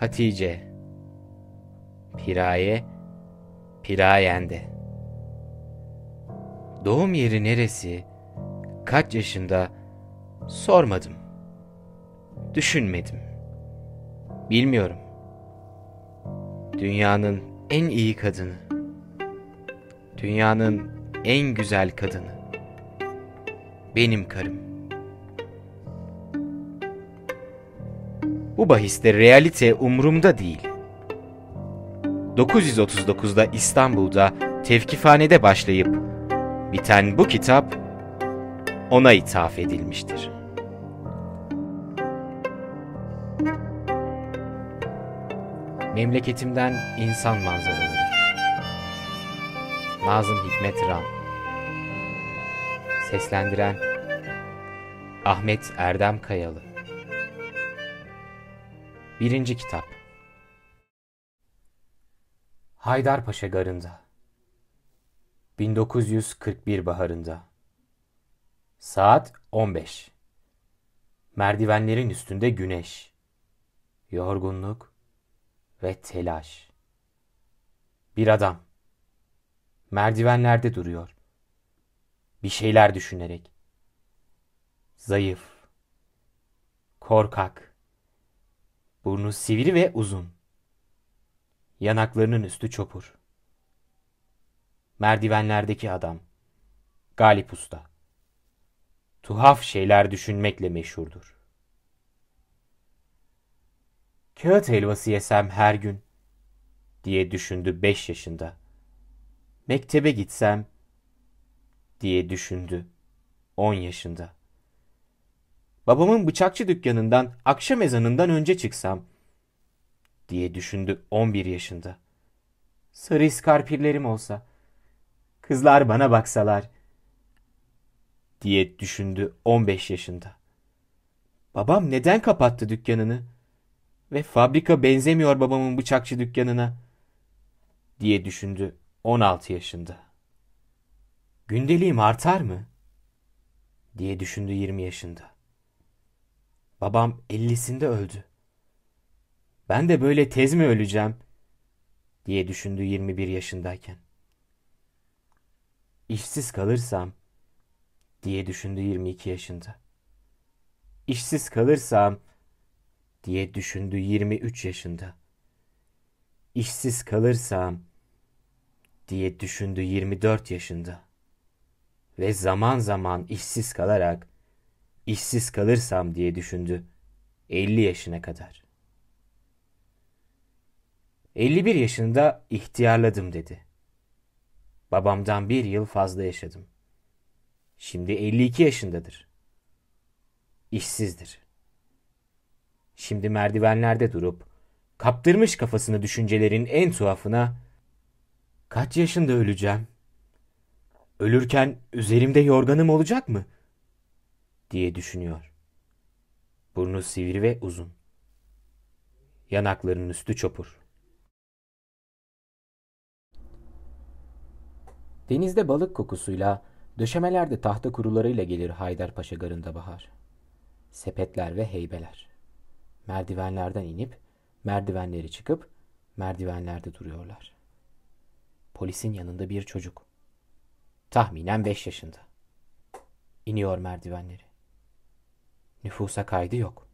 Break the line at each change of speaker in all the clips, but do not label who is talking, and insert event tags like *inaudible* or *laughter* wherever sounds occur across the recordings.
Hatice Piraye Pirayende Doğum yeri neresi? Kaç yaşında? Sormadım. Düşünmedim. Bilmiyorum. Dünyanın en iyi kadını. Dünyanın en güzel kadını. Benim karım. Bu bahiste realite umurumda değil. 939'da İstanbul'da tevkifhanede başlayıp biten bu kitap ona ithaf edilmiştir. Memleketimden insan manzaraları. Nazım Hikmet Ram Seslendiren Ahmet Erdem Kayalı Birinci Kitap. Haydarpaşa Garı'nda. 1941 baharında. Saat 15 Merdivenlerin üstünde güneş Yorgunluk ve telaş. Bir adam Merdivenlerde duruyor. Bir şeyler düşünerek. Zayıf, korkak, burnu sivri ve uzun. Yanaklarının üstü çopur. Merdivenlerdeki adam, Galip Usta. Tuhaf şeyler düşünmekle meşhurdur. Kağıt helvası yesem her gün, diye düşündü beş yaşında. Mektebe gitsem, diye düşündü. On yaşında. Babamın bıçakçı dükkanından akşam ezanından önce çıksam diye düşündü on bir yaşında. Sarı iskarpirlerim olsa, kızlar bana baksalar diye düşündü on beş yaşında. Babam neden kapattı dükkanını? Ve fabrika benzemiyor babamın bıçakçı dükkanına diye düşündü on altı yaşında. Gündeliğim artar mı? diye düşündü yirmi yaşında. Babam ellisinde öldü. Ben de böyle tez mi öleceğim? diye düşündü yirmi bir yaşındayken. İşsiz kalırsam diye düşündü yirmi iki yaşında. İşsiz kalırsam diye düşündü yirmi üç yaşında. İşsiz kalırsam diye düşündü yirmi dört yaşında ve zaman zaman işsiz kalarak işsiz kalırsam diye düşündü 50 yaşına kadar. 51 yaşında ihtiyarladım dedi. Babamdan bir yıl fazla yaşadım. Şimdi 52 yaşındadır. İşsizdir. Şimdi merdivenlerde durup kaptırmış kafasını düşüncelerin en tuhafına kaç yaşında öleceğim Ölürken üzerimde yorganım olacak mı? Diye düşünüyor. Burnu sivri ve uzun. Yanaklarının üstü çopur. Denizde balık kokusuyla, döşemelerde tahta kurularıyla gelir Haydarpaşa garında bahar. Sepetler ve heybeler. Merdivenlerden inip, merdivenleri çıkıp, merdivenlerde duruyorlar. Polisin yanında bir çocuk. Tahminen beş yaşında. İniyor merdivenleri. Nüfusa kaydı yok.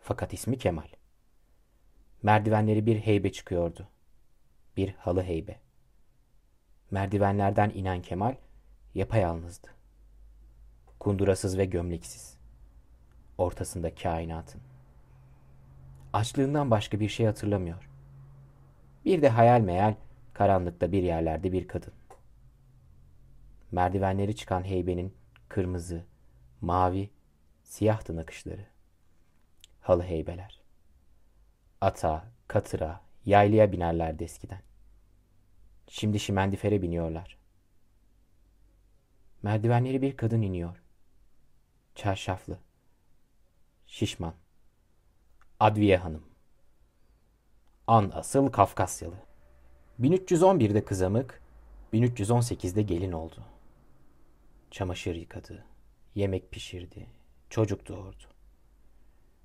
Fakat ismi Kemal. Merdivenleri bir heybe çıkıyordu. Bir halı heybe. Merdivenlerden inen Kemal yapayalnızdı. Kundurasız ve gömleksiz. Ortasında kainatın. Açlığından başka bir şey hatırlamıyor. Bir de hayal meyal karanlıkta bir yerlerde bir kadın. Merdivenleri çıkan heybenin kırmızı, mavi, siyahtı nakışları. Halı heybeler. Ata, katıra, yaylıya binerlerdi eskiden. Şimdi şimendifere biniyorlar. Merdivenleri bir kadın iniyor. Çarşaflı. Şişman. Adviye Hanım. An asıl Kafkasyalı. 1311'de kızamık, 1318'de gelin oldu. Çamaşır yıkadı, yemek pişirdi, çocuk doğurdu.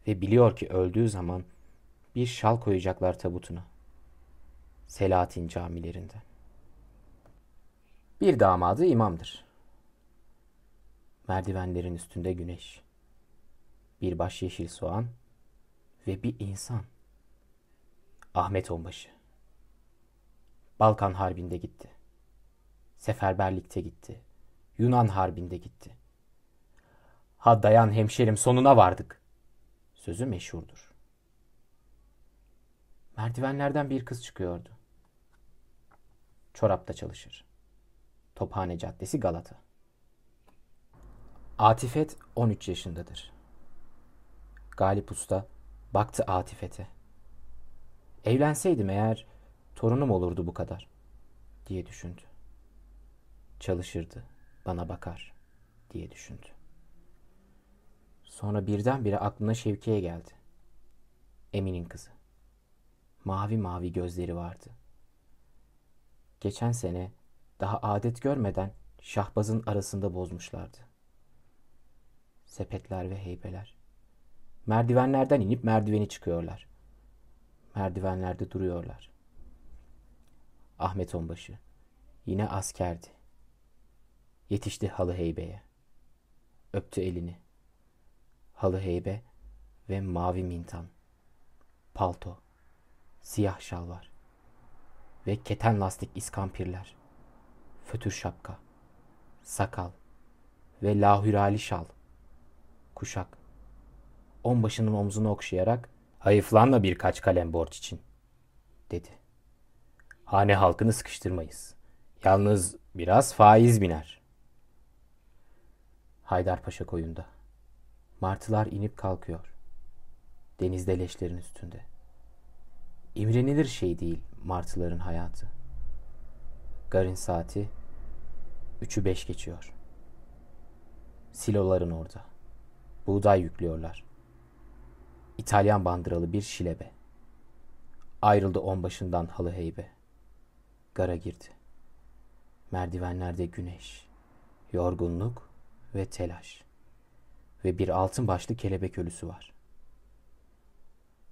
Ve biliyor ki öldüğü zaman bir şal koyacaklar tabutuna. Selahattin camilerinden. Bir damadı imamdır. Merdivenlerin üstünde güneş. Bir baş yeşil soğan ve bir insan. Ahmet Onbaşı. Balkan Harbi'nde gitti. Seferberlikte gitti. Yunan Harbi'nde gitti. Ha dayan hemşerim sonuna vardık. Sözü meşhurdur. Merdivenlerden bir kız çıkıyordu. Çorapta çalışır. Tophane Caddesi Galata. Atifet 13 yaşındadır. Galip Usta baktı Atifet'e. Evlenseydim eğer torunum olurdu bu kadar diye düşündü. Çalışırdı, bana bakar diye düşündü. Sonra birdenbire aklına Şevkiye geldi. Emin'in kızı. Mavi mavi gözleri vardı. Geçen sene daha adet görmeden şahbazın arasında bozmuşlardı. Sepetler ve heybeler. Merdivenlerden inip merdiveni çıkıyorlar. Merdivenlerde duruyorlar. Ahmet Onbaşı yine askerdi. Yetişti halı heybeye. Öptü elini. Halı heybe ve mavi mintan. Palto. Siyah şalvar. Ve keten lastik iskampirler. Fötür şapka. Sakal. Ve lahürali şal. Kuşak. Onbaşının omzunu okşayarak hayıflanma birkaç kalem borç için dedi. Hane halkını sıkıştırmayız. Yalnız biraz faiz biner. Haydarpaşa koyunda. Martılar inip kalkıyor. Denizde leşlerin üstünde. İmrenilir şey değil martıların hayatı. Garın saati üçü beş geçiyor. Siloların orada. Buğday yüklüyorlar. İtalyan bandıralı bir şilebe. Ayrıldı onbaşından halı heybe. Gara girdi. Merdivenlerde güneş, yorgunluk ve telaş. Ve bir altın başlı kelebek ölüsü var.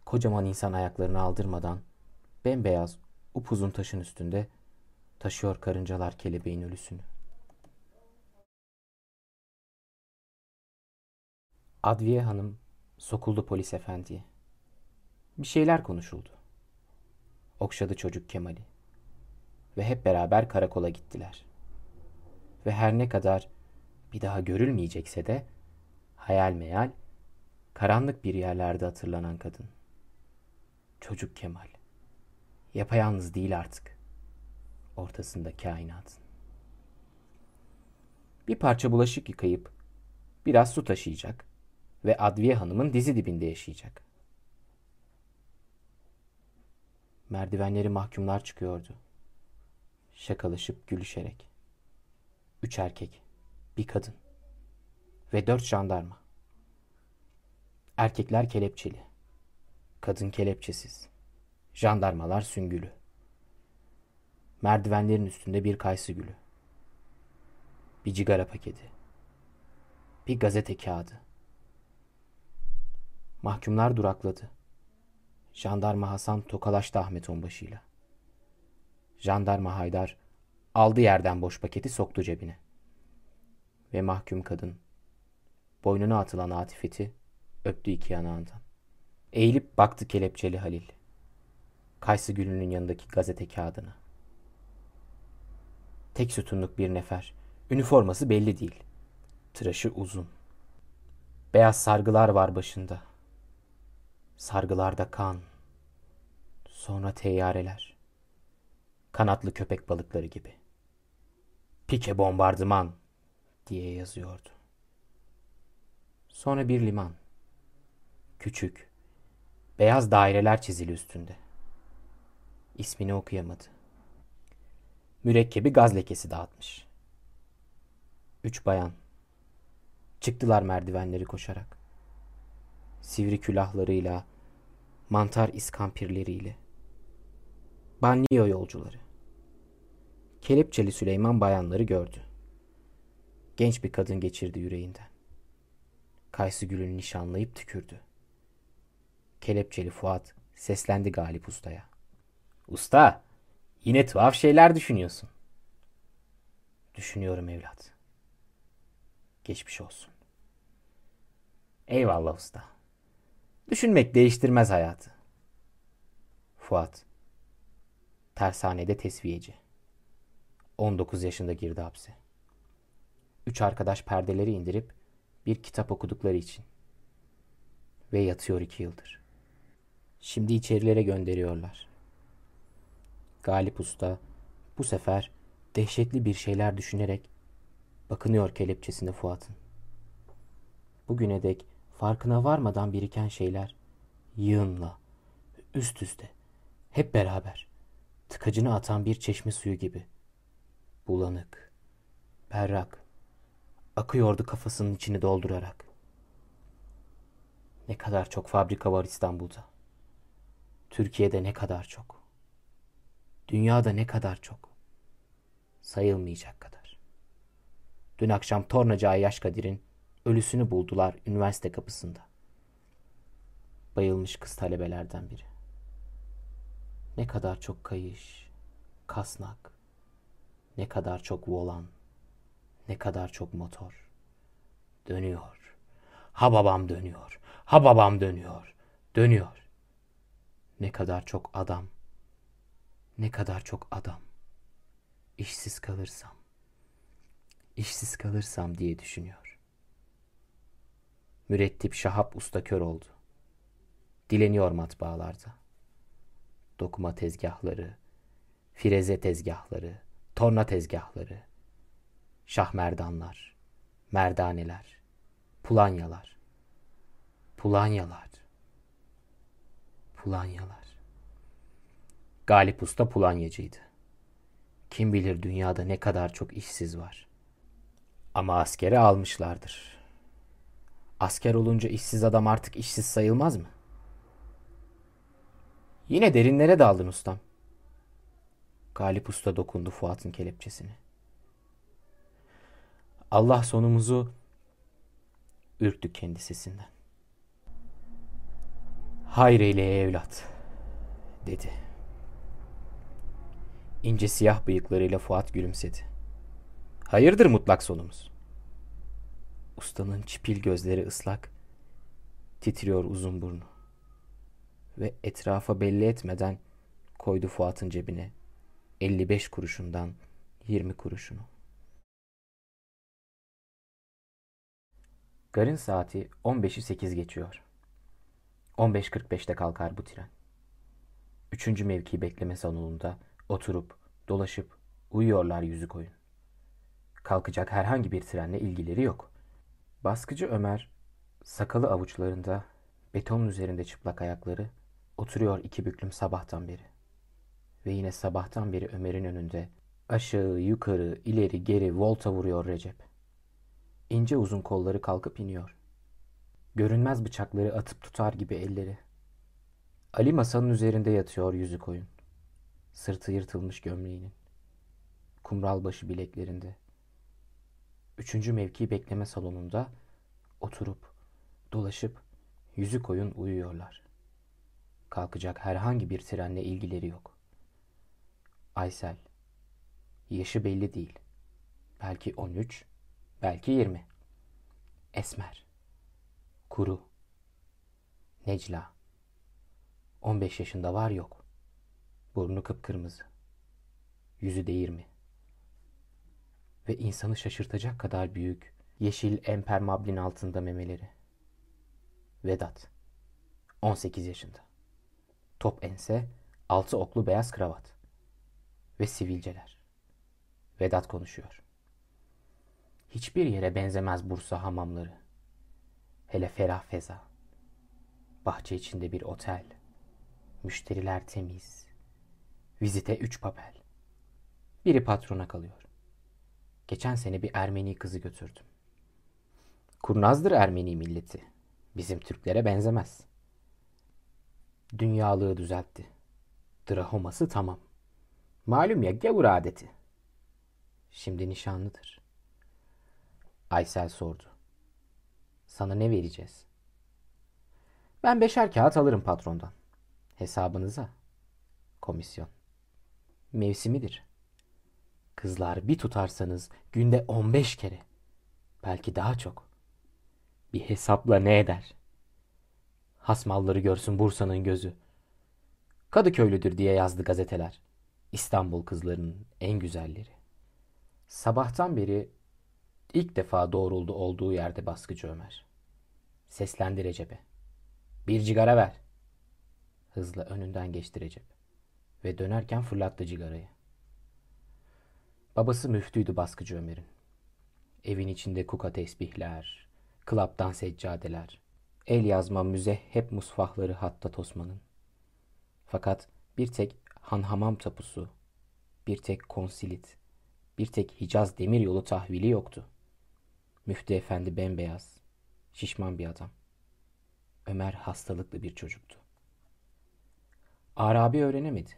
Kocaman insan ayaklarını aldırmadan bembeyaz upuzun taşın üstünde taşıyor karıncalar kelebeğin ölüsünü. Adviye Hanım sokuldu polis efendiye. Bir şeyler konuşuldu. Okşadı çocuk Kemal'i. Ve hep beraber karakola gittiler. Ve her ne kadar bir daha görülmeyecekse de hayal meyal karanlık bir yerlerde hatırlanan kadın. Çocuk Kemal. Yapayalnız değil artık. Ortasında kainatın. Bir parça bulaşık yıkayıp biraz su taşıyacak ve Adviye Hanım'ın dizi dibinde yaşayacak. Merdivenleri mahkumlar çıkıyordu. Şakalaşıp gülüşerek. Üç erkek, bir kadın ve dört jandarma. Erkekler kelepçeli, kadın kelepçesiz, jandarmalar süngülü. Merdivenlerin üstünde bir kayısı gülü, bir cigara paketi, bir gazete kağıdı, Mahkumlar durakladı. Jandarma Hasan tokalaştı Ahmet Onbaşı'yla. Jandarma Haydar aldı yerden boş paketi soktu cebine. Ve mahkum kadın boynuna atılan atifeti öptü iki yanağından. Eğilip baktı kelepçeli Halil. Kaysı gülünün yanındaki gazete kağıdına. Tek sütunluk bir nefer. Üniforması belli değil. Tıraşı uzun. Beyaz sargılar var başında. Sargılarda kan. Sonra teyyareler. Kanatlı köpek balıkları gibi. Pike bombardıman diye yazıyordu. Sonra bir liman. Küçük. Beyaz daireler çizili üstünde. İsmini okuyamadı. Mürekkebi gaz lekesi dağıtmış. Üç bayan. Çıktılar merdivenleri koşarak sivri külahlarıyla, mantar iskampirleriyle. Banlio yolcuları. Kelepçeli Süleyman bayanları gördü. Genç bir kadın geçirdi yüreğinden. Kaysı gülünü nişanlayıp tükürdü. Kelepçeli Fuat Seslendi Galip Usta'ya. Usta, yine tuhaf şeyler düşünüyorsun. Düşünüyorum evlat. Geçmiş olsun. Eyvallah usta. Düşünmek değiştirmez hayatı. Fuat. Tersanede tesviyeci. 19 yaşında girdi hapse. Üç arkadaş perdeleri indirip bir kitap okudukları için. Ve yatıyor iki yıldır. Şimdi içerilere gönderiyorlar. Galip Usta bu sefer dehşetli bir şeyler düşünerek bakınıyor kelepçesinde Fuat'ın. Bugüne dek farkına varmadan biriken şeyler yığınla, üst üste, hep beraber, tıkacını atan bir çeşme suyu gibi. Bulanık, berrak, akıyordu kafasının içini doldurarak. Ne kadar çok fabrika var İstanbul'da. Türkiye'de ne kadar çok. Dünyada ne kadar çok. Sayılmayacak kadar. Dün akşam Tornacı Ayyaş Kadir'in ölüsünü buldular üniversite kapısında. Bayılmış kız talebelerden biri. Ne kadar çok kayış, kasnak, ne kadar çok volan, ne kadar çok motor. Dönüyor. Ha babam dönüyor. Ha babam dönüyor. Dönüyor. Ne kadar çok adam. Ne kadar çok adam. İşsiz kalırsam. İşsiz kalırsam diye düşünüyor. Mürettip Şahap usta kör oldu. Dileniyor matbaalarda. Dokuma tezgahları, fireze tezgahları, torna tezgahları, şahmerdanlar, merdaneler, pulanyalar, pulanyalar, pulanyalar. Galip Usta pulanyacıydı. Kim bilir dünyada ne kadar çok işsiz var. Ama askere almışlardır. Asker olunca işsiz adam artık işsiz sayılmaz mı? Yine derinlere daldın ustam. Galip Usta dokundu Fuat'ın kelepçesini. Allah sonumuzu ürktü kendi sesinden. Hayreyle evlat dedi. İnce siyah bıyıklarıyla Fuat gülümsedi. Hayırdır mutlak sonumuz? Ustanın çipil gözleri ıslak, titriyor uzun burnu. Ve etrafa belli etmeden koydu Fuat'ın cebine 55 kuruşundan 20 kuruşunu. Garın saati 15'i 8 geçiyor. 15.45'te kalkar bu tren. Üçüncü mevki bekleme salonunda oturup, dolaşıp uyuyorlar yüzü koyun. Kalkacak herhangi bir trenle ilgileri yok. Baskıcı Ömer, sakalı avuçlarında, betonun üzerinde çıplak ayakları, oturuyor iki büklüm sabahtan beri. Ve yine sabahtan beri Ömer'in önünde aşağı, yukarı, ileri, geri volta vuruyor Recep. İnce uzun kolları kalkıp iniyor. Görünmez bıçakları atıp tutar gibi elleri. Ali masanın üzerinde yatıyor yüzü koyun. Sırtı yırtılmış gömleğinin. Kumral başı bileklerinde. Üçüncü mevki bekleme salonunda oturup, dolaşıp, yüzü koyun uyuyorlar. Kalkacak herhangi bir trenle ilgileri yok. Aysel. Yaşı belli değil. Belki 13, belki 20. Esmer. Kuru. Necla. 15 yaşında var yok. Burnu kıpkırmızı. Yüzü de 20. Ve insanı şaşırtacak kadar büyük yeşil empermablin altında memeleri. Vedat. 18 yaşında. Top ense, altı oklu beyaz kravat. Ve sivilceler. Vedat konuşuyor. Hiçbir yere benzemez Bursa hamamları. Hele ferah feza. Bahçe içinde bir otel. Müşteriler temiz. Vizite üç papel. Biri patrona kalıyor. Geçen sene bir Ermeni kızı götürdüm. Kurnazdır Ermeni milleti. Bizim Türklere benzemez. Dünyalığı düzeltti. Drahoması tamam. Malum ya gavur adeti. Şimdi nişanlıdır. Aysel sordu. Sana ne vereceğiz? Ben beşer kağıt alırım patrondan. Hesabınıza. Komisyon. Mevsimidir. Kızlar bir tutarsanız günde 15 kere. Belki daha çok. Bir hesapla ne eder? Hasmalları görsün Bursa'nın gözü. Kadıköylüdür diye yazdı gazeteler. İstanbul kızlarının en güzelleri. Sabahtan beri ilk defa doğruldu olduğu yerde baskıcı Ömer. Seslendi Recep'e. Bir cigara ver. Hızla önünden geçti Recep. Ve dönerken fırlattı cigarayı. Babası müftüydü baskıcı Ömer'in. Evin içinde kuka tesbihler, klaptan seccadeler, el yazma müze hep musfahları hatta Osman'ın. Fakat bir tek Hanhamam tapusu, bir tek konsilit, bir tek Hicaz demiryolu tahvili yoktu. Müftü efendi bembeyaz, şişman bir adam. Ömer hastalıklı bir çocuktu. Arabi öğrenemedi.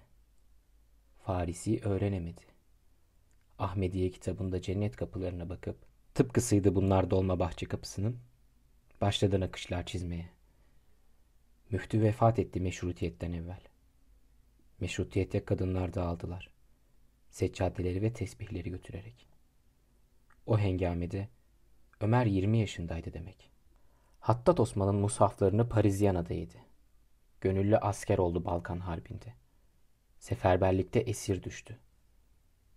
Farisi öğrenemedi. Ahmediye kitabında cennet kapılarına bakıp tıpkısıydı bunlar dolma bahçe kapısının. Başladı nakışlar çizmeye. Müftü vefat etti meşrutiyetten evvel. Meşrutiyete kadınlar dağıldılar. Seccadeleri ve tesbihleri götürerek. O hengamede Ömer 20 yaşındaydı demek. Hattat Osman'ın mushaflarını Parizyana'da yedi. Gönüllü asker oldu Balkan Harbi'nde. Seferberlikte esir düştü.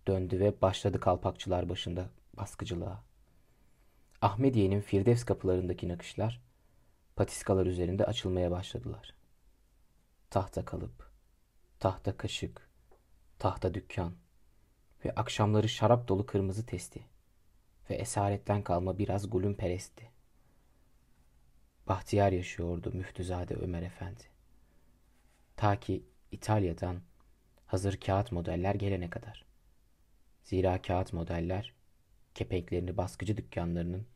Döndü ve başladı kalpakçılar başında baskıcılığa. Ahmediye'nin Firdevs kapılarındaki nakışlar patiskalar üzerinde açılmaya başladılar. Tahta kalıp, tahta kaşık, tahta dükkan ve akşamları şarap dolu kırmızı testi ve esaretten kalma biraz gulüm perestti. Bahtiyar yaşıyordu Müftüzade Ömer Efendi. Ta ki İtalya'dan hazır kağıt modeller gelene kadar. Zira kağıt modeller kepenklerini baskıcı dükkanlarının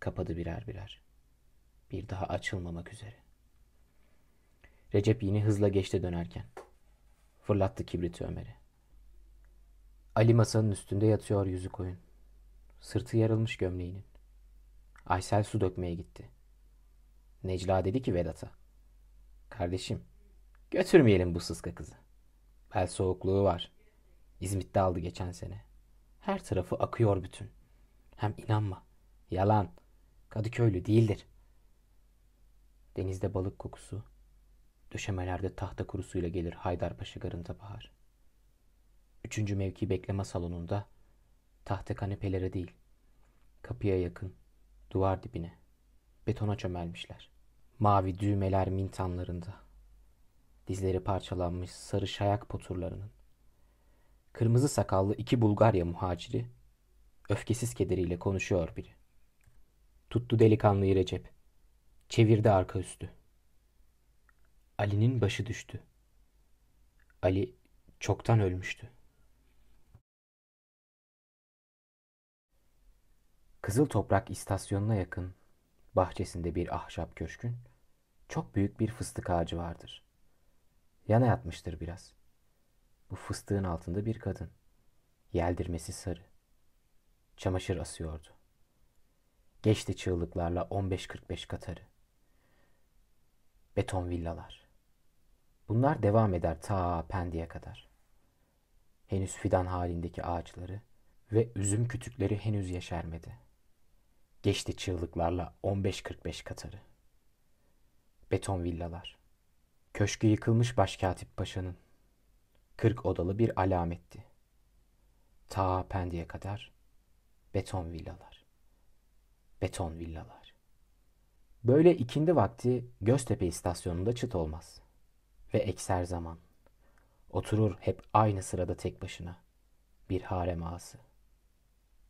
kapadı birer birer. Bir daha açılmamak üzere. Recep yine hızla geçti dönerken. Fırlattı kibriti Ömer'e. Ali masanın üstünde yatıyor yüzü koyun. Sırtı yarılmış gömleğinin. Aysel su dökmeye gitti. Necla dedi ki Vedat'a. Kardeşim götürmeyelim bu sıska kızı. Bel soğukluğu var. İzmit'te aldı geçen sene. Her tarafı akıyor bütün. Hem inanma. Yalan. Kadıköylü değildir. Denizde balık kokusu, döşemelerde tahta kurusuyla gelir Haydarpaşa garında bahar. Üçüncü mevki bekleme salonunda tahta kanepelere değil, kapıya yakın, duvar dibine, betona çömelmişler. Mavi düğmeler mintanlarında, dizleri parçalanmış sarı şayak poturlarının. Kırmızı sakallı iki Bulgarya muhaciri, öfkesiz kederiyle konuşuyor biri. Tuttu delikanlıyı Recep. Çevirdi arka üstü. Ali'nin başı düştü. Ali çoktan ölmüştü. Kızıl Toprak istasyonuna yakın bahçesinde bir ahşap köşkün çok büyük bir fıstık ağacı vardır. Yana yatmıştır biraz. Bu fıstığın altında bir kadın. Yeldirmesi sarı. Çamaşır asıyordu. Geçti çığlıklarla 15-45 katarı. Beton villalar. Bunlar devam eder ta Pendik'e kadar. Henüz fidan halindeki ağaçları ve üzüm kütükleri henüz yeşermedi. Geçti çığlıklarla 15-45 katarı. Beton villalar. Köşkü yıkılmış Başkatip Paşa'nın. Kırk odalı bir alametti. Ta Pendik'e kadar beton villalar. Beton villalar. Böyle ikindi vakti Göztepe istasyonunda çıt olmaz. Ve ekser zaman. Oturur hep aynı sırada tek başına. Bir harem ağası.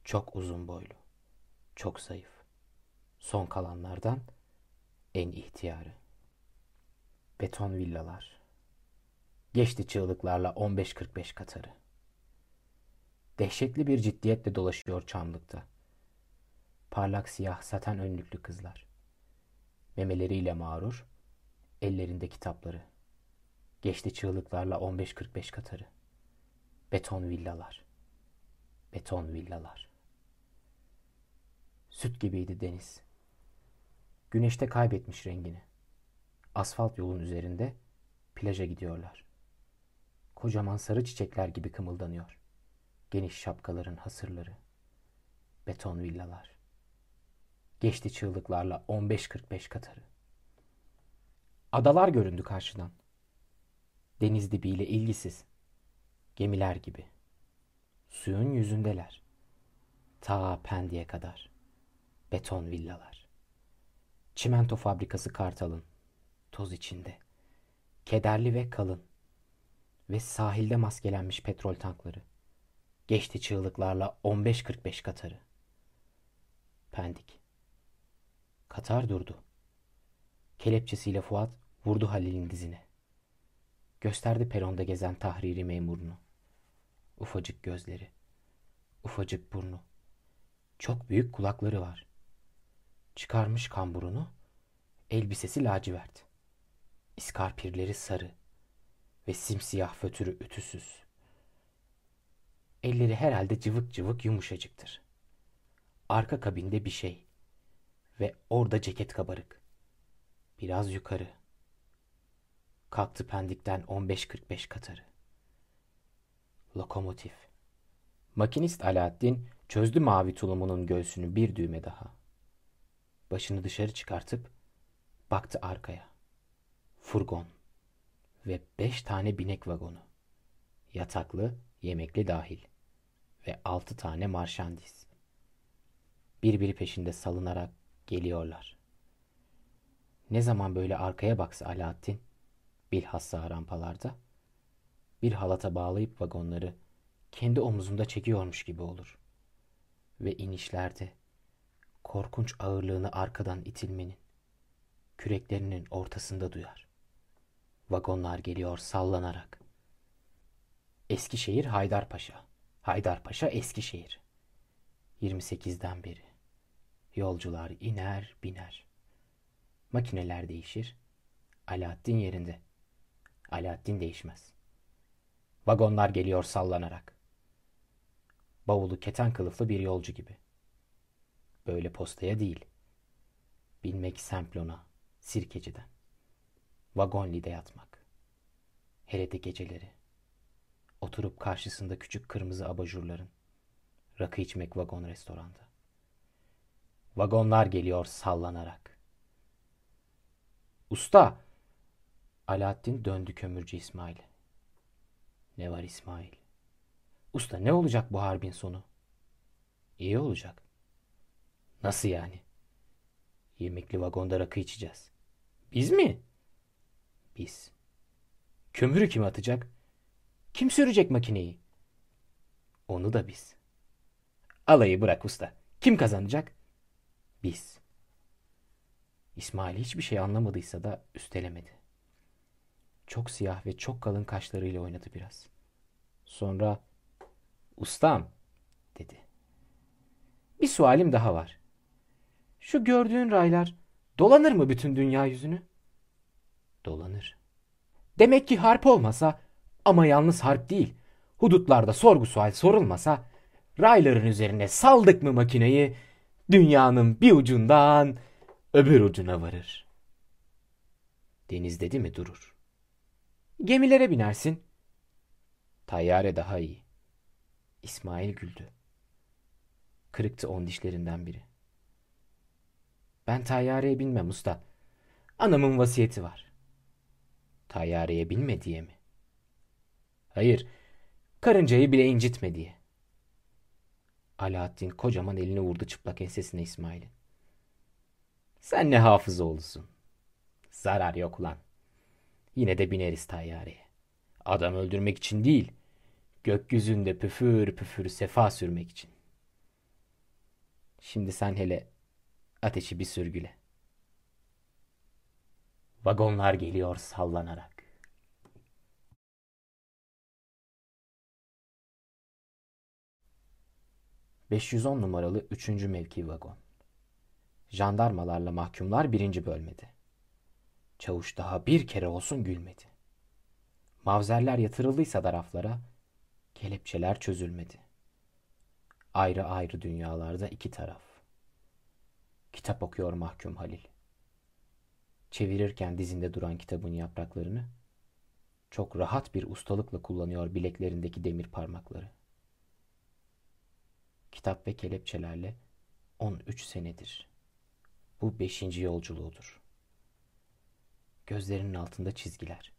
Çok uzun boylu. Çok zayıf. Son kalanlardan en ihtiyarı. Beton villalar. Geçti çığlıklarla 15-45 katarı. Dehşetli bir ciddiyetle dolaşıyor çamlıkta. Parlak siyah saten önlüklü kızlar. Memeleriyle mağrur, ellerinde kitapları. Geçti çığlıklarla 15-45 katarı. Beton villalar. Beton villalar. Süt gibiydi deniz. Güneşte kaybetmiş rengini. Asfalt yolun üzerinde Plaja gidiyorlar. Kocaman sarı çiçekler gibi kımıldanıyor. Geniş şapkaların hasırları. Beton villalar. Geçti çığlıklarla 15-45 katarı. Adalar göründü karşıdan. Deniz dibiyle ilgisiz. Gemiler gibi. Suyun yüzündeler. Ta Pendik'e kadar. Beton villalar. Çimento fabrikası Kartal'ın. Toz içinde. Kederli ve kalın. Ve sahilde maskelenmiş petrol tankları. Geçti çığlıklarla 15-45 Katar'ı. Pendik. Katar durdu. Kelepçesiyle Fuat vurdu Halil'in dizine. Gösterdi peronda gezen tahriri memurunu. Ufacık gözleri, ufacık burnu, çok büyük kulakları var. Çıkarmış kamburunu, elbisesi lacivert. İskarpirleri sarı ve simsiyah fötürü ütüsüz. Elleri herhalde cıvık cıvık yumuşacıktır. Arka kabinde bir şey ve orada ceket kabarık. Biraz yukarı. Kalktı pendikten 15-45 katarı. Lokomotif. Makinist Alaaddin çözdü mavi tulumunun göğsünü bir düğme daha. Başını dışarı çıkartıp baktı arkaya. Furgon ve beş tane binek vagonu. Yataklı, yemekli dahil ve altı tane marşandiz. Birbiri peşinde salınarak geliyorlar. Ne zaman böyle arkaya baksa Alaaddin, bilhassa rampalarda, bir halata bağlayıp vagonları kendi omuzunda çekiyormuş gibi olur. Ve inişlerde korkunç ağırlığını arkadan itilmenin, küreklerinin ortasında duyar. Vagonlar geliyor sallanarak. Eskişehir Haydarpaşa. Haydarpaşa Eskişehir. 28'den beri. Yolcular iner biner. Makineler değişir. Alaaddin yerinde. Alaaddin değişmez. Vagonlar geliyor sallanarak. Bavulu keten kılıflı bir yolcu gibi. Böyle postaya değil. Bilmek semplona, sirkeciden. Vagonlide yatmak. Hele de geceleri. Oturup karşısında küçük kırmızı abajurların. Rakı içmek vagon restoranda. Vagonlar geliyor sallanarak. Usta! Alaaddin döndü kömürcü İsmail. Ne var İsmail? Usta ne olacak bu harbin sonu? İyi olacak. Nasıl yani? Yemekli vagonda rakı içeceğiz. Biz mi? Biz. Kömürü kim atacak? Kim sürecek makineyi? Onu da biz. Alayı bırak usta. Kim kazanacak? Biz. İsmail hiçbir şey anlamadıysa da üstelemedi. Çok siyah ve çok kalın kaşlarıyla oynadı biraz. Sonra ustam dedi. Bir sualim daha var. Şu gördüğün raylar dolanır mı bütün dünya yüzünü? Dolanır. Demek ki harp olmasa ama yalnız harp değil. Hudutlarda sorgu sual sorulmasa rayların üzerine saldık mı makineyi dünyanın bir ucundan öbür ucuna varır. Deniz dedi mi durur. Gemilere binersin. Tayyare daha iyi. İsmail güldü. Kırıktı on dişlerinden biri. Ben tayyareye binmem usta. Anamın vasiyeti var. Tayyareye binme diye mi? Hayır, karıncayı bile incitme diye. Alaaddin kocaman elini vurdu çıplak ensesine İsmail'in. Sen ne hafız oğlusun. Zarar yok lan. Yine de bineriz tayyareye. Adam öldürmek için değil, gökyüzünde püfür püfür sefa sürmek için. Şimdi sen hele ateşi bir sürgüle. Vagonlar geliyor sallanarak. ...510 numaralı 3. mevki vagon. Jandarmalarla mahkumlar birinci bölmede. Çavuş daha bir kere olsun gülmedi. Mavzerler yatırıldıysa da raflara, kelepçeler çözülmedi. Ayrı ayrı dünyalarda iki taraf. Kitap okuyor mahkum Halil. Çevirirken dizinde duran kitabın yapraklarını Çok rahat bir ustalıkla kullanıyor bileklerindeki demir parmakları. Kitap ve kelepçelerle 13 senedir. Bu beşinci yolculuğudur. Gözlerinin altında çizgiler.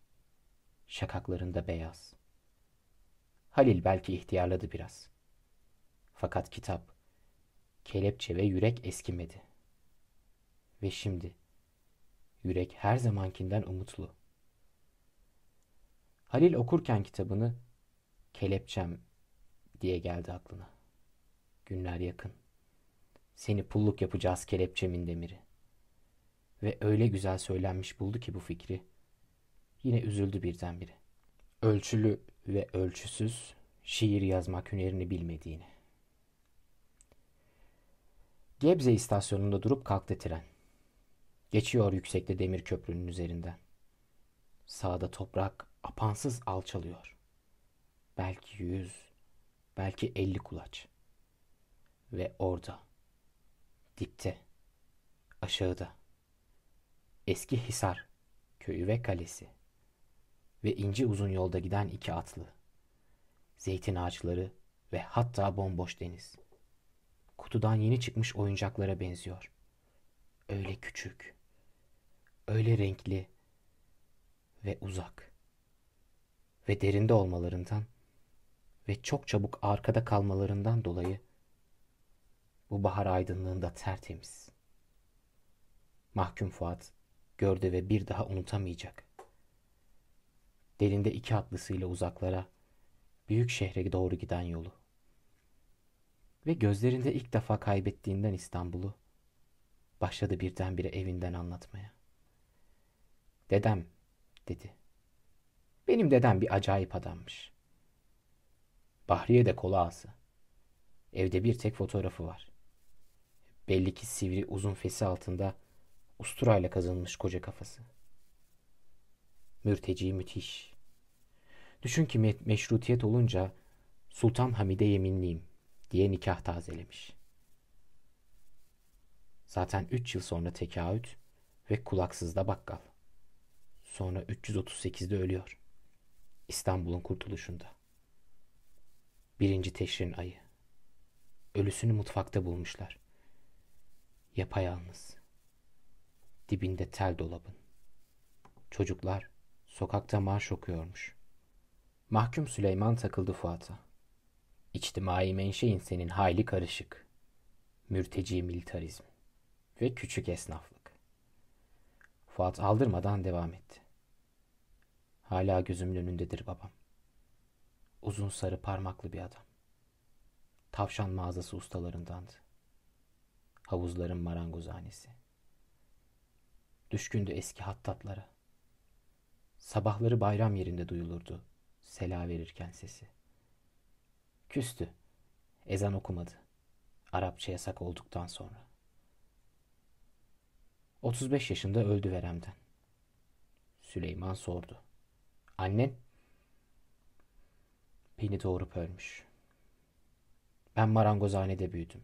Şakaklarında beyaz. Halil belki ihtiyarladı biraz. Fakat kitap, kelepçe ve yürek eskimedi. Ve şimdi yürek her zamankinden umutlu. Halil okurken kitabını kelepçem diye geldi aklına. Günler yakın. Seni pulluk yapacağız kelepçemin demiri. Ve öyle güzel söylenmiş buldu ki bu fikri. Yine üzüldü birdenbire. Ölçülü ve ölçüsüz şiir yazmak hünerini bilmediğini. Gebze istasyonunda durup kalktı tren. Geçiyor yüksekte demir köprünün üzerinden. Sağda toprak apansız alçalıyor. Belki yüz, belki elli kulaç. Ve orada, dipte, aşağıda, eski Hisar köyü ve kalesi ve ince uzun yolda giden iki atlı, zeytin ağaçları ve hatta bomboş deniz. Kutudan yeni çıkmış oyuncaklara benziyor. Öyle küçük, öyle renkli ve uzak ve derinde olmalarından ve çok çabuk arkada kalmalarından dolayı bu bahar aydınlığında tertemiz. Mahkum Fuat gördü ve bir daha unutamayacak. Derinde iki atlısıyla uzaklara, büyük şehre doğru giden yolu. Ve gözlerinde ilk defa kaybettiğinden İstanbul'u, başladı birdenbire evinden anlatmaya. Dedem, dedi. Benim dedem bir acayip adammış. Bahriye de kolağası. Evde bir tek fotoğrafı var. Belli ki sivri uzun fesi altında usturayla kazınmış koca kafası. Mürteci müthiş. Düşün ki me meşrutiyet olunca Sultan Hamide yeminliyim diye nikah tazelemiş. Zaten üç yıl sonra tekaüt ve kulaksızda bakkal. Sonra 338'de ölüyor. İstanbul'un kurtuluşunda. Birinci teşrin ayı. Ölüsünü mutfakta bulmuşlar. Yapayalnız. Dibinde tel dolabın. Çocuklar sokakta marş okuyormuş. Mahkum Süleyman takıldı Fuat'a. İçtimai menşein senin hayli karışık. Mürteci militarizm ve küçük esnaflık. Fuat aldırmadan devam etti. Hala gözümün önündedir babam. Uzun sarı parmaklı bir adam. Tavşan mağazası ustalarındandı. Havuzların marangozhanesi. Düşkündü eski hattatlara. Sabahları bayram yerinde duyulurdu sela verirken sesi. Küstü. Ezan okumadı. Arapça yasak olduktan sonra. 35 yaşında öldü veremden. Süleyman sordu. Annen? Beni doğurup ölmüş. Ben marangozhanede büyüdüm.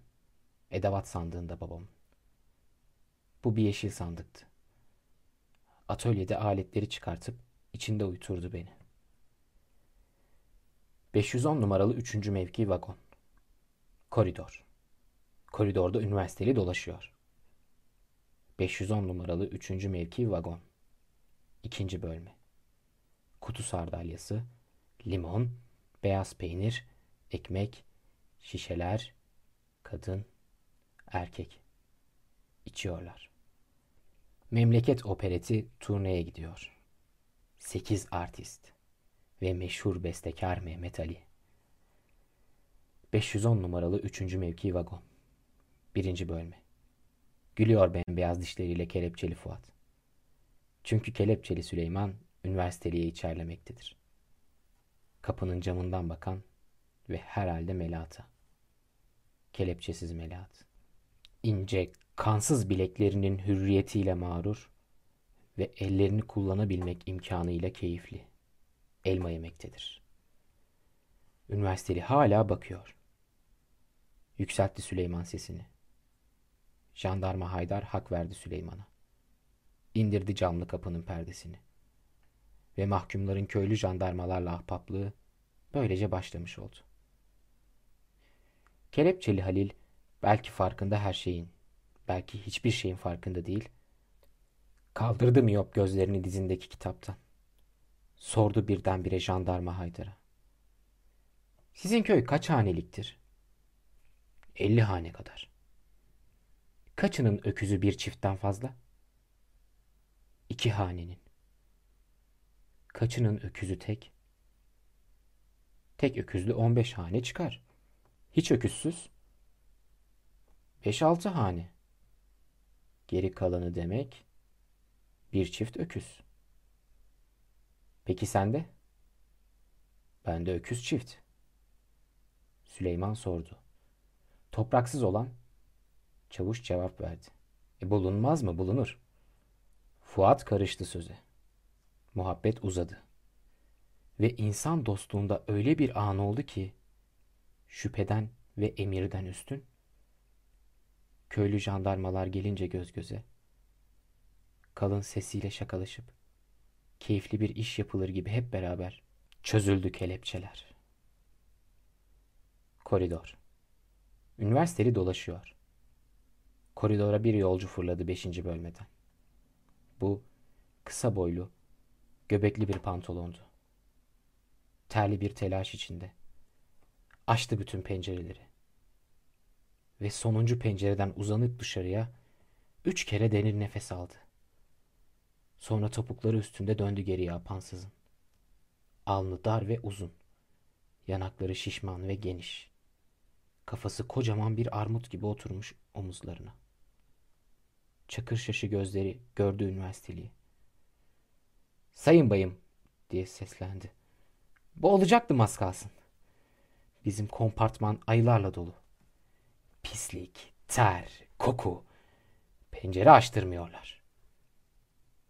Edevat sandığında babamın. Bu bir yeşil sandıktı. Atölyede aletleri çıkartıp içinde uyuturdu beni. 510 numaralı 3. mevki vagon. Koridor. Koridorda üniversiteli dolaşıyor. 510 numaralı 3. mevki vagon. İkinci bölme. Kutu sardalyası, limon, beyaz peynir, ekmek, şişeler, kadın, erkek. İçiyorlar. Memleket opereti turneye gidiyor. Sekiz artist ve meşhur bestekar Mehmet Ali. 510 numaralı 3. mevki vagon. 1. bölme. Gülüyor bembeyaz dişleriyle kelepçeli Fuat. Çünkü kelepçeli Süleyman üniversiteliğe içerlemektedir. Kapının camından bakan ve herhalde Melata. Kelepçesiz Melat. İnce, kansız bileklerinin hürriyetiyle mağrur ve ellerini kullanabilmek imkanıyla keyifli. Elma yemektedir. Üniversiteli hala bakıyor. Yükseltti Süleyman sesini. Jandarma Haydar hak verdi Süleyman'a. İndirdi camlı kapının perdesini. Ve mahkumların köylü jandarmalarla ahbaplığı böylece başlamış oldu. Kelepçeli Halil belki farkında her şeyin, belki hiçbir şeyin farkında değil. Kaldırdı miyop gözlerini dizindeki kitaptan. Sordu birdenbire jandarma Haydar'a. Sizin köy kaç haneliktir? Elli hane kadar. Kaçının öküzü bir çiftten fazla? İki hanenin. Kaçının öküzü tek? Tek öküzlü on beş hane çıkar. Hiç öküzsüz? Beş altı hane. Geri kalanı demek bir çift öküz. Peki sende? Bende öküz çift. Süleyman sordu. Topraksız olan? Çavuş cevap verdi. E bulunmaz mı? Bulunur. Fuat karıştı söze. Muhabbet uzadı. Ve insan dostluğunda öyle bir an oldu ki şüpheden ve emirden üstün köylü jandarmalar gelince göz göze kalın sesiyle şakalaşıp keyifli bir iş yapılır gibi hep beraber çözüldü kelepçeler. Koridor. Üniversiteli dolaşıyor. Koridora bir yolcu fırladı beşinci bölmeden. Bu kısa boylu, göbekli bir pantolondu. Terli bir telaş içinde. Açtı bütün pencereleri. Ve sonuncu pencereden uzanıp dışarıya üç kere denir nefes aldı. Sonra topukları üstünde döndü geriye apansızın. Alnı dar ve uzun. Yanakları şişman ve geniş. Kafası kocaman bir armut gibi oturmuş omuzlarına. Çakır şaşı gözleri gördü üniversiteliği. Sayın bayım diye seslendi. Bu olacaktı az kalsın. Bizim kompartman ayılarla dolu. Pislik, ter, koku. Pencere açtırmıyorlar.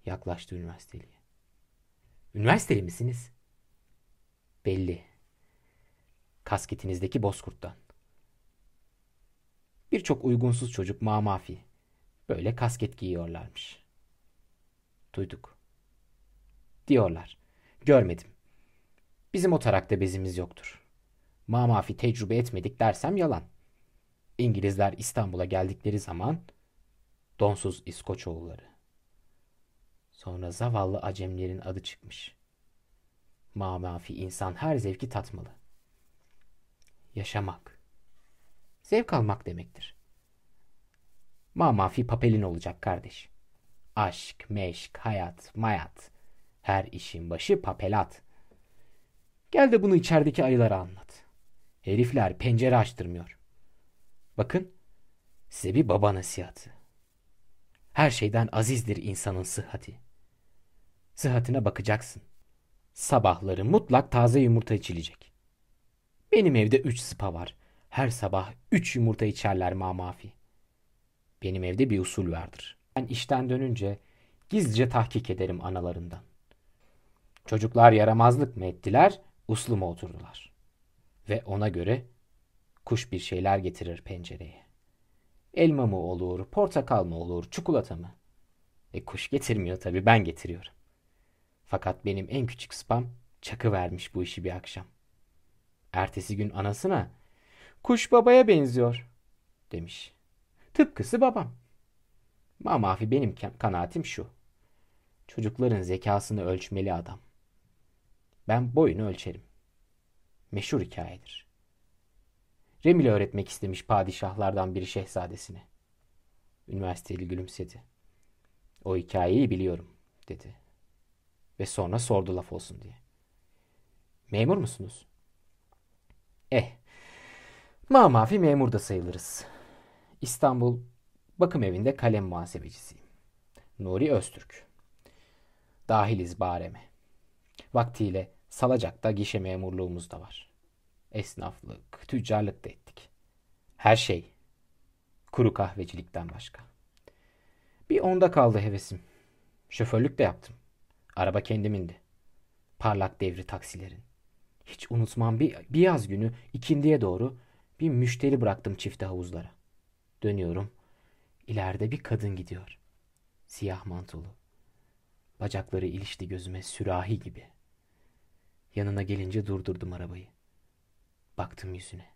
Yaklaştı üniversiteliye. Üniversiteli misiniz? Belli. Kasketinizdeki bozkurttan. Birçok uygunsuz çocuk mamafi. Böyle kasket giyiyorlarmış. Duyduk. Diyorlar. Görmedim. Bizim o tarakta bezimiz yoktur. Mamafi tecrübe etmedik dersem yalan. İngilizler İstanbul'a geldikleri zaman donsuz İskoçoğulları. Sonra zavallı acemlerin adı çıkmış. Mamafi insan her zevki tatmalı. Yaşamak. Zevk almak demektir. Mamafi papelin olacak kardeş. Aşk, meşk, hayat, mayat. Her işin başı papelat. Gel de bunu içerideki ayılara anlat. Herifler pencere açtırmıyor. Bakın size bir baba nasihatı. Her şeyden azizdir insanın sıhhati. Sıhhatine bakacaksın. Sabahları mutlak taze yumurta içilecek. Benim evde üç sıpa var. Her sabah üç yumurta içerler mamafi. Benim evde bir usul vardır. Ben işten dönünce gizlice tahkik ederim analarından. Çocuklar yaramazlık mı ettiler, uslu mu oturdular? Ve ona göre kuş bir şeyler getirir pencereye. Elma mı olur, portakal mı olur, çikolata mı? E kuş getirmiyor tabii ben getiriyorum. Fakat benim en küçük spam çakı vermiş bu işi bir akşam. Ertesi gün anasına kuş babaya benziyor demiş. Tıpkısı babam. Mamafi benim kanaatim şu. Çocukların zekasını ölçmeli adam. Ben boyunu ölçerim. Meşhur hikayedir. Remile öğretmek istemiş padişahlardan biri şehzadesine. Üniversiteli gülümsedi. O hikayeyi biliyorum dedi. Ve sonra sordu laf olsun diye. Memur musunuz? Eh, mamafi memur da sayılırız. İstanbul bakım evinde kalem muhasebecisiyim. Nuri Öztürk. Dahiliz bareme. Vaktiyle Salacak'ta gişe memurluğumuz da var. Esnaflık, tüccarlık da ettik. Her şey. Kuru kahvecilikten başka. Bir onda kaldı hevesim. Şoförlük de yaptım. Araba kendimindi. Parlak devri taksilerin. Hiç unutmam bir, bir yaz günü ikindiye doğru bir müşteri bıraktım çifte havuzlara. Dönüyorum. İleride bir kadın gidiyor. Siyah mantolu. Bacakları ilişti gözüme sürahi gibi. Yanına gelince durdurdum arabayı. Baktım yüzüne.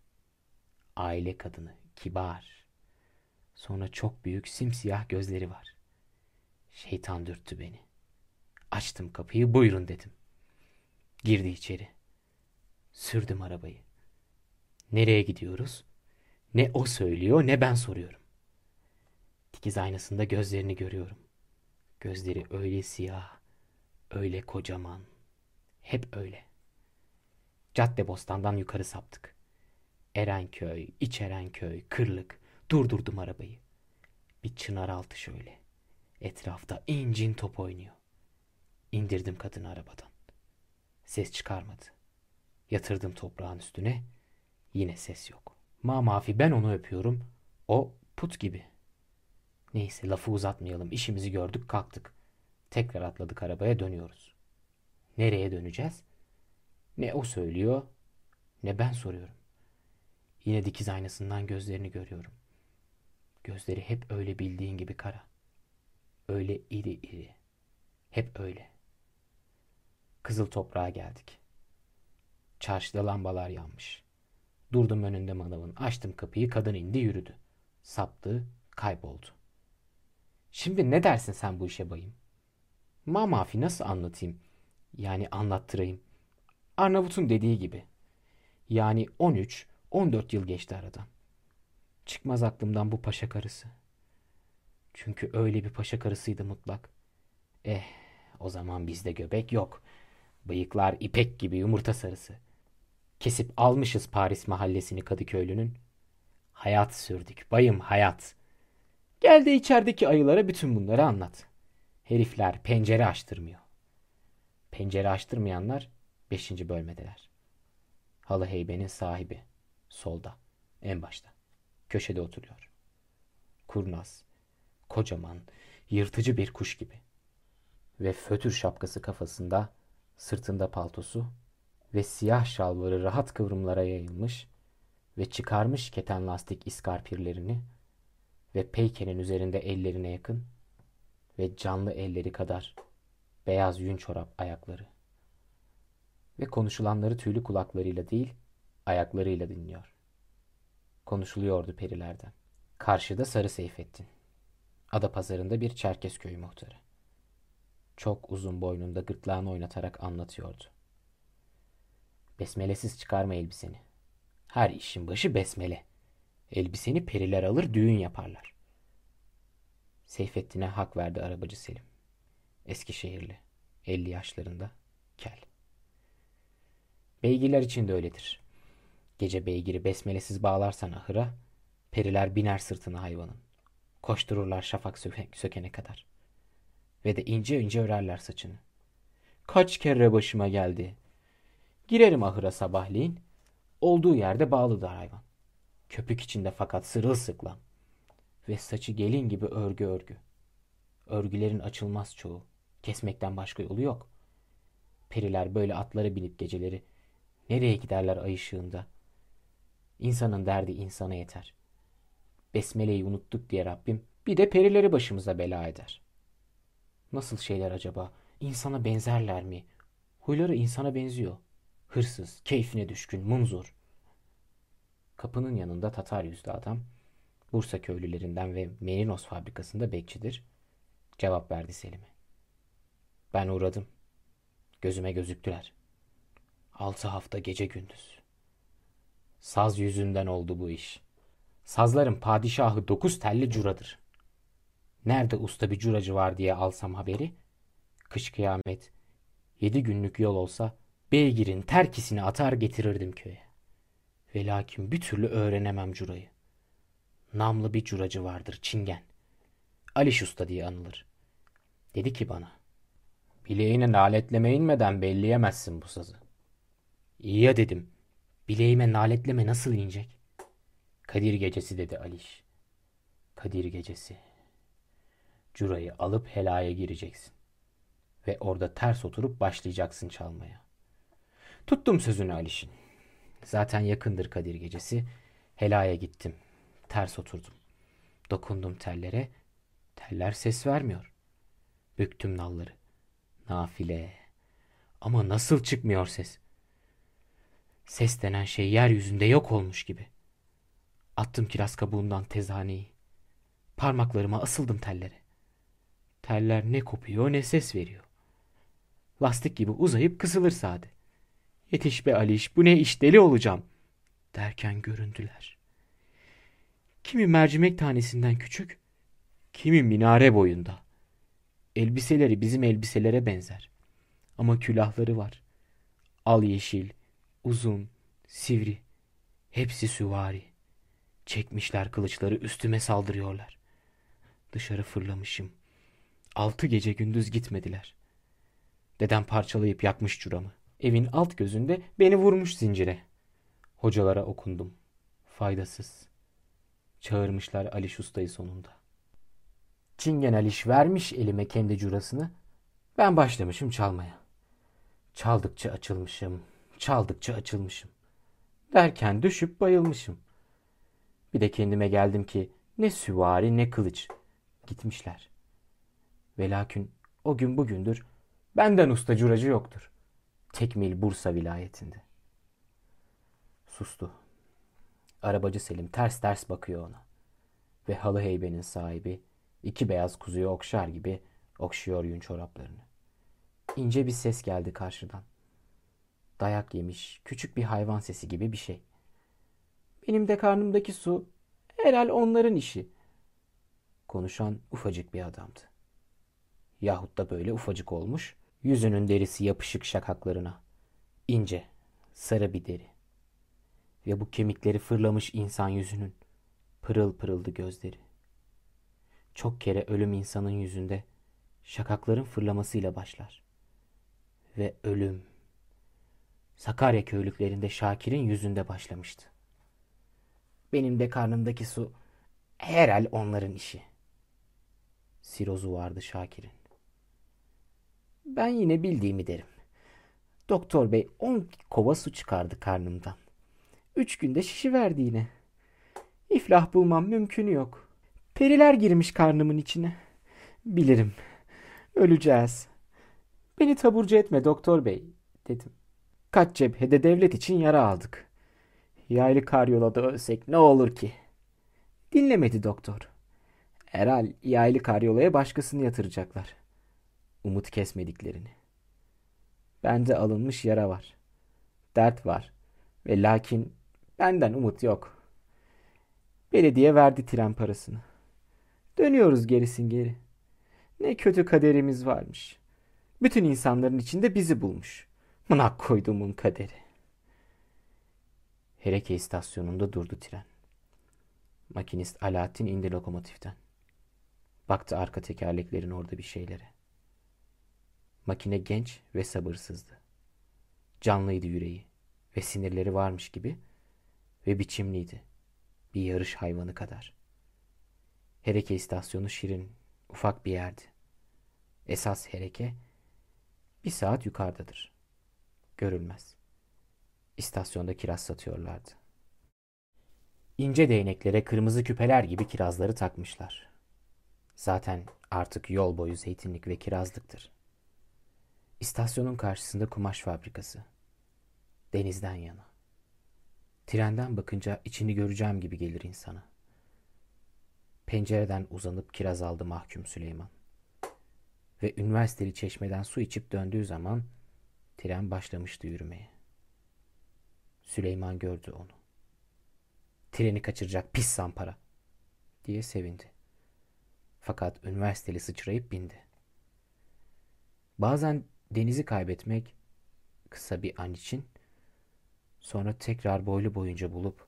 Aile kadını, kibar. Sonra çok büyük simsiyah gözleri var. Şeytan dürttü beni. Açtım kapıyı buyurun dedim. Girdi içeri. Sürdüm arabayı. Nereye gidiyoruz? Ne o söylüyor ne ben soruyorum. Dikiz aynasında gözlerini görüyorum. Gözleri öyle siyah, öyle kocaman. Hep öyle. Cadde bostandan yukarı saptık. Erenköy, İç Erenköy, Kırlık. Durdurdum arabayı. Bir çınar altı şöyle. Etrafta incin top oynuyor. İndirdim kadını arabadan. Ses çıkarmadı. Yatırdım toprağın üstüne. Yine ses yok. Ma mafi ben onu öpüyorum. O put gibi. Neyse lafı uzatmayalım. İşimizi gördük kalktık. Tekrar atladık arabaya dönüyoruz. Nereye döneceğiz? Ne o söylüyor ne ben soruyorum. Yine dikiz aynasından gözlerini görüyorum. Gözleri hep öyle bildiğin gibi kara. Öyle iri iri. Hep öyle. Kızıl toprağa geldik. Çarşıda lambalar yanmış. Durdum önünde manavın. Açtım kapıyı. Kadın indi yürüdü. Saptı. Kayboldu. Şimdi ne dersin sen bu işe bayım? Mamafi nasıl anlatayım? Yani anlattırayım. Arnavut'un dediği gibi. Yani 13, 14 yıl geçti aradan. Çıkmaz aklımdan bu paşa karısı. Çünkü öyle bir paşa karısıydı mutlak. Eh, o zaman bizde göbek yok. Bıyıklar ipek gibi yumurta sarısı. Kesip almışız Paris mahallesini Kadıköylü'nün. Hayat sürdük, bayım hayat. Gel de içerideki ayılara bütün bunları anlat. Herifler pencere açtırmıyor. Pencere açtırmayanlar beşinci bölmedeler. Halı heybenin sahibi. Solda. En başta. Köşede oturuyor. Kurnaz. Kocaman. Yırtıcı bir kuş gibi. Ve fötür şapkası kafasında, sırtında paltosu ve siyah şalvarı rahat kıvrımlara yayılmış ve çıkarmış keten lastik iskarpirlerini ve peykenin üzerinde ellerine yakın ve canlı elleri kadar beyaz yün çorap ayakları. Ve konuşulanları tüylü kulaklarıyla değil, ayaklarıyla dinliyor. Konuşuluyordu perilerden. Karşıda Sarı Seyfettin. Ada pazarında bir Çerkez köyü muhtarı. Çok uzun boynunda gırtlağını oynatarak anlatıyordu. Besmelesiz çıkarma elbiseni. Her işin başı besmele. Elbiseni periler alır düğün yaparlar. Seyfettin'e hak verdi arabacı Selim. Eskişehirli. 50 yaşlarında. Kel. Beygirler için de öyledir. Gece beygiri besmelesiz bağlarsan ahıra, periler biner sırtına hayvanın. Koştururlar şafak sökene kadar. Ve de ince ince örerler saçını. Kaç kere başıma geldi. Girerim ahıra sabahleyin. Olduğu yerde bağlıdır hayvan. Köpük içinde fakat sırılsıklam. Ve saçı gelin gibi örgü örgü. Örgülerin açılmaz çoğu. Kesmekten başka yolu yok. Periler böyle atlara binip geceleri nereye giderler ay ışığında? İnsanın derdi insana yeter. Besmele'yi unuttuk diye Rabbim bir de perileri başımıza bela eder. Nasıl şeyler acaba? İnsana benzerler mi? Huyları insana benziyor. Hırsız, keyfine düşkün, munzur. Kapının yanında Tatar yüzlü adam, Bursa köylülerinden ve Merinos fabrikasında bekçidir. Cevap verdi Selim'e. Ben uğradım. Gözüme gözüktüler. Altı hafta gece gündüz. Saz yüzünden oldu bu iş. Sazların padişahı dokuz telli curadır. Nerede usta bir curacı var diye alsam haberi, kış kıyamet, yedi günlük yol olsa beygirin terkisini atar getirirdim köye. Ve lakin bir türlü öğrenemem curayı. Namlı bir curacı vardır Çingen. Aliş Usta diye anılır. Dedi ki bana. Bileğine naletleme inmeden belleyemezsin bu sazı. İyi ya dedim. Bileğime naletleme nasıl inecek? Kadir gecesi dedi Aliş. Kadir gecesi. Curayı alıp helaya gireceksin. Ve orada ters oturup başlayacaksın çalmaya. Tuttum sözünü Aliş'in. Zaten yakındır Kadir gecesi. Helaya gittim. Ters oturdum. Dokundum tellere. Teller ses vermiyor. Büktüm nalları. Nafile. Ama nasıl çıkmıyor ses? Ses denen şey yeryüzünde yok olmuş gibi. Attım kiraz kabuğundan tezhaneyi. Parmaklarıma asıldım tellere. Teller ne kopuyor ne ses veriyor. Lastik gibi uzayıp kısılır sade. Yetiş be Aliş bu ne iş deli olacağım. Derken göründüler. Kimi mercimek tanesinden küçük, kimi minare boyunda. Elbiseleri bizim elbiselere benzer. Ama külahları var. Al yeşil, uzun, sivri. Hepsi süvari. Çekmişler kılıçları üstüme saldırıyorlar. Dışarı fırlamışım. Altı gece gündüz gitmediler. Dedem parçalayıp yakmış curamı. Evin alt gözünde beni vurmuş zincire. Hocalara okundum. Faydasız. Çağırmışlar Ali Usta'yı sonunda. Çingen Aliş vermiş elime kendi curasını. Ben başlamışım çalmaya. Çaldıkça açılmışım, çaldıkça açılmışım. Derken düşüp bayılmışım. Bir de kendime geldim ki ne süvari ne kılıç. Gitmişler. Velakün o gün bugündür benden usta curacı yoktur. Tekmil Bursa vilayetinde. Sustu. Arabacı Selim ters ters bakıyor ona. Ve halı heybenin sahibi iki beyaz kuzuyu okşar gibi okşuyor yün çoraplarını. İnce bir ses geldi karşıdan. Dayak yemiş küçük bir hayvan sesi gibi bir şey. Benim de karnımdaki su herhal onların işi. Konuşan ufacık bir adamdı. Yahut da böyle ufacık olmuş, yüzünün derisi yapışık şakaklarına. İnce, sarı bir deri. Ve bu kemikleri fırlamış insan yüzünün pırıl pırıldı gözleri. Çok kere ölüm insanın yüzünde şakakların fırlamasıyla başlar. Ve ölüm Sakarya köylüklerinde Şakir'in yüzünde başlamıştı. Benim de karnımdaki su herhal onların işi. Sirozu vardı Şakir'in. Ben yine bildiğimi derim. Doktor bey on kova su çıkardı karnımdan. Üç günde şişi verdi yine. İflah bulmam mümkün yok. Periler girmiş karnımın içine. Bilirim. Öleceğiz. Beni taburcu etme doktor bey dedim. Kaç cephede devlet için yara aldık. Yaylı karyolada ölsek ne olur ki? Dinlemedi doktor. Herhal yaylı karyolaya başkasını yatıracaklar. Umut kesmediklerini. Bende alınmış yara var. Dert var. Ve lakin benden umut yok. Belediye verdi tren parasını. Dönüyoruz gerisin geri. Ne kötü kaderimiz varmış. Bütün insanların içinde bizi bulmuş. Mınak koyduğumun kaderi. Hereke istasyonunda durdu tren. Makinist Alaaddin indi lokomotiften. Baktı arka tekerleklerin orada bir şeylere. Makine genç ve sabırsızdı. Canlıydı yüreği ve sinirleri varmış gibi ve biçimliydi. Bir yarış hayvanı kadar. Hereke istasyonu şirin, ufak bir yerdi. Esas hereke bir saat yukarıdadır. Görülmez. İstasyonda kiraz satıyorlardı. İnce değneklere kırmızı küpeler gibi kirazları takmışlar. Zaten artık yol boyu zeytinlik ve kirazlıktır. İstasyonun karşısında kumaş fabrikası. Denizden yana. Trenden bakınca içini göreceğim gibi gelir insana. Pencereden uzanıp kiraz aldı mahkum Süleyman. Ve üniversiteli çeşmeden su içip döndüğü zaman tren başlamıştı yürümeye. Süleyman gördü onu. Treni kaçıracak pis zampara diye sevindi. Fakat üniversiteli sıçrayıp bindi. Bazen denizi kaybetmek kısa bir an için sonra tekrar boylu boyunca bulup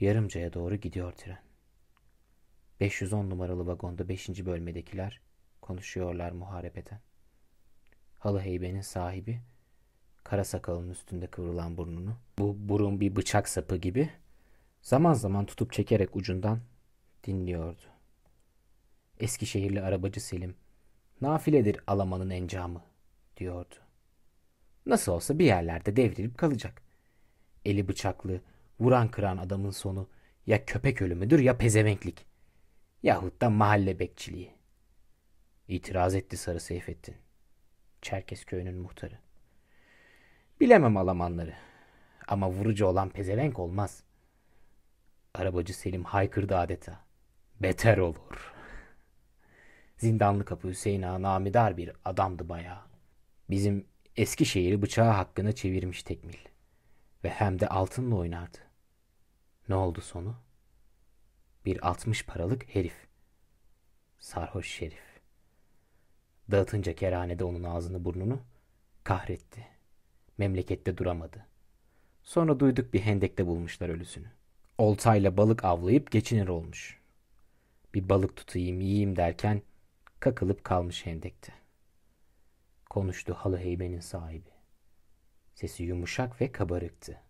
yarımcaya doğru gidiyor tren. 510 numaralı vagonda 5. bölmedekiler konuşuyorlar muharebeten. Halı heybenin sahibi kara sakalın üstünde kıvrılan burnunu bu burun bir bıçak sapı gibi zaman zaman tutup çekerek ucundan dinliyordu. Eskişehirli arabacı Selim nafiledir Alaman'ın encamı diyordu. Nasıl olsa bir yerlerde devrilip kalacak. Eli bıçaklı, vuran kıran adamın sonu ya köpek ölümüdür ya pezevenklik. Yahut da mahalle bekçiliği. İtiraz etti Sarı Seyfettin. Çerkes köyünün muhtarı. Bilemem Alamanları. Ama vurucu olan pezevenk olmaz. Arabacı Selim haykırdı adeta. Beter olur. Zindanlı kapı Hüseyin Ağa namidar bir adamdı bayağı. Bizim Eskişehir'i bıçağı hakkına çevirmiş tekmil. Ve hem de altınla oynardı. Ne oldu sonu? Bir altmış paralık herif. Sarhoş şerif. Dağıtınca kerhanede onun ağzını burnunu kahretti. Memlekette duramadı. Sonra duyduk bir hendekte bulmuşlar ölüsünü. Oltayla balık avlayıp geçinir olmuş. Bir balık tutayım yiyeyim derken kakılıp kalmış hendekte. Konuştu halı heybenin sahibi. Sesi yumuşak ve kabarıktı.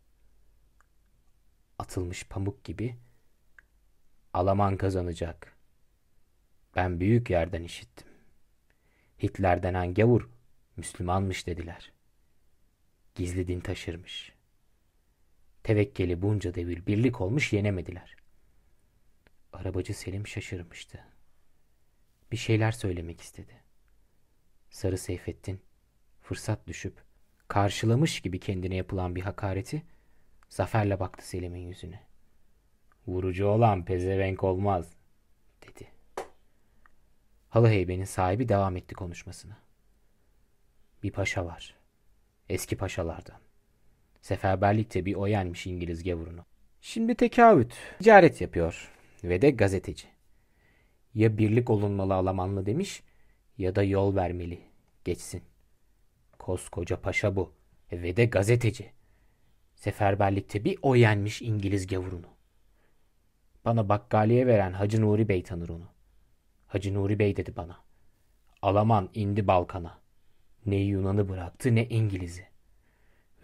Atılmış pamuk gibi Alaman kazanacak. Ben büyük yerden işittim. Hitler denen gavur Müslümanmış dediler. Gizli din taşırmış. Tevekkeli bunca devir birlik olmuş yenemediler. Arabacı Selim şaşırmıştı. Bir şeyler söylemek istedi. Sarı Seyfettin fırsat düşüp karşılamış gibi kendine yapılan bir hakareti zaferle baktı Selim'in yüzüne. Vurucu olan pezevenk olmaz dedi. Halı heybenin sahibi devam etti konuşmasına. Bir paşa var. Eski paşalardan. Seferberlikte bir o yenmiş İngiliz gavurunu. Şimdi tekavüt. Ticaret yapıyor. Ve de gazeteci. Ya birlik olunmalı Alamanlı demiş ya da yol vermeli. Geçsin. Koskoca paşa bu. Ve de gazeteci. Seferberlikte bir o yenmiş İngiliz gavurunu. Bana bakkaliye veren Hacı Nuri Bey tanır onu. Hacı Nuri Bey dedi bana. Alaman indi Balkan'a. Ne Yunan'ı bıraktı ne İngiliz'i.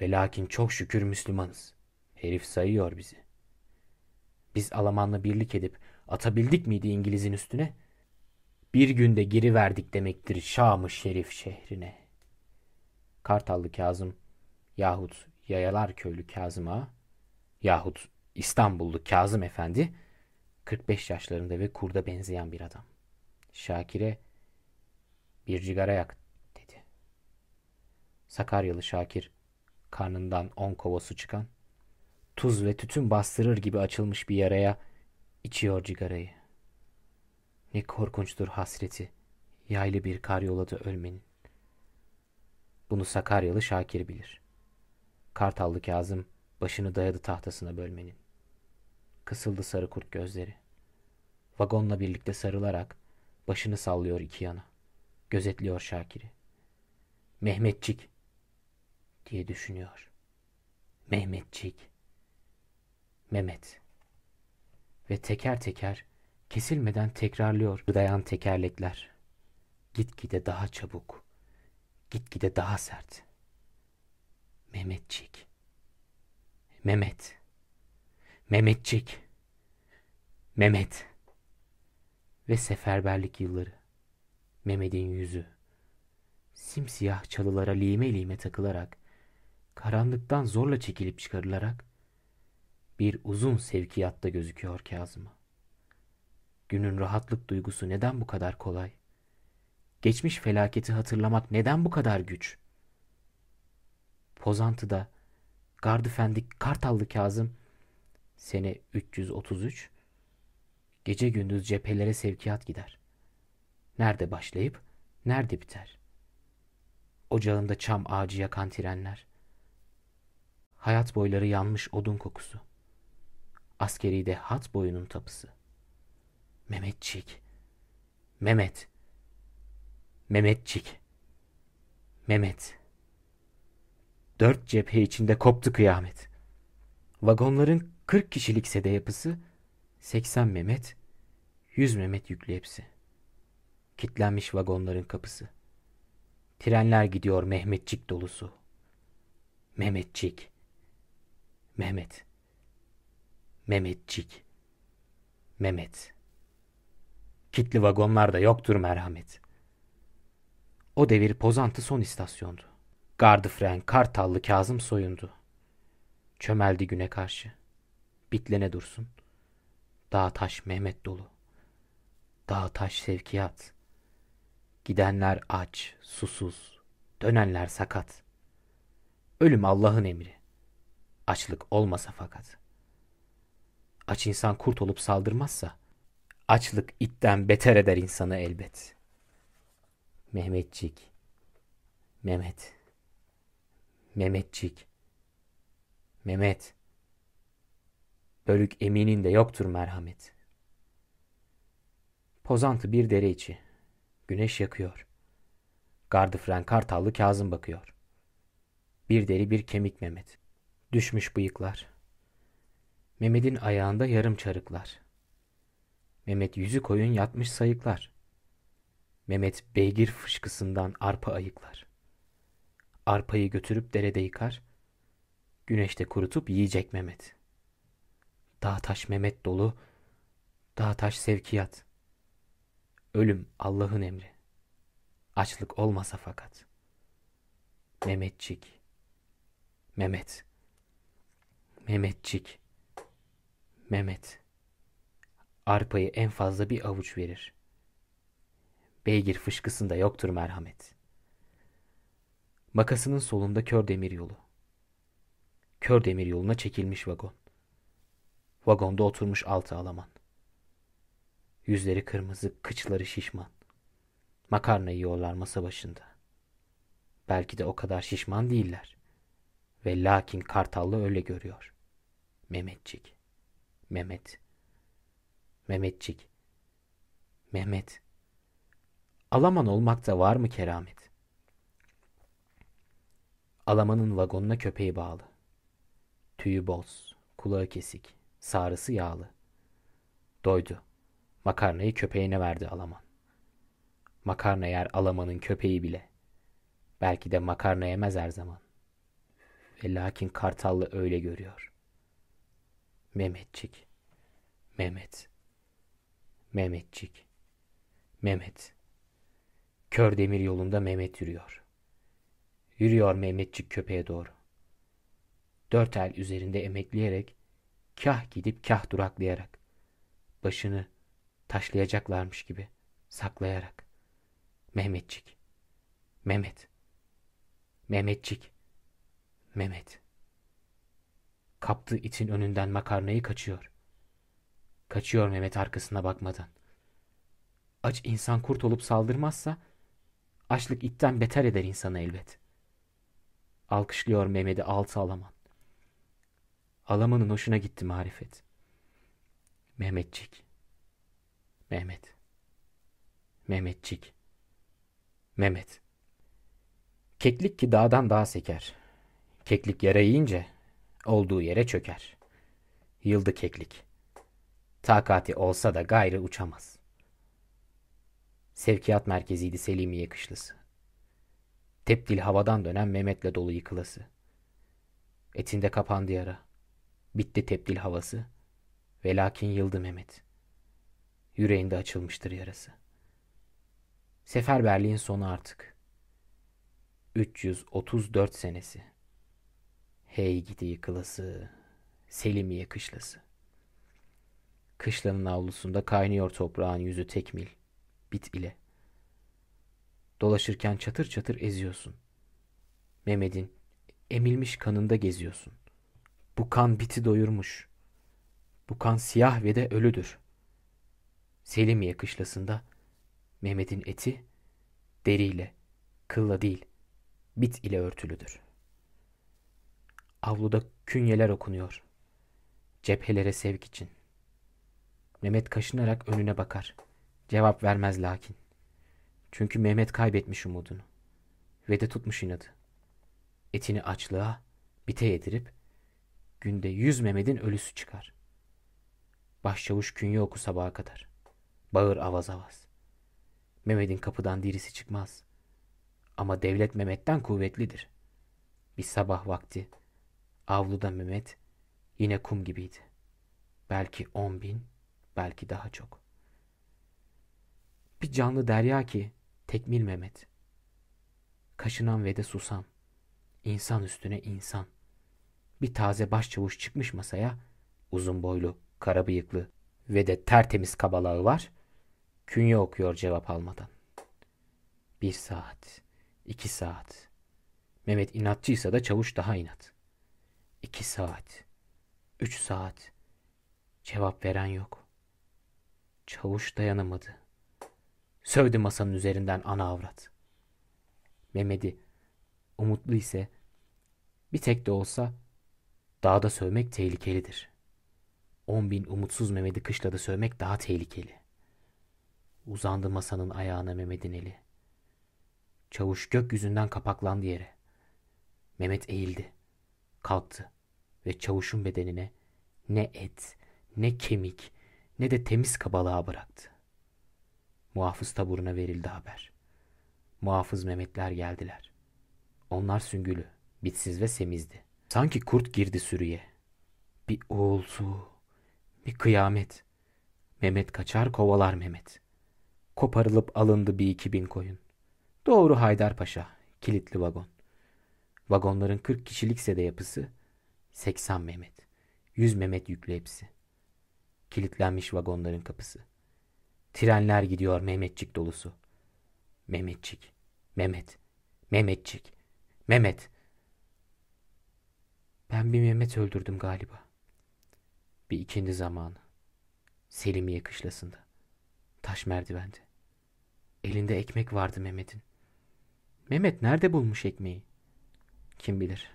Ve lakin çok şükür Müslümanız. Herif sayıyor bizi. Biz Alamanla birlik edip atabildik miydi İngiliz'in üstüne? Bir günde geri verdik demektir Şam-ı Şerif şehrine. Kartallı Kazım yahut Yayalar Köylü Kazım Ağa yahut İstanbullu Kazım Efendi 45 yaşlarında ve kurda benzeyen bir adam. Şakir'e bir cigara yak dedi. Sakaryalı Şakir karnından on kova su çıkan, tuz ve tütün bastırır gibi açılmış bir yaraya içiyor cigarayı. Ne korkunçtur hasreti, yaylı bir karyolada ölmenin. Bunu Sakaryalı Şakir bilir. Kartallı Kazım başını dayadı tahtasına bölmenin. Kısıldı sarı kurt gözleri. Vagonla birlikte sarılarak başını sallıyor iki yana. Gözetliyor Şakir'i. Mehmetçik diye düşünüyor. Mehmetçik. Mehmet. Ve teker teker kesilmeden tekrarlıyor dayan tekerlekler. Gitgide daha çabuk. Gitgide daha sert. Mehmetçik. Mehmet. Mehmetçik. Mehmet. Ve seferberlik yılları. Mehmet'in yüzü. Simsiyah çalılara lime lime takılarak, karanlıktan zorla çekilip çıkarılarak, bir uzun sevkiyatta gözüküyor Kazım'a. Günün rahatlık duygusu neden bu kadar kolay? Geçmiş felaketi hatırlamak neden bu kadar güç? Pozantı'da Gardefendi Kartallı Kazım sene 333 gece gündüz cephelere sevkiyat gider. Nerede başlayıp nerede biter? Ocağında çam ağacı yakan trenler. Hayat boyları yanmış odun kokusu. Askeri de hat boyunun tapısı. Mehmetçik. Mehmet. Mehmetçik. Mehmet. Dört cephe içinde koptu kıyamet. Vagonların kırk kişilik sede yapısı, seksen Mehmet, yüz Mehmet yüklü hepsi. Kitlenmiş vagonların kapısı. Trenler gidiyor Mehmetçik dolusu. Mehmetçik. Mehmet. Mehmetçik. Mehmet. Kitli vagonlarda yoktur merhamet. O devir Pozantı son istasyondu. Gardefren Kartallı Kazım soyundu. Çömeldi güne karşı. Bitlene dursun. Dağ taş Mehmet dolu. Dağ taş sevkiyat. Gidenler aç, susuz, Dönenler sakat. Ölüm Allah'ın emri. Açlık olmasa fakat. Aç insan kurt olup saldırmazsa, açlık itten beter eder insanı elbet. Mehmetçik, Mehmet, Mehmetçik, Mehmet. Bölük eminin de yoktur merhamet. Pozantı bir dere içi. Güneş yakıyor. Gardıfren Kartallı Kazım bakıyor. Bir deri bir kemik Mehmet. Düşmüş bıyıklar. Mehmet'in ayağında yarım çarıklar. Mehmet yüzü koyun yatmış sayıklar. Mehmet beygir fışkısından arpa ayıklar. Arpayı götürüp derede yıkar. Güneşte kurutup yiyecek Mehmet. Dağ taş Mehmet dolu, dağ taş sevkiyat. Ölüm Allah'ın emri. Açlık olmasa fakat. Mehmetçik. Mehmet. Mehmetçik. Mehmet. Arpayı en fazla bir avuç verir. Beygir fışkısında yoktur merhamet. Makasının solunda kör demir yolu. Kör demir yoluna çekilmiş vagon. Vagonda oturmuş altı alaman. Yüzleri kırmızı, kıçları şişman. Makarna yiyorlar masa başında. Belki de o kadar şişman değiller. Ve lakin Kartallı öyle görüyor. Mehmetçik. Mehmet. Mehmetçik. Mehmet. Alaman olmakta var mı keramet? Alamanın vagonuna köpeği bağlı. Tüyü boz, kulağı kesik, sarısı yağlı. Doydu. Makarnayı köpeğine verdi Alaman. Makarna yer Alaman'ın köpeği bile. Belki de makarna yemez her zaman. Ve lakin Kartallı öyle görüyor. Mehmetçik. Mehmet. Mehmetçik. Mehmet. Kör demir yolunda Mehmet yürüyor. Yürüyor Mehmetçik köpeğe doğru. Dört el üzerinde emekleyerek, kah gidip kah duraklayarak, başını taşlayacaklarmış gibi saklayarak. Mehmetçik. Mehmet. Mehmetçik. Mehmet. Kaptı itin önünden makarnayı kaçıyor. Kaçıyor Mehmet arkasına bakmadan. Aç insan kurt olup saldırmazsa açlık itten beter eder insanı elbet. Alkışlıyor Mehmet'i altı alaman. Alamanın hoşuna gitti marifet. Mehmetçik. Mehmet. Mehmetçik. Mehmet. Keklik ki dağdan dağa seker. Keklik yara yiyince olduğu yere çöker. Yıldı keklik. Takati olsa da gayrı uçamaz. Sevkiyat merkeziydi Selimiye kışlası. Tepdil havadan dönen Mehmet'le dolu yıkılası. Etinde kapandı yara. Bitti tepdil havası. Ve lakin yıldı Mehmet. Yüreğinde açılmıştır yarası. Seferberliğin sonu artık. 334 senesi. Hey gidi yıkılası, Selimiye kışlası. Kışlanın avlusunda kaynıyor toprağın yüzü tekmil, bit ile. Dolaşırken çatır çatır eziyorsun. Mehmet'in emilmiş kanında geziyorsun. Bu kan biti doyurmuş. Bu kan siyah ve de ölüdür. Selimiye kışlasında Mehmet'in eti deriyle, kılla değil, bit ile örtülüdür. Avluda künyeler okunuyor. Cephelere sevk için. Mehmet kaşınarak önüne bakar. Cevap vermez lakin. Çünkü Mehmet kaybetmiş umudunu. Ve de tutmuş inadı. Etini açlığa, bite yedirip günde yüz Mehmet'in ölüsü çıkar. Başçavuş künye oku sabaha kadar. Bağır avaz avaz. Mehmet'in kapıdan dirisi çıkmaz. Ama devlet Mehmet'ten kuvvetlidir. Bir sabah vakti avluda Mehmet yine kum gibiydi. Belki on bin, belki daha çok. Bir canlı derya ki tekmil Mehmet. Kaşınan ve de susan. İnsan üstüne insan. Bir taze başçavuş çıkmış masaya. Uzun boylu, kara bıyıklı ve de tertemiz kabalağı var. Künye okuyor cevap almadan. Bir saat, iki saat, Mehmet inatçıysa da çavuş daha inat. İki saat. Üç saat. Cevap veren yok. Çavuş dayanamadı. Sövdü masanın üzerinden ana avrat. Mehmet'i umutlu ise bir tek de olsa dağda sövmek tehlikelidir. On bin umutsuz Mehmet'i kışlada sövmek daha tehlikeli. Uzandı masanın ayağına Mehmet'in eli. Çavuş gökyüzünden kapaklandı yere. Mehmet eğildi. Kalktı ve çavuşun bedenine ne et, ne kemik, ne de temiz kabalığa bıraktı. Muhafız taburuna verildi haber. Muhafız Mehmetler geldiler. Onlar süngülü, bitsiz ve semizdi. Sanki kurt girdi sürüye. Bir uğultu, bir kıyamet. Mehmet kaçar kovalar Mehmet. Koparılıp alındı bir iki bin koyun. Doğru Haydarpaşa, kilitli vagon. Vagonların 40 kişilikse de yapısı 80 Mehmet. 100 Mehmet yüklü hepsi. Kilitlenmiş vagonların kapısı. Trenler gidiyor Mehmetçik dolusu. Mehmetçik, Mehmet, Mehmetçik, Mehmet. Ben bir Mehmet öldürdüm galiba. Bir ikindi zamanı. Selimiye kışlasında. Taş merdivende. Elinde ekmek vardı Mehmet'in. Mehmet nerede bulmuş ekmeği? Kim bilir.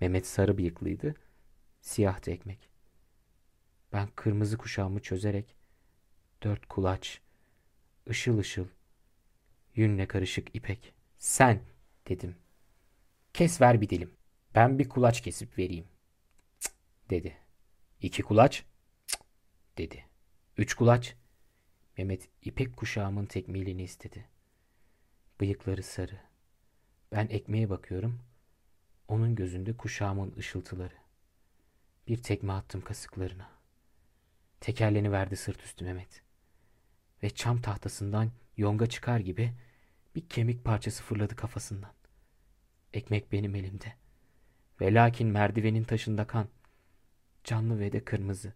Mehmet sarı bıyıklıydı. Siyahtı ekmek. Ben kırmızı kuşağımı çözerek dört kulaç, ışıl ışıl, yünle karışık ipek. Sen dedim. Kes ver bir dilim. Ben bir kulaç kesip vereyim. Cık, dedi. İki kulaç. Cık, dedi. Üç kulaç. Mehmet ipek kuşağımın tekmilini istedi. Bıyıkları sarı. Ben ekmeğe bakıyorum. Onun gözünde kuşağımın ışıltıları. Bir tekme attım kasıklarına. Tekerleni verdi sırt üstü Mehmet. Ve çam tahtasından yonga çıkar gibi bir kemik parçası fırladı kafasından. Ekmek benim elimde. Ve lakin merdivenin taşında kan. Canlı ve de kırmızı.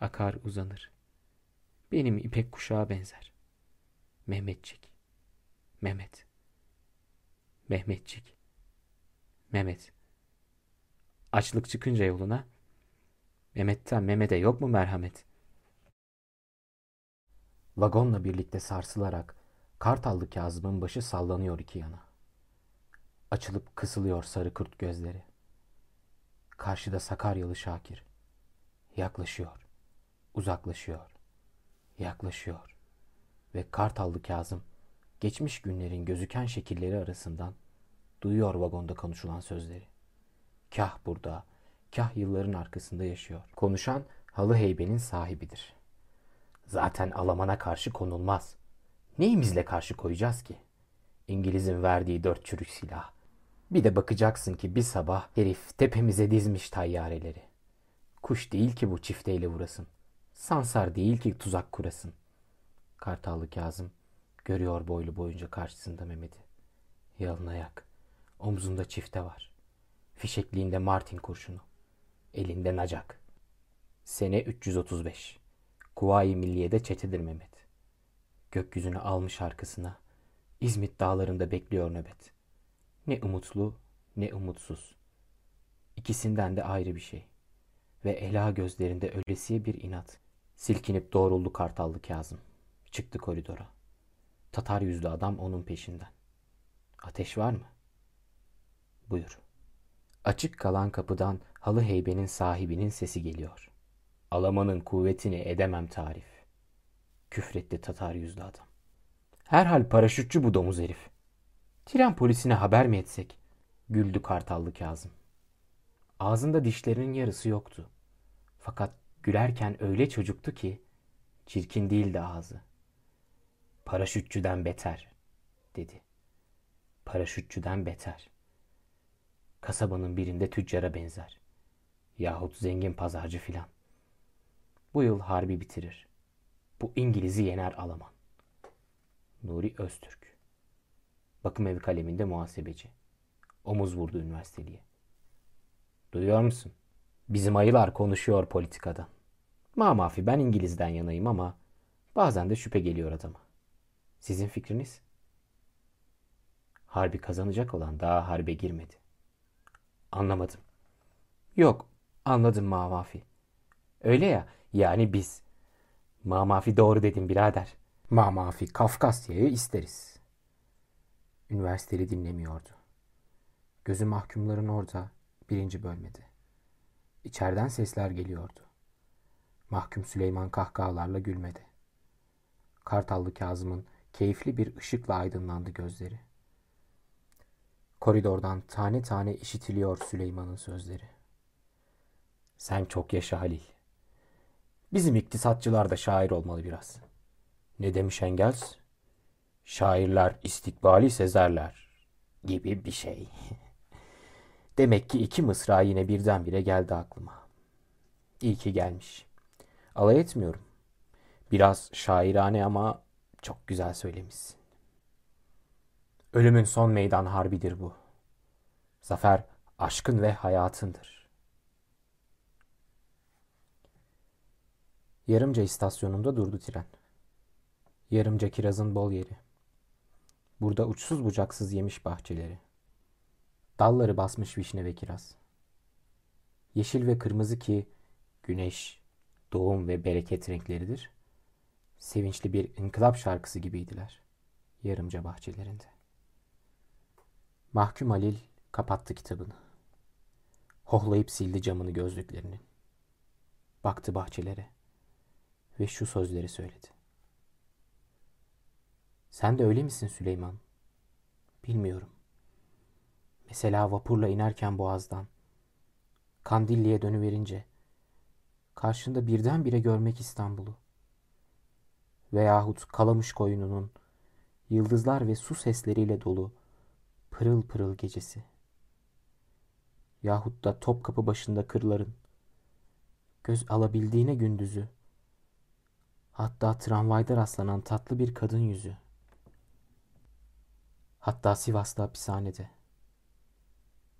Akar uzanır. Benim ipek kuşağa benzer. Mehmetçik. Mehmet. Mehmetçik. Mehmet. Açlık çıkınca yoluna. Mehmet'ten Mehmet'e yok mu merhamet? Vagonla birlikte sarsılarak Kartallı Kazım'ın başı sallanıyor iki yana. Açılıp kısılıyor sarı kurt gözleri. Karşıda Sakaryalı Şakir. Yaklaşıyor. Uzaklaşıyor. Yaklaşıyor. Ve Kartallı Kazım geçmiş günlerin gözüken şekilleri arasından duyuyor vagonda konuşulan sözleri. Kah burada, kah yılların arkasında yaşıyor. Konuşan halı heybenin sahibidir. Zaten Alaman'a karşı konulmaz. Neyimizle karşı koyacağız ki? İngiliz'in verdiği dört çürük silah. Bir de bakacaksın ki bir sabah herif tepemize dizmiş tayyareleri. Kuş değil ki bu çifteyle vurasın. Sansar değil ki tuzak kurasın. Kartallı Kazım görüyor boylu boyunca karşısında Mehmet'i. Yalın ayak. Omzunda çifte var. Fişekliğinde Martin kurşunu. Elinde nacak. Sene 335. Kuvayi Milliye'de çetedir Mehmet. Gökyüzünü almış arkasına. İzmit dağlarında bekliyor nöbet. Ne umutlu ne umutsuz. İkisinden de ayrı bir şey. Ve ela gözlerinde öylesiye bir inat. Silkinip doğruldu kartallı Kazım. Çıktı koridora. Tatar yüzlü adam onun peşinden. Ateş var mı? Buyur. Açık kalan kapıdan halı heybenin sahibinin sesi geliyor. Alamanın kuvvetini edemem tarif. Küfretti Tatar yüzlü adam. Herhal paraşütçü bu domuz herif. Tren polisine haber mi etsek? Güldü kartallı Kazım. Ağzında dişlerinin yarısı yoktu. Fakat gülerken öyle çocuktu ki çirkin değildi ağzı. Paraşütçüden beter dedi. Paraşütçüden beter. Kasabanın birinde tüccara benzer. Yahut zengin pazarcı filan. Bu yıl harbi bitirir. Bu İngiliz'i yener Alaman. Nuri Öztürk. Bakım evi kaleminde muhasebeci. Omuz vurdu üniversiteliye. Duyuyor musun? Bizim ayılar konuşuyor politikadan. Mamafi ben İngiliz'den yanayım ama bazen de şüphe geliyor adama. Sizin fikriniz? Harbi kazanacak olan daha harbe girmedi. Anlamadım. Yok, anladım Mamafi. Öyle ya, yani biz. Mamafi doğru dedim birader. Mamafi Kafkasya'yı isteriz. Üniversiteli dinlemiyordu. Gözü mahkumların orada, birinci bölmede. İçeriden sesler geliyordu. Mahkum Süleyman kahkahalarla gülmedi. Kartallı Kazım'ın keyifli bir ışıkla aydınlandı gözleri. Koridordan tane tane işitiliyor Süleyman'ın sözleri. Sen çok yaşa Halil. Bizim iktisatçılar da şair olmalı biraz. Ne demiş Engels? Şairler istikbali sezerler gibi bir şey. *laughs* Demek ki iki mısra yine birdenbire geldi aklıma. İyi ki gelmiş. Alay etmiyorum. Biraz şairane ama çok güzel söylemişsin. Ölümün son meydan harbidir bu. Zafer aşkın ve hayatındır. Yarımca istasyonunda durdu tren. Yarımca kirazın bol yeri. Burada uçsuz bucaksız yemiş bahçeleri. Dalları basmış vişne ve kiraz. Yeşil ve kırmızı ki güneş, doğum ve bereket renkleridir. Sevinçli bir inkılap şarkısı gibiydiler. Yarımca bahçelerinde. Mahkum Halil kapattı kitabını. Hohlayıp sildi camını gözlüklerinin. Baktı bahçelere ve şu sözleri söyledi. Sen de öyle misin Süleyman? Bilmiyorum. Mesela vapurla inerken boğazdan, Kandilli'ye dönüverince, karşında birdenbire görmek İstanbul'u. Veyahut Kalamış koyununun, yıldızlar ve su sesleriyle dolu, pırıl pırıl gecesi. Yahut da Topkapı başında kırların, göz alabildiğine gündüzü, hatta tramvayda rastlanan tatlı bir kadın yüzü. Hatta Sivas'ta hapishanede.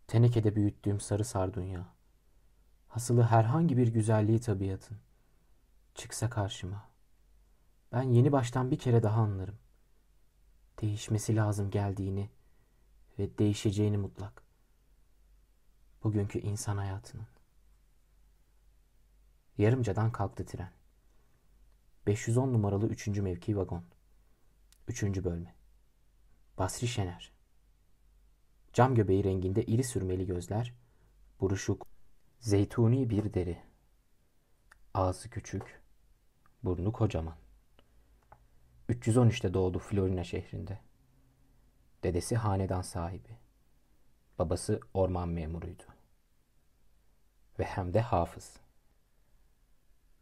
Tenekede büyüttüğüm sarı sardunya. Hasılı herhangi bir güzelliği tabiatın. Çıksa karşıma. Ben yeni baştan bir kere daha anlarım. Değişmesi lazım geldiğini ve değişeceğini mutlak. Bugünkü insan hayatının. Yarımcadan kalktı tren. 510 numaralı 3. mevki vagon. 3. bölme. Basri Şener. Cam göbeği renginde iri sürmeli gözler, buruşuk, zeytuni bir deri. Ağzı küçük, burnu kocaman. 313'te doğdu Florina şehrinde. Dedesi hanedan sahibi. Babası orman memuruydu. Ve hem de hafız.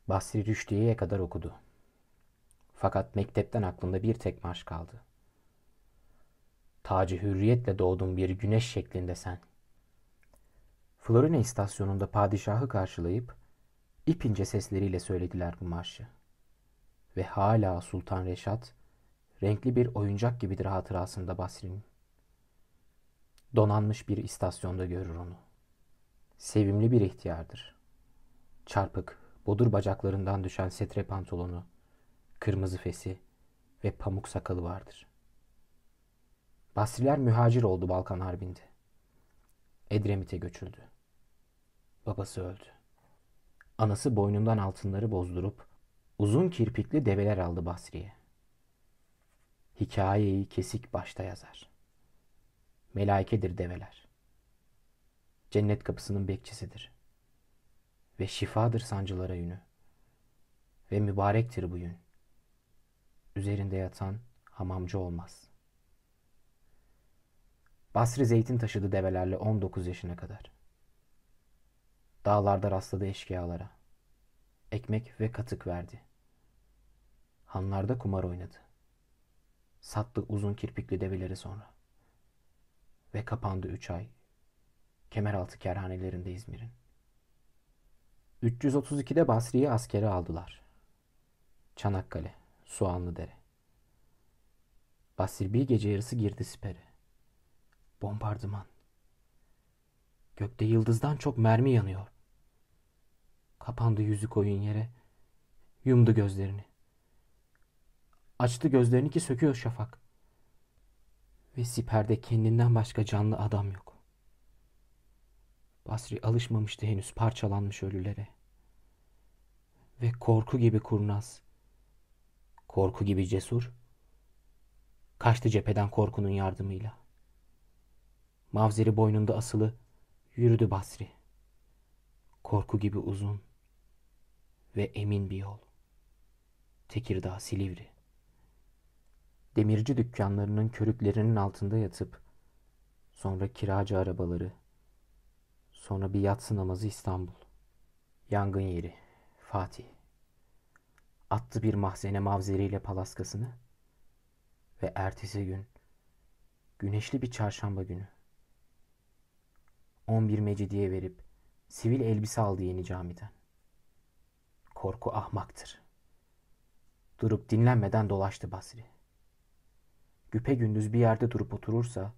Basri Rüşdiye'ye kadar okudu. Fakat mektepten aklında bir tek marş kaldı. Tacı hürriyetle doğdun bir güneş şeklinde sen. Florina istasyonunda padişahı karşılayıp ipince sesleriyle söylediler bu marşı. Ve hala Sultan Reşat renkli bir oyuncak gibidir hatırasında Basri'nin. Donanmış bir istasyonda görür onu. Sevimli bir ihtiyardır. Çarpık, bodur bacaklarından düşen setre pantolonu, kırmızı fesi ve pamuk sakalı vardır. Basriler mühacir oldu Balkan Harbi'nde. Edremit'e göçüldü. Babası öldü. Anası boynundan altınları bozdurup uzun kirpikli develer aldı Basri'ye. Hikayeyi kesik başta yazar. Melaikedir develer. Cennet kapısının bekçisidir. Ve şifadır sancılara yünü. Ve mübarektir bu yün. Üzerinde yatan hamamcı olmaz.'' Basri zeytin taşıdı develerle 19 yaşına kadar. Dağlarda rastladı eşkıyalara. Ekmek ve katık verdi. Hanlarda kumar oynadı. Sattı uzun kirpikli develeri sonra. Ve kapandı üç ay. Kemeraltı kerhanelerinde İzmir'in. 332'de Basri'yi askere aldılar. Çanakkale, Soğanlıdere. Basri bir gece yarısı girdi sipere. Bombardıman. Gökte yıldızdan çok mermi yanıyor. Kapandı yüzü koyun yere. Yumdu gözlerini. Açtı gözlerini ki söküyor şafak. Ve siperde kendinden başka canlı adam yok. Basri alışmamıştı henüz parçalanmış ölülere. Ve korku gibi kurnaz, korku gibi cesur, kaçtı cepheden korkunun yardımıyla. Mavzeri boynunda asılı yürüdü Basri. Korku gibi uzun ve emin bir yol. Tekirdağ, Silivri. Demirci dükkanlarının körüklerinin altında yatıp, sonra kiracı arabaları, sonra bir yatsı namazı İstanbul. Yangın yeri, Fatih. Attı bir mahzene mavzeriyle palaskasını ve ertesi gün, güneşli bir çarşamba günü, 11 mecidiye verip sivil elbise aldı yeni camiden. Korku ahmaktır. Durup dinlenmeden dolaştı Basri. Güpe gündüz bir yerde durup oturursa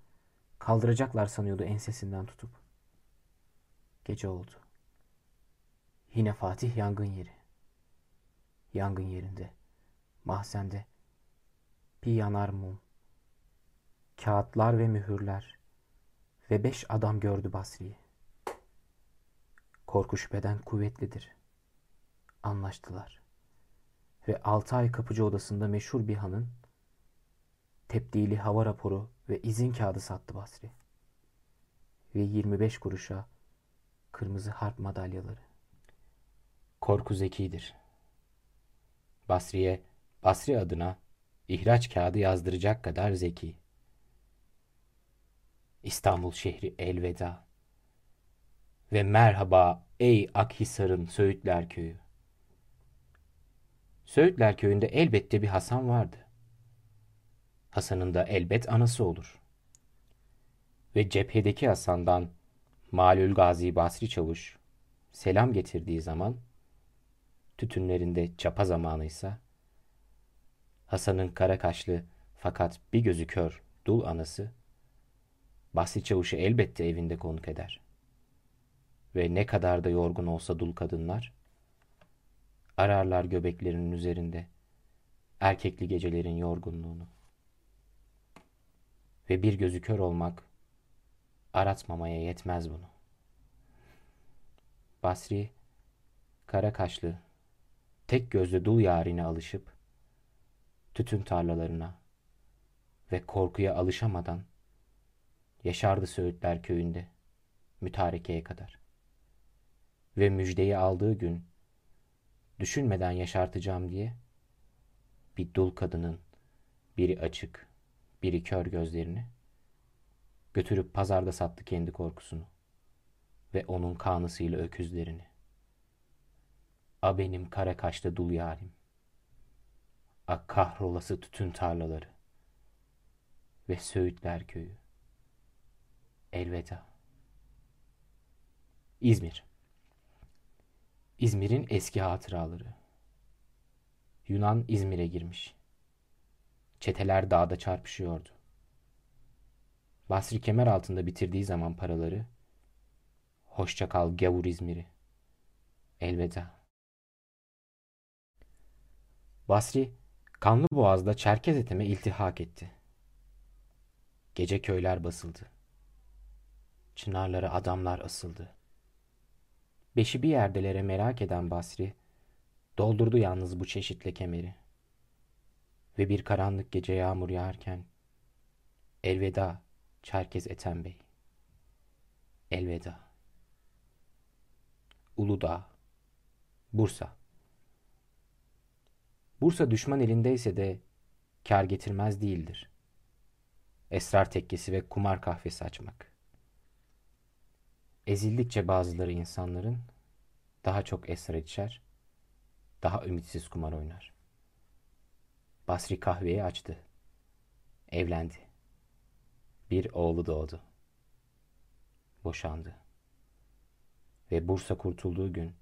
kaldıracaklar sanıyordu ensesinden tutup. Gece oldu. Yine Fatih yangın yeri. Yangın yerinde, mahzende bir yanar mum, kağıtlar ve mühürler ve beş adam gördü Basri'yi. Korku şüpheden kuvvetlidir. Anlaştılar. Ve altı ay kapıcı odasında meşhur bir hanın tepdili hava raporu ve izin kağıdı sattı Basri. Ve 25 kuruşa kırmızı harp madalyaları. Korku zekidir. Basri'ye Basri adına ihraç kağıdı yazdıracak kadar zeki. İstanbul şehri elveda. Ve merhaba ey Akhisar'ın Söğütler köyü. Söğütler köyünde elbette bir Hasan vardı. Hasan'ın da elbet anası olur. Ve cephedeki Hasan'dan Malül Gazi Basri Çavuş selam getirdiği zaman tütünlerinde çapa zamanıysa Hasan'ın kara kaşlı fakat bir gözü kör dul anası Basri Çavuş'u elbette evinde konuk eder. Ve ne kadar da yorgun olsa dul kadınlar ararlar göbeklerinin üzerinde erkekli gecelerin yorgunluğunu. Ve bir gözü kör olmak aratmamaya yetmez bunu. Basri, kara kaşlı, tek gözlü dul yarine alışıp, tütün tarlalarına ve korkuya alışamadan yaşardı Söğütler köyünde mütarekeye kadar. Ve müjdeyi aldığı gün, düşünmeden yaşartacağım diye, bir dul kadının biri açık, biri kör gözlerini, götürüp pazarda sattı kendi korkusunu ve onun kanısıyla öküzlerini. A benim kara kaşlı dul yarim. A kahrolası tütün tarlaları ve Söğütler köyü. Elveda. İzmir. İzmir'in eski hatıraları. Yunan İzmir'e girmiş. Çeteler dağda çarpışıyordu. Basri kemer altında bitirdiği zaman paraları, hoşça kal gavur İzmir'i. Elveda. Basri, kanlı boğazda Çerkez eteme iltihak etti. Gece köyler basıldı. Çınarlara adamlar asıldı. Beşi bir yerdelere merak eden Basri, doldurdu yalnız bu çeşitle kemeri. Ve bir karanlık gece yağmur yağarken, elveda Çerkez Ethem Bey. Elveda. Uludağ. Bursa. Bursa düşman elindeyse de kar getirmez değildir. Esrar tekkesi ve kumar kahvesi açmak. Ezildikçe bazıları insanların daha çok esrar içer, daha ümitsiz kumar oynar. Basri kahveyi açtı. Evlendi. Bir oğlu doğdu. Boşandı. Ve Bursa kurtulduğu gün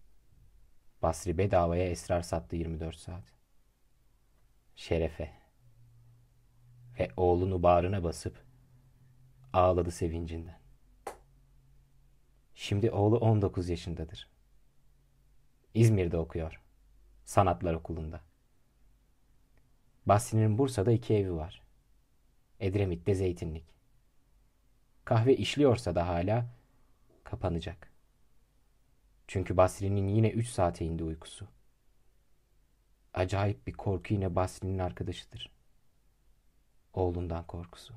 Basri bedavaya esrar sattı 24 saat. Şerefe. Ve oğlunu bağrına basıp ağladı sevincinden. Şimdi oğlu 19 yaşındadır. İzmir'de okuyor. Sanatlar okulunda. Basri'nin Bursa'da iki evi var. Edremit'te zeytinlik. Kahve işliyorsa da hala kapanacak. Çünkü Basri'nin yine üç saate indi uykusu. Acayip bir korku yine Basri'nin arkadaşıdır. Oğlundan korkusu.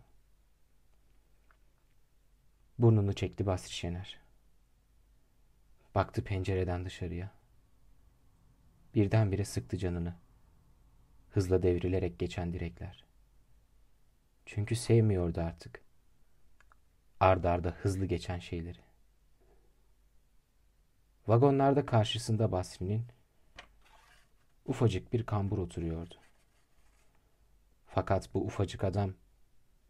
Burnunu çekti Basri Şener. Baktı pencereden dışarıya. Birdenbire sıktı canını. Hızla devrilerek geçen direkler. Çünkü sevmiyordu artık. Ard arda hızlı geçen şeyleri. Vagonlarda karşısında Basri'nin ufacık bir kambur oturuyordu. Fakat bu ufacık adam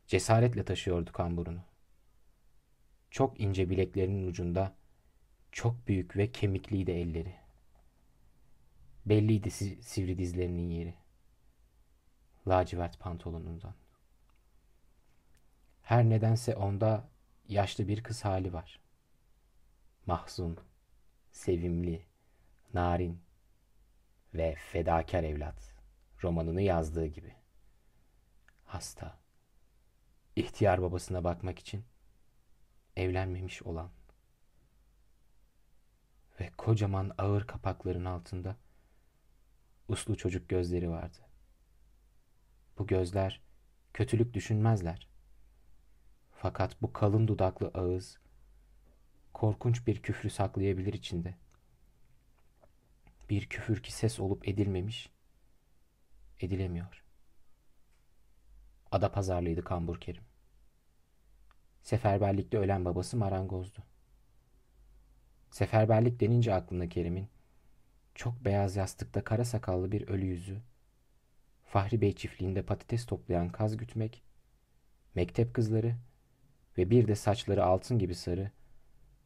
cesaretle taşıyordu kamburunu. Çok ince bileklerinin ucunda çok büyük ve kemikliydi elleri. Belliydi sivri dizlerinin yeri. Lacivert pantolonundan. Her nedense onda yaşlı bir kız hali var. Mahzun, sevimli, narin ve fedakar evlat romanını yazdığı gibi. Hasta, ihtiyar babasına bakmak için evlenmemiş olan ve kocaman ağır kapakların altında uslu çocuk gözleri vardı. Bu gözler kötülük düşünmezler. Fakat bu kalın dudaklı ağız korkunç bir küfrü saklayabilir içinde. Bir küfür ki ses olup edilmemiş, edilemiyor. Ada pazarlıydı Kambur Kerim. Seferberlikte ölen babası marangozdu. Seferberlik denince aklına Kerim'in çok beyaz yastıkta kara sakallı bir ölü yüzü, Fahri Bey çiftliğinde patates toplayan kaz gütmek, mektep kızları ve bir de saçları altın gibi sarı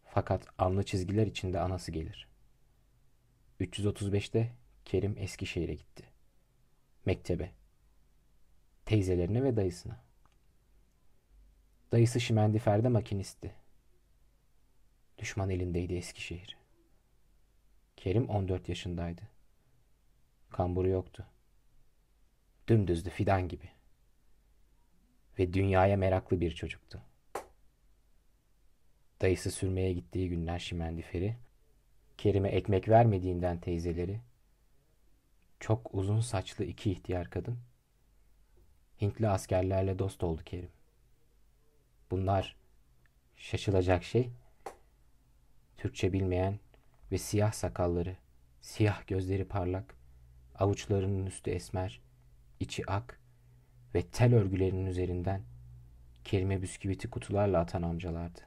fakat anlı çizgiler içinde anası gelir. 335'te Kerim Eskişehir'e gitti. Mektebe. Teyzelerine ve dayısına. Dayısı Şimendifer'de makinistti. Düşman elindeydi Eskişehir. Kerim 14 yaşındaydı. Kamburu yoktu. Dümdüzdü fidan gibi. Ve dünyaya meraklı bir çocuktu. Dayısı sürmeye gittiği günler şimendiferi, Kerim'e ekmek vermediğinden teyzeleri, çok uzun saçlı iki ihtiyar kadın, Hintli askerlerle dost oldu Kerim. Bunlar şaşılacak şey, Türkçe bilmeyen ve siyah sakalları, siyah gözleri parlak, avuçlarının üstü esmer, içi ak ve tel örgülerinin üzerinden kelime bisküviti kutularla atan amcalardı.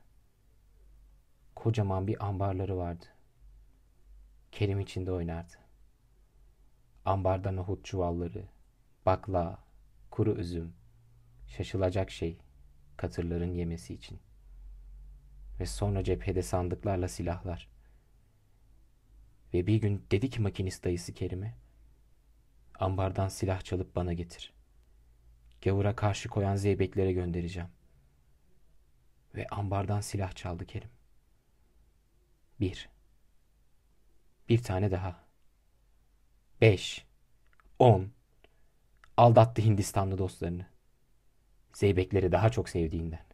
Kocaman bir ambarları vardı. Kerim içinde oynardı. Ambarda nohut çuvalları, bakla, kuru üzüm, şaşılacak şey, katırların yemesi için. Ve sonra cephede sandıklarla silahlar. Ve bir gün dedi ki makinist dayısı Kerim'e, ambardan silah çalıp bana getir. Gavura karşı koyan zeybeklere göndereceğim. Ve ambardan silah çaldı Kerim. Bir. Bir tane daha. Beş. On. Aldattı Hindistanlı dostlarını. Zeybekleri daha çok sevdiğinden.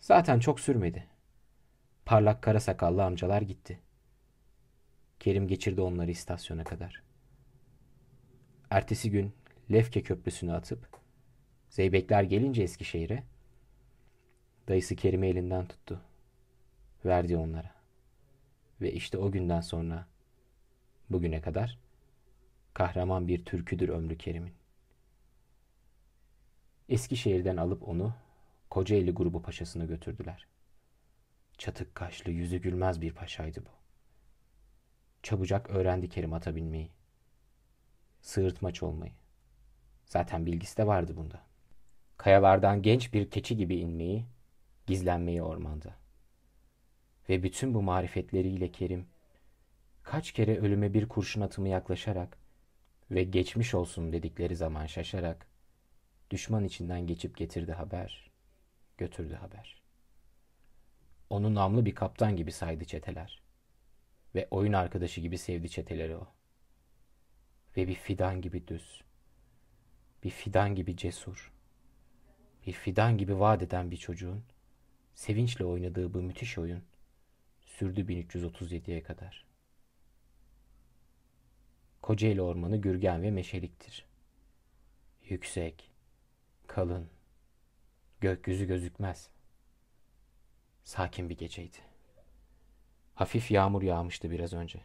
Zaten çok sürmedi. Parlak kara sakallı amcalar gitti. Kerim geçirdi onları istasyona kadar. Ertesi gün Lefke Köprüsü'nü atıp Zeybekler gelince Eskişehir'e dayısı Kerim'i elinden tuttu. Verdi onlara. Ve işte o günden sonra bugüne kadar kahraman bir türküdür ömrü Kerim'in. Eskişehir'den alıp onu Kocaeli grubu paşasına götürdüler. Çatık kaşlı, yüzü gülmez bir paşaydı bu. Çabucak öğrendi Kerim ata binmeyi. Sığırtmaç olmayı. Zaten bilgisi de vardı bunda. Kayalardan genç bir keçi gibi inmeyi, gizlenmeyi ormanda. Ve bütün bu marifetleriyle Kerim, kaç kere ölüme bir kurşun atımı yaklaşarak ve geçmiş olsun dedikleri zaman şaşarak, düşman içinden geçip getirdi haber, götürdü haber. Onu namlı bir kaptan gibi saydı çeteler. Ve oyun arkadaşı gibi sevdi çeteleri o. Ve bir fidan gibi düz. Bir fidan gibi cesur. Bir fidan gibi vaat eden bir çocuğun sevinçle oynadığı bu müthiş oyun sürdü 1337'ye kadar. Kocaeli Ormanı gürgen ve meşeliktir. Yüksek, kalın, gökyüzü gözükmez. Sakin bir geceydi. Hafif yağmur yağmıştı biraz önce.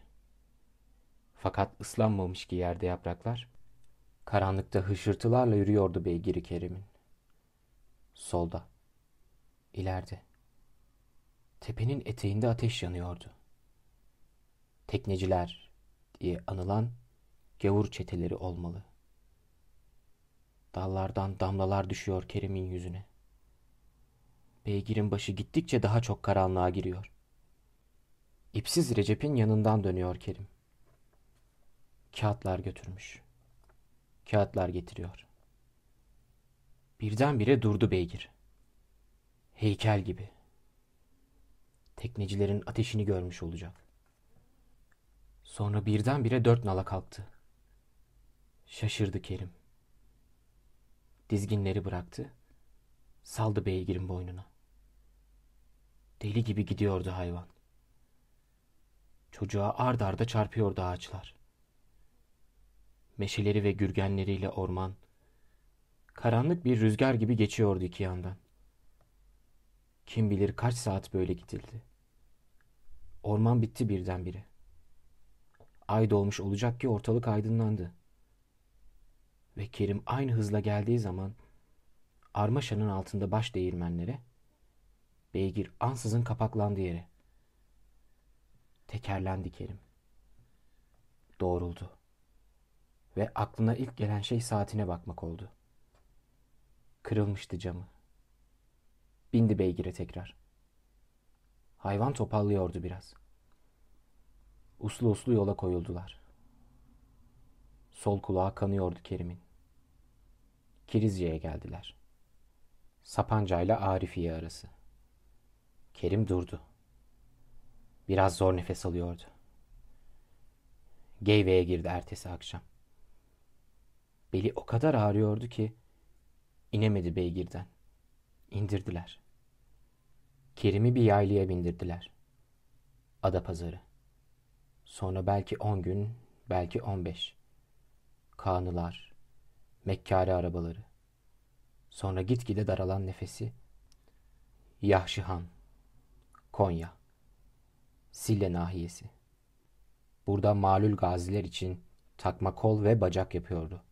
Fakat ıslanmamış ki yerde yapraklar, karanlıkta hışırtılarla yürüyordu beygiri Kerim'in. Solda, ileride, tepenin eteğinde ateş yanıyordu. Tekneciler diye anılan gavur çeteleri olmalı. Dallardan damlalar düşüyor Kerim'in yüzüne. Beygirin başı gittikçe daha çok karanlığa giriyor. İpsiz Recep'in yanından dönüyor Kerim. Kağıtlar götürmüş. Kağıtlar getiriyor. Birdenbire durdu beygir. Heykel gibi. Teknecilerin ateşini görmüş olacak. Sonra birdenbire dört nala kalktı. Şaşırdı Kerim. Dizginleri bıraktı. Saldı beygirin boynuna. Deli gibi gidiyordu hayvan. Çocuğa ard arda çarpıyordu ağaçlar. Meşeleri ve gürgenleriyle orman, karanlık bir rüzgar gibi geçiyordu iki yandan. Kim bilir kaç saat böyle gidildi. Orman bitti birdenbire. Ay doğmuş olacak ki ortalık aydınlandı. Ve Kerim aynı hızla geldiği zaman Armaşa'nın altında baş değirmenlere, beygir ansızın kapaklandı yere. Tekerlendi Kerim. Doğruldu. Ve aklına ilk gelen şey saatine bakmak oldu. Kırılmıştı camı. Bindi beygire tekrar. Hayvan topallıyordu biraz. Uslu uslu yola koyuldular. Sol kulağı kanıyordu Kerim'in. Kirizce'ye geldiler. Sapanca ile Arifiye arası. Kerim durdu. Biraz zor nefes alıyordu. Geyve'ye girdi ertesi akşam. Beli o kadar ağrıyordu ki inemedi beygirden. İndirdiler. Kerim'i bir yaylaya bindirdiler. Ada pazarı. Sonra belki on gün, belki on beş. Kanılar, Mekkari arabaları. Sonra gitgide daralan nefesi. Yahşihan, Konya, Sille nahiyesi. Burada malul gaziler için takma kol ve bacak yapıyordu.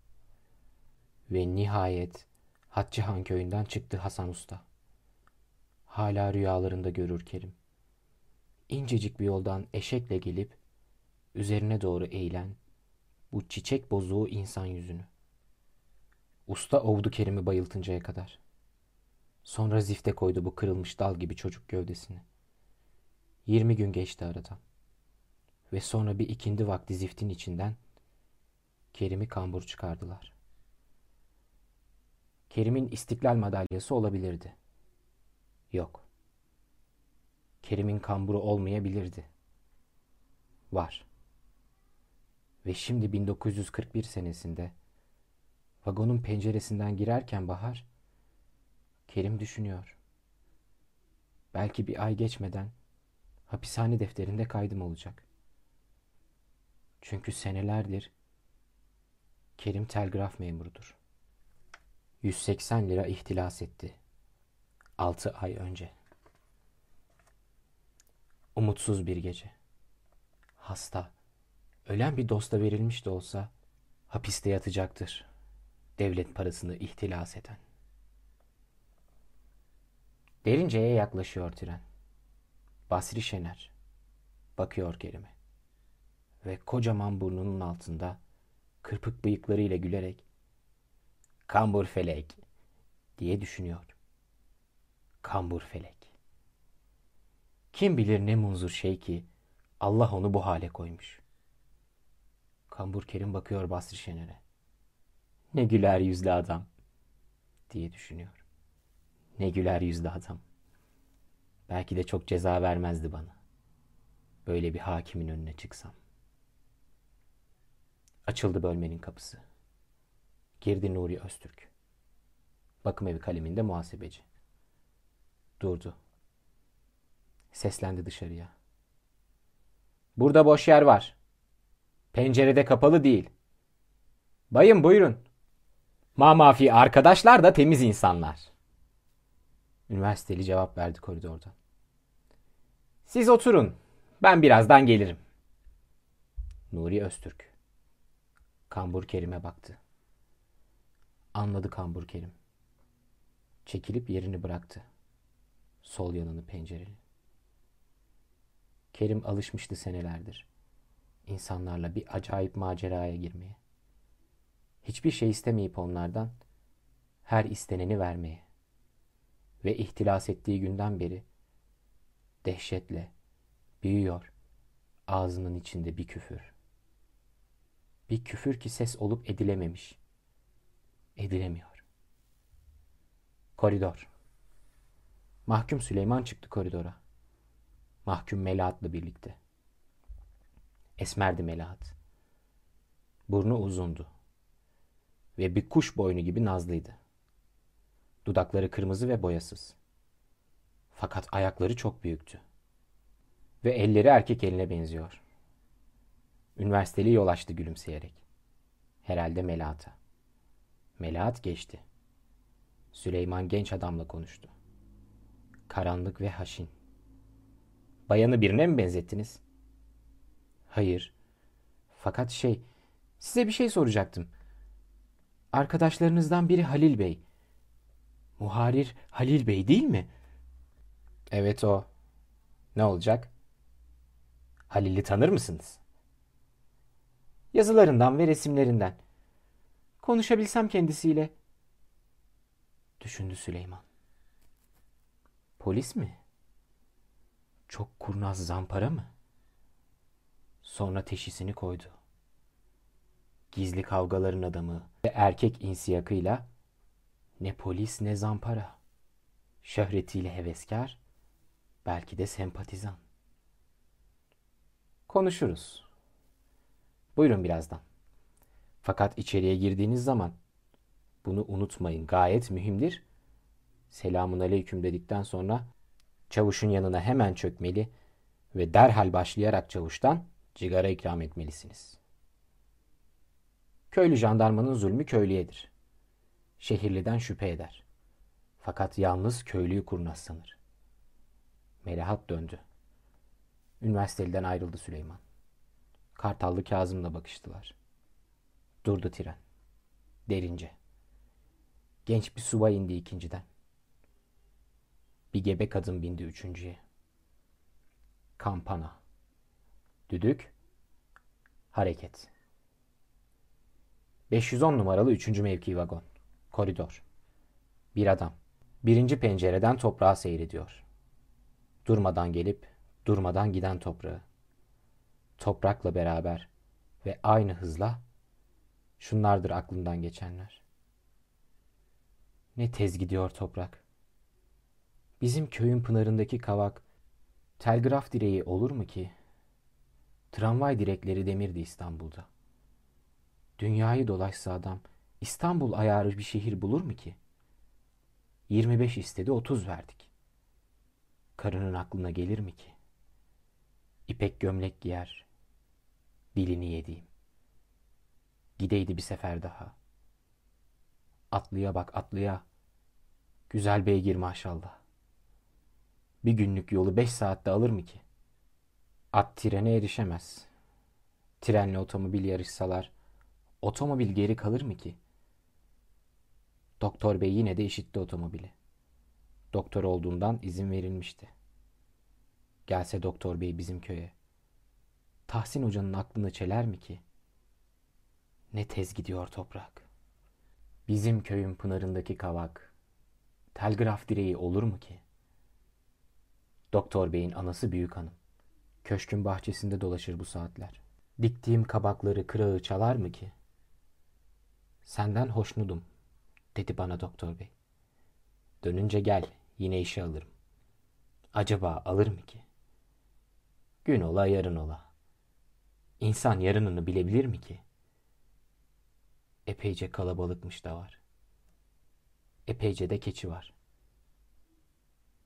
Ve nihayet Hatçıhan köyünden çıktı Hasan Usta. Hala rüyalarında görür Kerim. İncecik bir yoldan eşekle gelip üzerine doğru eğilen bu çiçek bozuğu insan yüzünü. Usta ovdu Kerim'i bayıltıncaya kadar. Sonra zifte koydu bu kırılmış dal gibi çocuk gövdesini. Yirmi gün geçti aradan. Ve sonra bir ikindi vakti ziftin içinden Kerim'i kambur çıkardılar. Kerim'in istiklal madalyası olabilirdi. Yok. Kerim'in kamburu olmayabilirdi. Var. Ve şimdi 1941 senesinde vagonun penceresinden girerken Bahar Kerim düşünüyor. Belki bir ay geçmeden hapishane defterinde kaydım olacak. Çünkü senelerdir Kerim telgraf memurudur. 180 lira ihtilas etti. 6 ay önce. Umutsuz bir gece. Hasta, ölen bir dosta verilmiş de olsa hapiste yatacaktır. Devlet parasını ihtilas eden. Derince'ye yaklaşıyor tren. Basri Şener. Bakıyor Kerim'e. Ve kocaman burnunun altında kırpık bıyıklarıyla gülerek Kambur felek diye düşünüyor. Kambur felek. Kim bilir ne munzur şey ki Allah onu bu hale koymuş. Kambur Kerim bakıyor Basri Şener'e. Ne güler yüzlü adam diye düşünüyor. Ne güler yüzlü adam. Belki de çok ceza vermezdi bana. Böyle bir hakimin önüne çıksam. Açıldı bölmenin kapısı. Girdi Nuri Öztürk. Bakım evi kaleminde muhasebeci. Durdu. Seslendi dışarıya. Burada boş yer var. Pencerede kapalı değil. Bayım buyurun. Mamafi arkadaşlar da temiz insanlar. Üniversiteli cevap verdi koridordan. Siz oturun. Ben birazdan gelirim. Nuri Öztürk. Kambur Kerim'e baktı. Anladı Kambur Kerim. Çekilip yerini bıraktı. Sol yanını pencereli. Kerim alışmıştı senelerdir. İnsanlarla bir acayip maceraya girmeye. Hiçbir şey istemeyip onlardan her isteneni vermeye. Ve ihtilas ettiği günden beri dehşetle büyüyor ağzının içinde bir küfür. Bir küfür ki ses olup edilememiş. Edilemiyor. Koridor. Mahkum Süleyman çıktı koridora. Mahkum Melahat'la birlikte. Esmerdi Melahat. Burnu uzundu. Ve bir kuş boynu gibi nazlıydı. Dudakları kırmızı ve boyasız. Fakat ayakları çok büyüktü. Ve elleri erkek eline benziyor. Üniversiteli yol açtı gülümseyerek. Herhalde Melahat'a. Melahat geçti. Süleyman genç adamla konuştu. Karanlık ve haşin. Bayanı birine mi benzettiniz? Hayır. Fakat şey, size bir şey soracaktım. Arkadaşlarınızdan biri Halil Bey. Muharir Halil Bey değil mi? Evet o. Ne olacak? Halil'i tanır mısınız? Yazılarından ve resimlerinden. Konuşabilsem kendisiyle. Düşündü Süleyman. Polis mi? Çok kurnaz zampara mı? Sonra teşhisini koydu. Gizli kavgaların adamı ve erkek insiyakıyla ne polis ne zampara. Şöhretiyle heveskar, belki de sempatizan. Konuşuruz. Buyurun birazdan. Fakat içeriye girdiğiniz zaman bunu unutmayın. Gayet mühimdir. Selamun aleyküm dedikten sonra çavuşun yanına hemen çökmeli ve derhal başlayarak çavuştan cigara ikram etmelisiniz. Köylü jandarmanın zulmü köylüyedir. Şehirliden şüphe eder. Fakat yalnız köylüyü kurnaz sanır. Melahat döndü. Üniversiteden ayrıldı Süleyman. Kartallı Kazım'la bakıştılar. Durdu tren. Derince. Genç bir subay indi ikinciden. Bir gebe kadın bindi üçüncüye. Kampana. Düdük. Hareket. 510 numaralı üçüncü mevki vagon. Koridor. Bir adam. Birinci pencereden toprağa seyrediyor. Durmadan gelip durmadan giden toprağı. Toprakla beraber ve aynı hızla şunlardır aklından geçenler. Ne tez gidiyor toprak. Bizim köyün pınarındaki kavak telgraf direği olur mu ki? Tramvay direkleri demirdi İstanbul'da. Dünyayı dolaşsa adam İstanbul ayarı bir şehir bulur mu ki? 25 istedi 30 verdik. Karının aklına gelir mi ki? İpek gömlek giyer, dilini yediğim. Gideydi bir sefer daha. Atlıya bak atlıya. Güzel beygir maşallah. Bir günlük yolu beş saatte alır mı ki? At trene erişemez. Trenle otomobil yarışsalar, otomobil geri kalır mı ki? Doktor bey yine de işitti otomobili. Doktor olduğundan izin verilmişti. Gelse doktor bey bizim köye. Tahsin hocanın aklını çeler mi ki? Ne tez gidiyor toprak. Bizim köyün pınarındaki kavak, telgraf direği olur mu ki? Doktor beyin anası büyük hanım. Köşkün bahçesinde dolaşır bu saatler. Diktiğim kabakları kırağı çalar mı ki? Senden hoşnudum, dedi bana doktor bey. Dönünce gel, yine işe alırım. Acaba alır mı ki? Gün ola yarın ola. İnsan yarınını bilebilir mi ki? Epeyce kalabalıkmış da var. Epeyce de keçi var.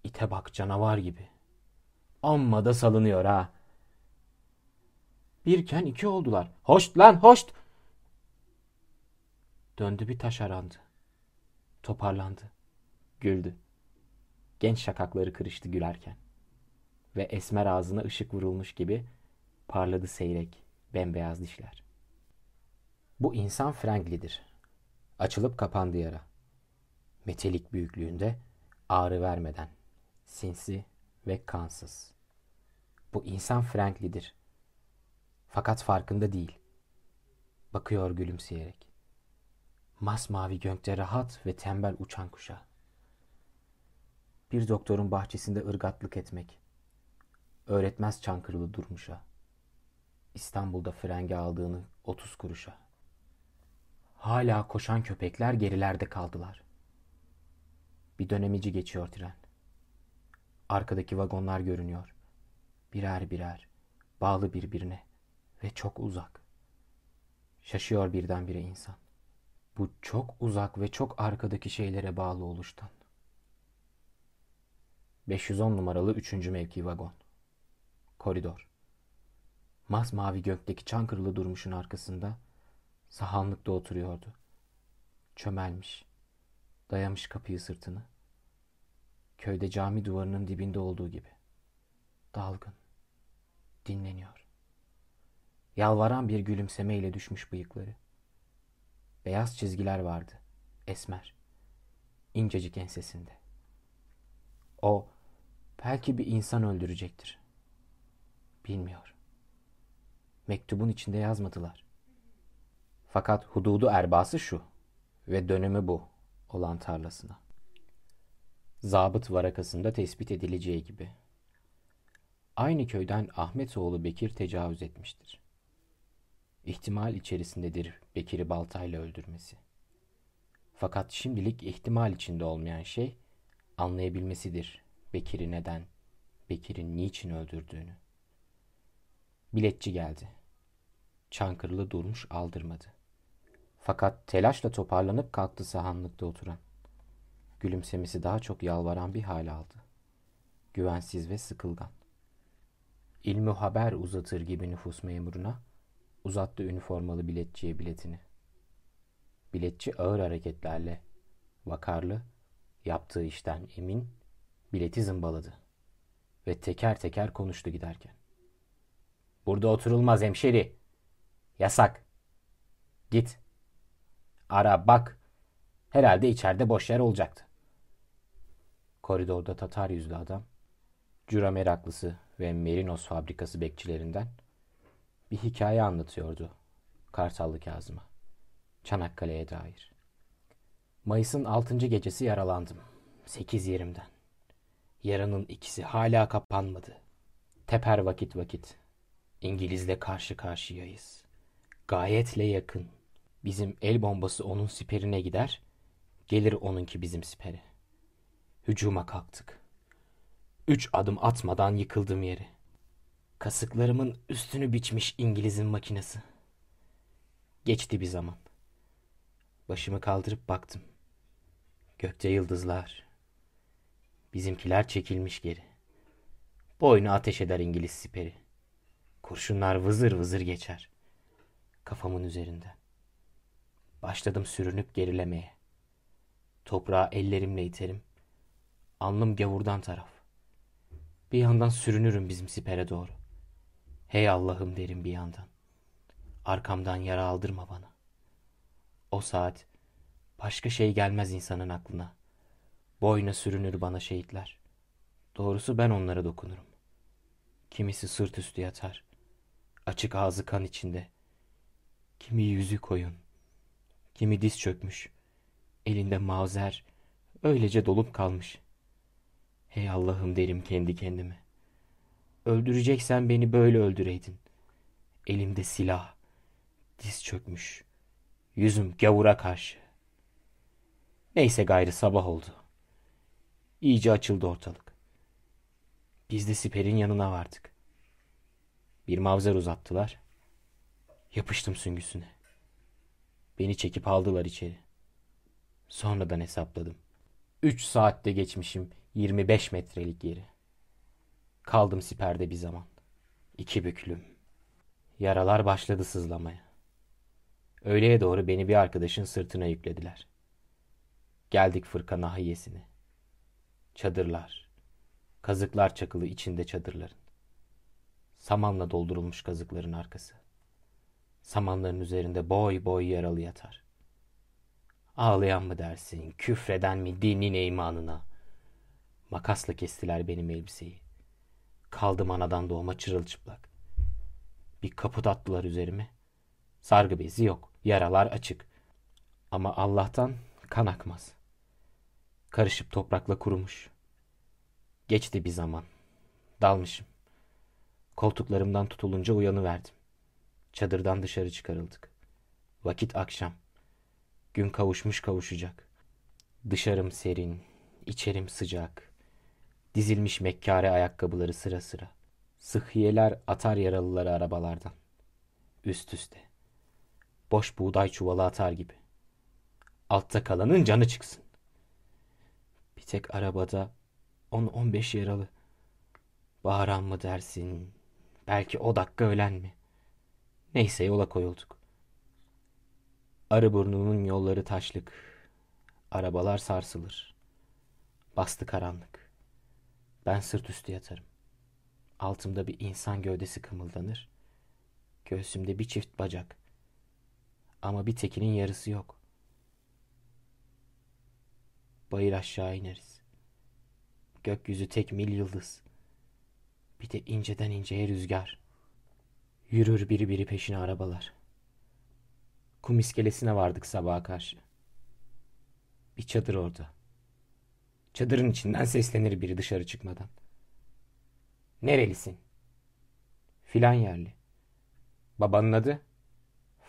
İte bak canavar gibi. Amma da salınıyor ha. Birken iki oldular. Hoşt lan hoşt. Döndü bir taş arandı. Toparlandı. Güldü. Genç şakakları kırıştı gülerken. Ve esmer ağzına ışık vurulmuş gibi parladı seyrek, bembeyaz dişler. Bu insan Frankli'dir. Açılıp kapandı yara. Metelik büyüklüğünde, ağrı vermeden, sinsi ve kansız. Bu insan Frankli'dir. Fakat farkında değil. Bakıyor gülümseyerek. Masmavi gökte rahat ve tembel uçan kuşa. Bir doktorun bahçesinde ırgatlık etmek. Öğretmez Çankırılı durmuşa. İstanbul'da frenge aldığını 30 kuruşa. Hala koşan köpekler gerilerde kaldılar. Bir dönemici geçiyor tren. Arkadaki vagonlar görünüyor. Birer birer, bağlı birbirine ve çok uzak. Şaşıyor birdenbire insan. Bu çok uzak ve çok arkadaki şeylere bağlı oluştan. 510 numaralı 3. mevki vagon. Koridor. Masmavi gökteki Çankırılı durmuşun arkasında sahanlıkta oturuyordu. Çömelmiş. Dayamış kapıyı sırtını. Köyde cami duvarının dibinde olduğu gibi. Dalgın. Dinleniyor. Yalvaran bir gülümsemeyle düşmüş bıyıkları. Beyaz çizgiler vardı. Esmer. İncecik ensesinde. O belki bir insan öldürecektir. Bilmiyor. Mektubun içinde yazmadılar. Fakat hududu erbası şu ve dönümü bu olan tarlasına. Zabıt varakasında tespit edileceği gibi. Aynı köyden Ahmetoğlu Bekir tecavüz etmiştir. İhtimal içerisindedir Bekir'i baltayla öldürmesi. Fakat şimdilik ihtimal içinde olmayan şey anlayabilmesidir Bekir'i neden, Bekir'in niçin öldürdüğünü. Biletçi geldi. Çankırılı durmuş aldırmadı. Fakat telaşla toparlanıp kalktı sahanlıkta oturan. Gülümsemesi daha çok yalvaran bir hal aldı. Güvensiz ve sıkılgan. İlmi haber uzatır gibi nüfus memuruna uzattı üniformalı biletçiye biletini. Biletçi ağır hareketlerle, vakarlı, yaptığı işten emin, bileti zımbaladı ve teker teker konuştu giderken. Burada oturulmaz hemşeri. Yasak. Git. Ara bak. Herhalde içeride boş yer olacaktı. Koridorda Tatar yüzlü adam, cüra meraklısı ve merinos fabrikası bekçilerinden bir hikaye anlatıyordu Kartallı Kazım'a. Çanakkale'ye dair. Mayıs'ın altıncı gecesi yaralandım. Sekiz yerimden. Yaranın ikisi hala kapanmadı. Teper vakit vakit. İngilizle karşı karşıyayız. Gayetle yakın. Bizim el bombası onun siperine gider, gelir onunki bizim sipere. Hücuma kalktık. Üç adım atmadan yıkıldım yere. Kasıklarımın üstünü biçmiş İngiliz'in makinesi. Geçti bir zaman. Başımı kaldırıp baktım. Gökte yıldızlar. Bizimkiler çekilmiş geri. Boynu ateş eder İngiliz siperi. Kurşunlar vızır vızır geçer. Kafamın üzerinde. Başladım sürünüp gerilemeye. Toprağı ellerimle iterim. Alnım gavurdan taraf. Bir yandan sürünürüm bizim sipere doğru. Hey Allah'ım derim bir yandan. Arkamdan yara aldırma bana. O saat başka şey gelmez insanın aklına. Boyuna sürünür bana şehitler. Doğrusu ben onlara dokunurum. Kimisi sırt üstü yatar. Açık ağzı kan içinde. Kimi yüzü koyun. Kimi diz çökmüş. Elinde mavzer. Öylece dolup kalmış. Hey Allah'ım derim kendi kendime. Öldüreceksen beni böyle öldüreydin. Elimde silah. Diz çökmüş. Yüzüm gavura karşı. Neyse gayrı sabah oldu. İyice açıldı ortalık. Biz de siperin yanına vardık. Bir mavzer uzattılar. Yapıştım süngüsüne. Beni çekip aldılar içeri. Sonradan hesapladım. Üç saatte geçmişim 25 metrelik yeri. Kaldım siperde bir zaman. İki büklüm. Yaralar başladı sızlamaya. Öğleye doğru beni bir arkadaşın sırtına yüklediler. Geldik fırka nahiyesine. Çadırlar. Kazıklar çakılı içinde çadırların. Samanla doldurulmuş kazıkların arkası. Samanların üzerinde boy boy yaralı yatar. Ağlayan mı dersin, küfreden mi dinin imanına? Makasla kestiler benim elbiseyi. Kaldım anadan doğma çırılçıplak. Bir kaput attılar üzerime. Sargı bezi yok, yaralar açık. Ama Allah'tan kan akmaz. Karışıp toprakla kurumuş. Geçti bir zaman. Dalmışım. Koltuklarımdan tutulunca uyanıverdim. Çadırdan dışarı çıkarıldık. Vakit akşam. Gün kavuşmuş kavuşacak. Dışarım serin, içerim sıcak. Dizilmiş mekkare ayakkabıları sıra sıra. Sıhhiyeler atar yaralıları arabalardan. Üst üste. Boş buğday çuvalı atar gibi. Altta kalanın canı çıksın. Bir tek arabada 10-15 yaralı. Bağıran mı dersin? Belki o dakika ölen mi? Neyse yola koyulduk. Arıburnu'nun yolları taşlık. Arabalar sarsılır. Bastı karanlık. Ben sırt üstü yatarım. Altımda bir insan gövdesi kımıldanır. Göğsümde bir çift bacak. Ama bir tekinin yarısı yok. Bayır aşağı ineriz. Gökyüzü tek mil yıldız. Bir de inceden inceye rüzgar. Yürür biri biri peşine arabalar. Kum iskelesine vardık sabaha karşı. Bir çadır orada. Çadırın içinden seslenir biri dışarı çıkmadan. Nerelisin? Filan yerli. Babanın adı?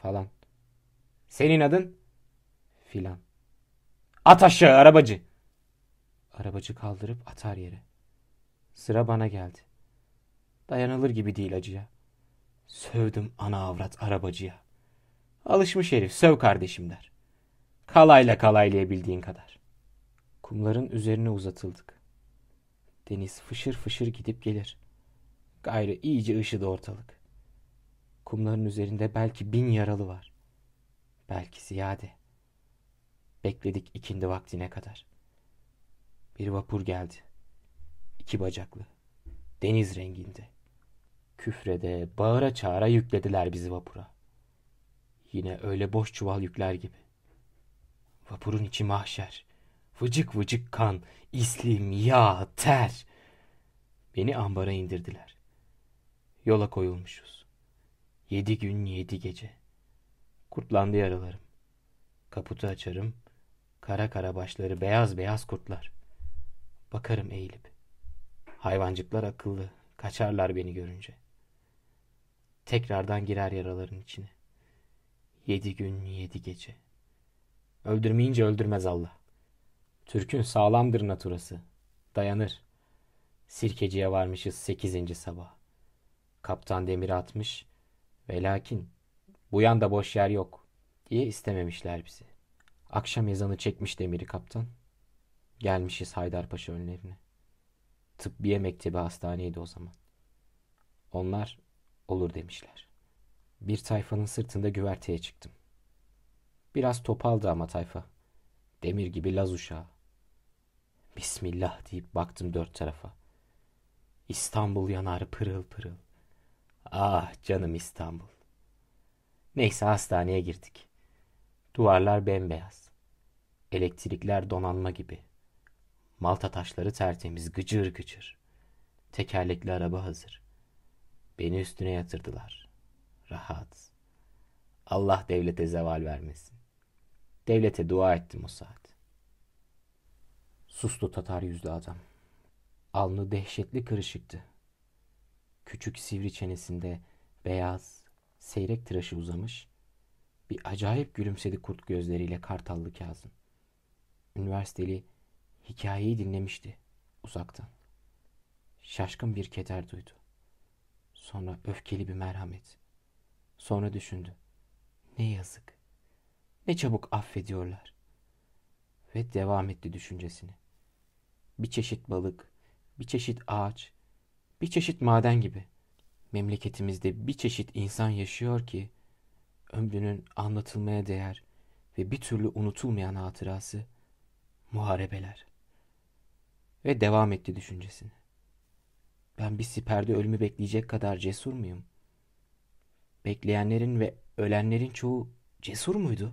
Falan. Senin adın? Filan. At aşağı arabacı. Arabacı kaldırıp atar yere. Sıra bana geldi. Dayanılır gibi değil acıya. Sövdüm ana avrat arabacıya. Alışmış herif söv kardeşim der. Kalayla kalaylayabildiğin kadar. Kumların üzerine uzatıldık. Deniz fışır fışır gidip gelir. Gayrı iyice ışıdı ortalık. Kumların üzerinde belki bin yaralı var. Belki ziyade. Bekledik ikindi vaktine kadar. Bir vapur geldi. İki bacaklı. Deniz renginde. Küfrede, bağıra çağıra yüklediler bizi vapura. Yine öyle boş çuval yükler gibi. Vapurun içi mahşer. Vıcık vıcık kan, islim, yağ, ter. Beni ambara indirdiler. Yola koyulmuşuz. Yedi gün yedi gece. Kurtlandı yaralarım. Kaputu açarım. Kara kara başları beyaz beyaz kurtlar. Bakarım eğilip. Hayvancıklar akıllı. Kaçarlar beni görünce. Tekrardan girer yaraların içine. Yedi gün yedi gece. Öldürmeyince öldürmez Allah. Türk'ün sağlamdır naturası. Dayanır. Sirkeciye varmışız sekizinci sabah. Kaptan demir atmış ve lakin bu yanda boş yer yok diye istememişler bizi. Akşam ezanı çekmiş demiri kaptan. Gelmişiz Haydarpaşa önlerine. Tıbbiye mektebi hastaneydi o zaman. Onlar olur demişler. Bir tayfanın sırtında güverteye çıktım. Biraz topaldı ama tayfa. Demir gibi laz uşağı. Bismillah deyip baktım dört tarafa. İstanbul yanar pırıl pırıl. Ah canım İstanbul. Neyse hastaneye girdik. Duvarlar bembeyaz. Elektrikler donanma gibi. Malta taşları tertemiz, gıcır gıcır. Tekerlekli araba hazır. Beni üstüne yatırdılar. Rahat. Allah devlete zeval vermesin. Devlete dua ettim o saat. Sustu Tatar yüzlü adam. Alnı dehşetli kırışıktı. Küçük sivri çenesinde beyaz, seyrek tıraşı uzamış, bir acayip gülümsedi kurt gözleriyle Kartallı Kazım. Üniversiteli hikayeyi dinlemişti uzaktan. Şaşkın bir keder duydu. Sonra öfkeli bir merhamet. Sonra düşündü. Ne yazık. Ne çabuk affediyorlar. Ve devam etti düşüncesini. Bir çeşit balık, bir çeşit ağaç, bir çeşit maden gibi. Memleketimizde bir çeşit insan yaşıyor ki ömrünün anlatılmaya değer ve bir türlü unutulmayan hatırası muharebeler. Ve devam etti düşüncesini. Ben bir siperde ölümü bekleyecek kadar cesur muyum? Bekleyenlerin ve ölenlerin çoğu cesur muydu?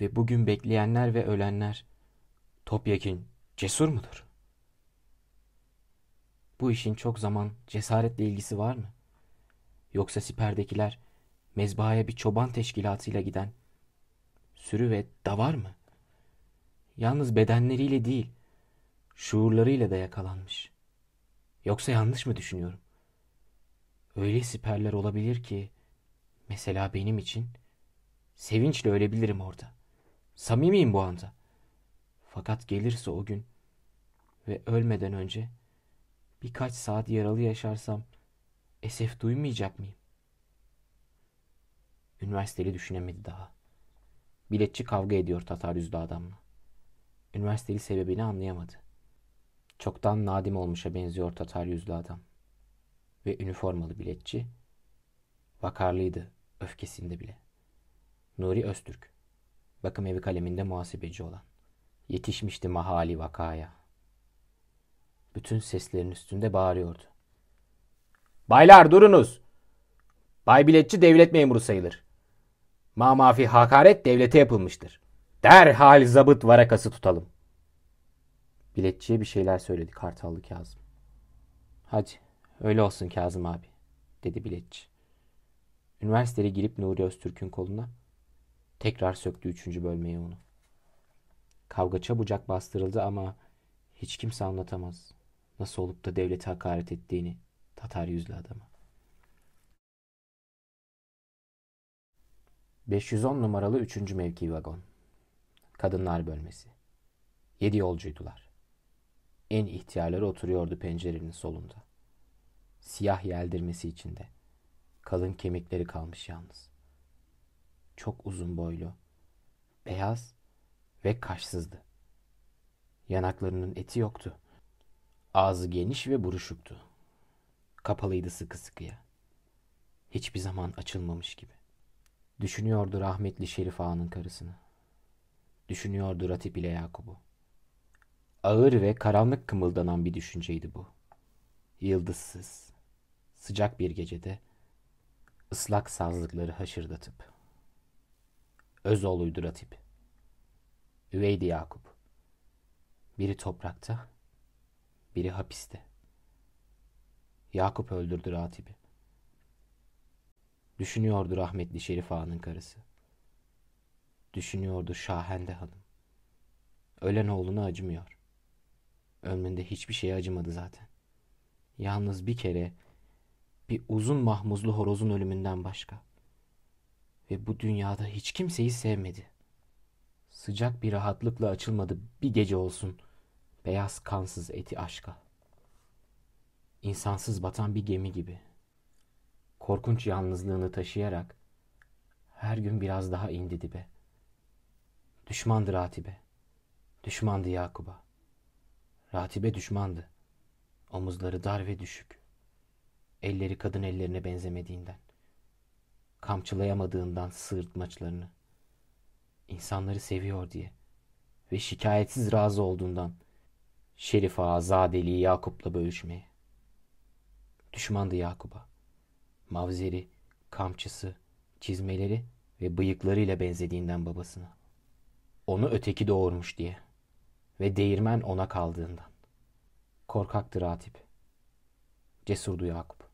Ve bugün bekleyenler ve ölenler topyekin cesur mudur? Bu işin çok zaman cesaretle ilgisi var mı? Yoksa siperdekiler mezbahaya bir çoban teşkilatıyla giden sürü ve davar mı? Yalnız bedenleriyle değil, şuurlarıyla da yakalanmış. Yoksa yanlış mı düşünüyorum? Öyle siperler olabilir ki, mesela benim için, sevinçle ölebilirim orada. Samimiyim bu anda. Fakat gelirse o gün ve ölmeden önce birkaç saat yaralı yaşarsam esef duymayacak mıyım? Üniversiteli düşünemedi daha. Biletçi kavga ediyor Tatar yüzlü adamla. Üniversiteli sebebini anlayamadı. Çoktan nadim olmuşa benziyor Tatar yüzlü adam. Ve üniformalı biletçi vakarlıydı öfkesinde bile. Nuri Öztürk. Bakım evi kaleminde muhasebeci olan. Yetişmişti mahali vakaya. Bütün seslerin üstünde bağırıyordu. Baylar durunuz. Bay biletçi devlet memuru sayılır. Ma mafi hakaret devlete yapılmıştır. Derhal zabıt varakası tutalım. Biletçiye bir şeyler söyledi Kartallı Kazım. Hadi öyle olsun Kazım abi dedi biletçi. Üniversiteye girip Nuri Öztürk'ün koluna tekrar söktü üçüncü bölmeyi onu. Kavga çabucak bastırıldı ama hiç kimse anlatamaz. Nasıl olup da devlete hakaret ettiğini Tatar yüzlü adama. 510 numaralı 3. mevki vagon. Kadınlar bölmesi. Yedi yolcuydular. En ihtiyarları oturuyordu pencerenin solunda. Siyah yeldirmesi içinde. Kalın kemikleri kalmış yalnız. Çok uzun boylu, beyaz ve kaşsızdı. Yanaklarının eti yoktu. Ağzı geniş ve buruşuktu. Kapalıydı sıkı sıkıya. Hiçbir zaman açılmamış gibi. Düşünüyordu rahmetli Şerif Ağa'nın karısını. Düşünüyordu Ratip ile Yakup'u. Ağır ve karanlık kımıldanan bir düşünceydi bu. Yıldızsız, sıcak bir gecede ıslak sazlıkları haşırdatıp. Özoğluydu Ratip. Üveydi Yakup. Biri toprakta, biri hapiste. Yakup öldürdü Ratip'i. Düşünüyordu rahmetli Şerif Ağa'nın karısı. Düşünüyordu Şahende Hanım. Ölen oğluna acımıyor. Ömründe hiçbir şeye acımadı zaten. Yalnız bir kere bir uzun mahmuzlu horozun ölümünden başka. Ve bu dünyada hiç kimseyi sevmedi. Sıcak bir rahatlıkla açılmadı bir gece olsun beyaz kansız eti aşka. İnsansız batan bir gemi gibi. Korkunç yalnızlığını taşıyarak her gün biraz daha indi dibe. Düşmandı Ratibe. Düşmandı Yakub'a. Ratibe düşmandı. Omuzları dar ve düşük. Elleri kadın ellerine benzemediğinden. Kamçılayamadığından sığırtmaçlarını. İnsanları seviyor diye. Ve şikayetsiz razı olduğundan. Şerif Ağa Zadeli'yi Yakup'la bölüşmeye. Düşmandı Yakup'a. Mavzeri, kamçısı, çizmeleri ve bıyıklarıyla benzediğinden babasına. Onu öteki doğurmuş diye. Ve değirmen ona kaldığından. Korkaktı Ratip. Cesurdu Yakup.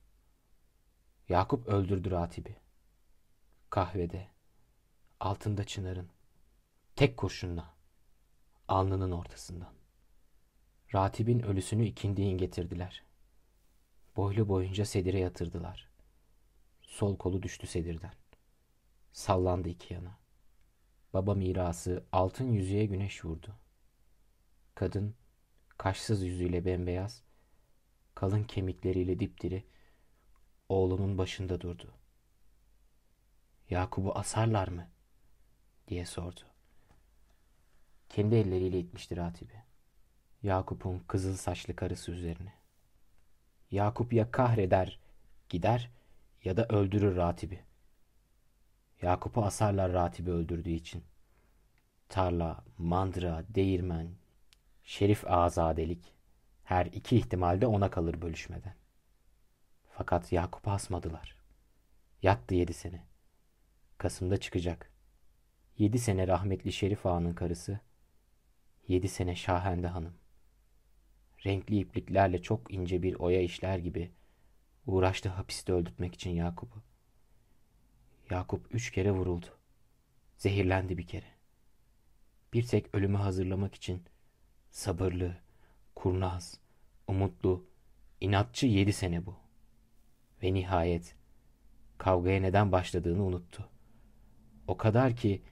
Yakup öldürdü Ratip'i. Kahvede, altında çınarın, tek kurşunla, alnının ortasından. Ratib'in ölüsünü ikindiğin getirdiler. Boylu boyunca sedire yatırdılar. Sol kolu düştü sedirden. Sallandı iki yana. Baba mirası altın yüzüğe güneş vurdu. Kadın kaşsız yüzüyle bembeyaz, kalın kemikleriyle dipdiri oğlunun başında durdu. Yakup'u asarlar mı? diye sordu. Kendi elleriyle itmişti Ratib'i. Yakup'un kızıl saçlı karısı üzerine. Yakup ya kahreder, gider ya da öldürür Ratib'i. Yakup'u asarlar Ratib'i öldürdüğü için. Tarla, mandıra, değirmen, şerif azadelik her iki ihtimalde ona kalır bölüşmeden. Fakat Yakup'u asmadılar. Yattı yedi sene. Kasım'da çıkacak. Yedi sene rahmetli Şerif Ağa'nın karısı. Yedi sene Şahende Hanım. Renkli ipliklerle çok ince bir oya işler gibi uğraştı hapiste öldürtmek için Yakup'u. Yakup üç kere vuruldu. Zehirlendi bir kere. Bir tek ölümü hazırlamak için sabırlı, kurnaz, umutlu, inatçı yedi sene bu. Ve nihayet kavgaya neden başladığını unuttu. O kadar ki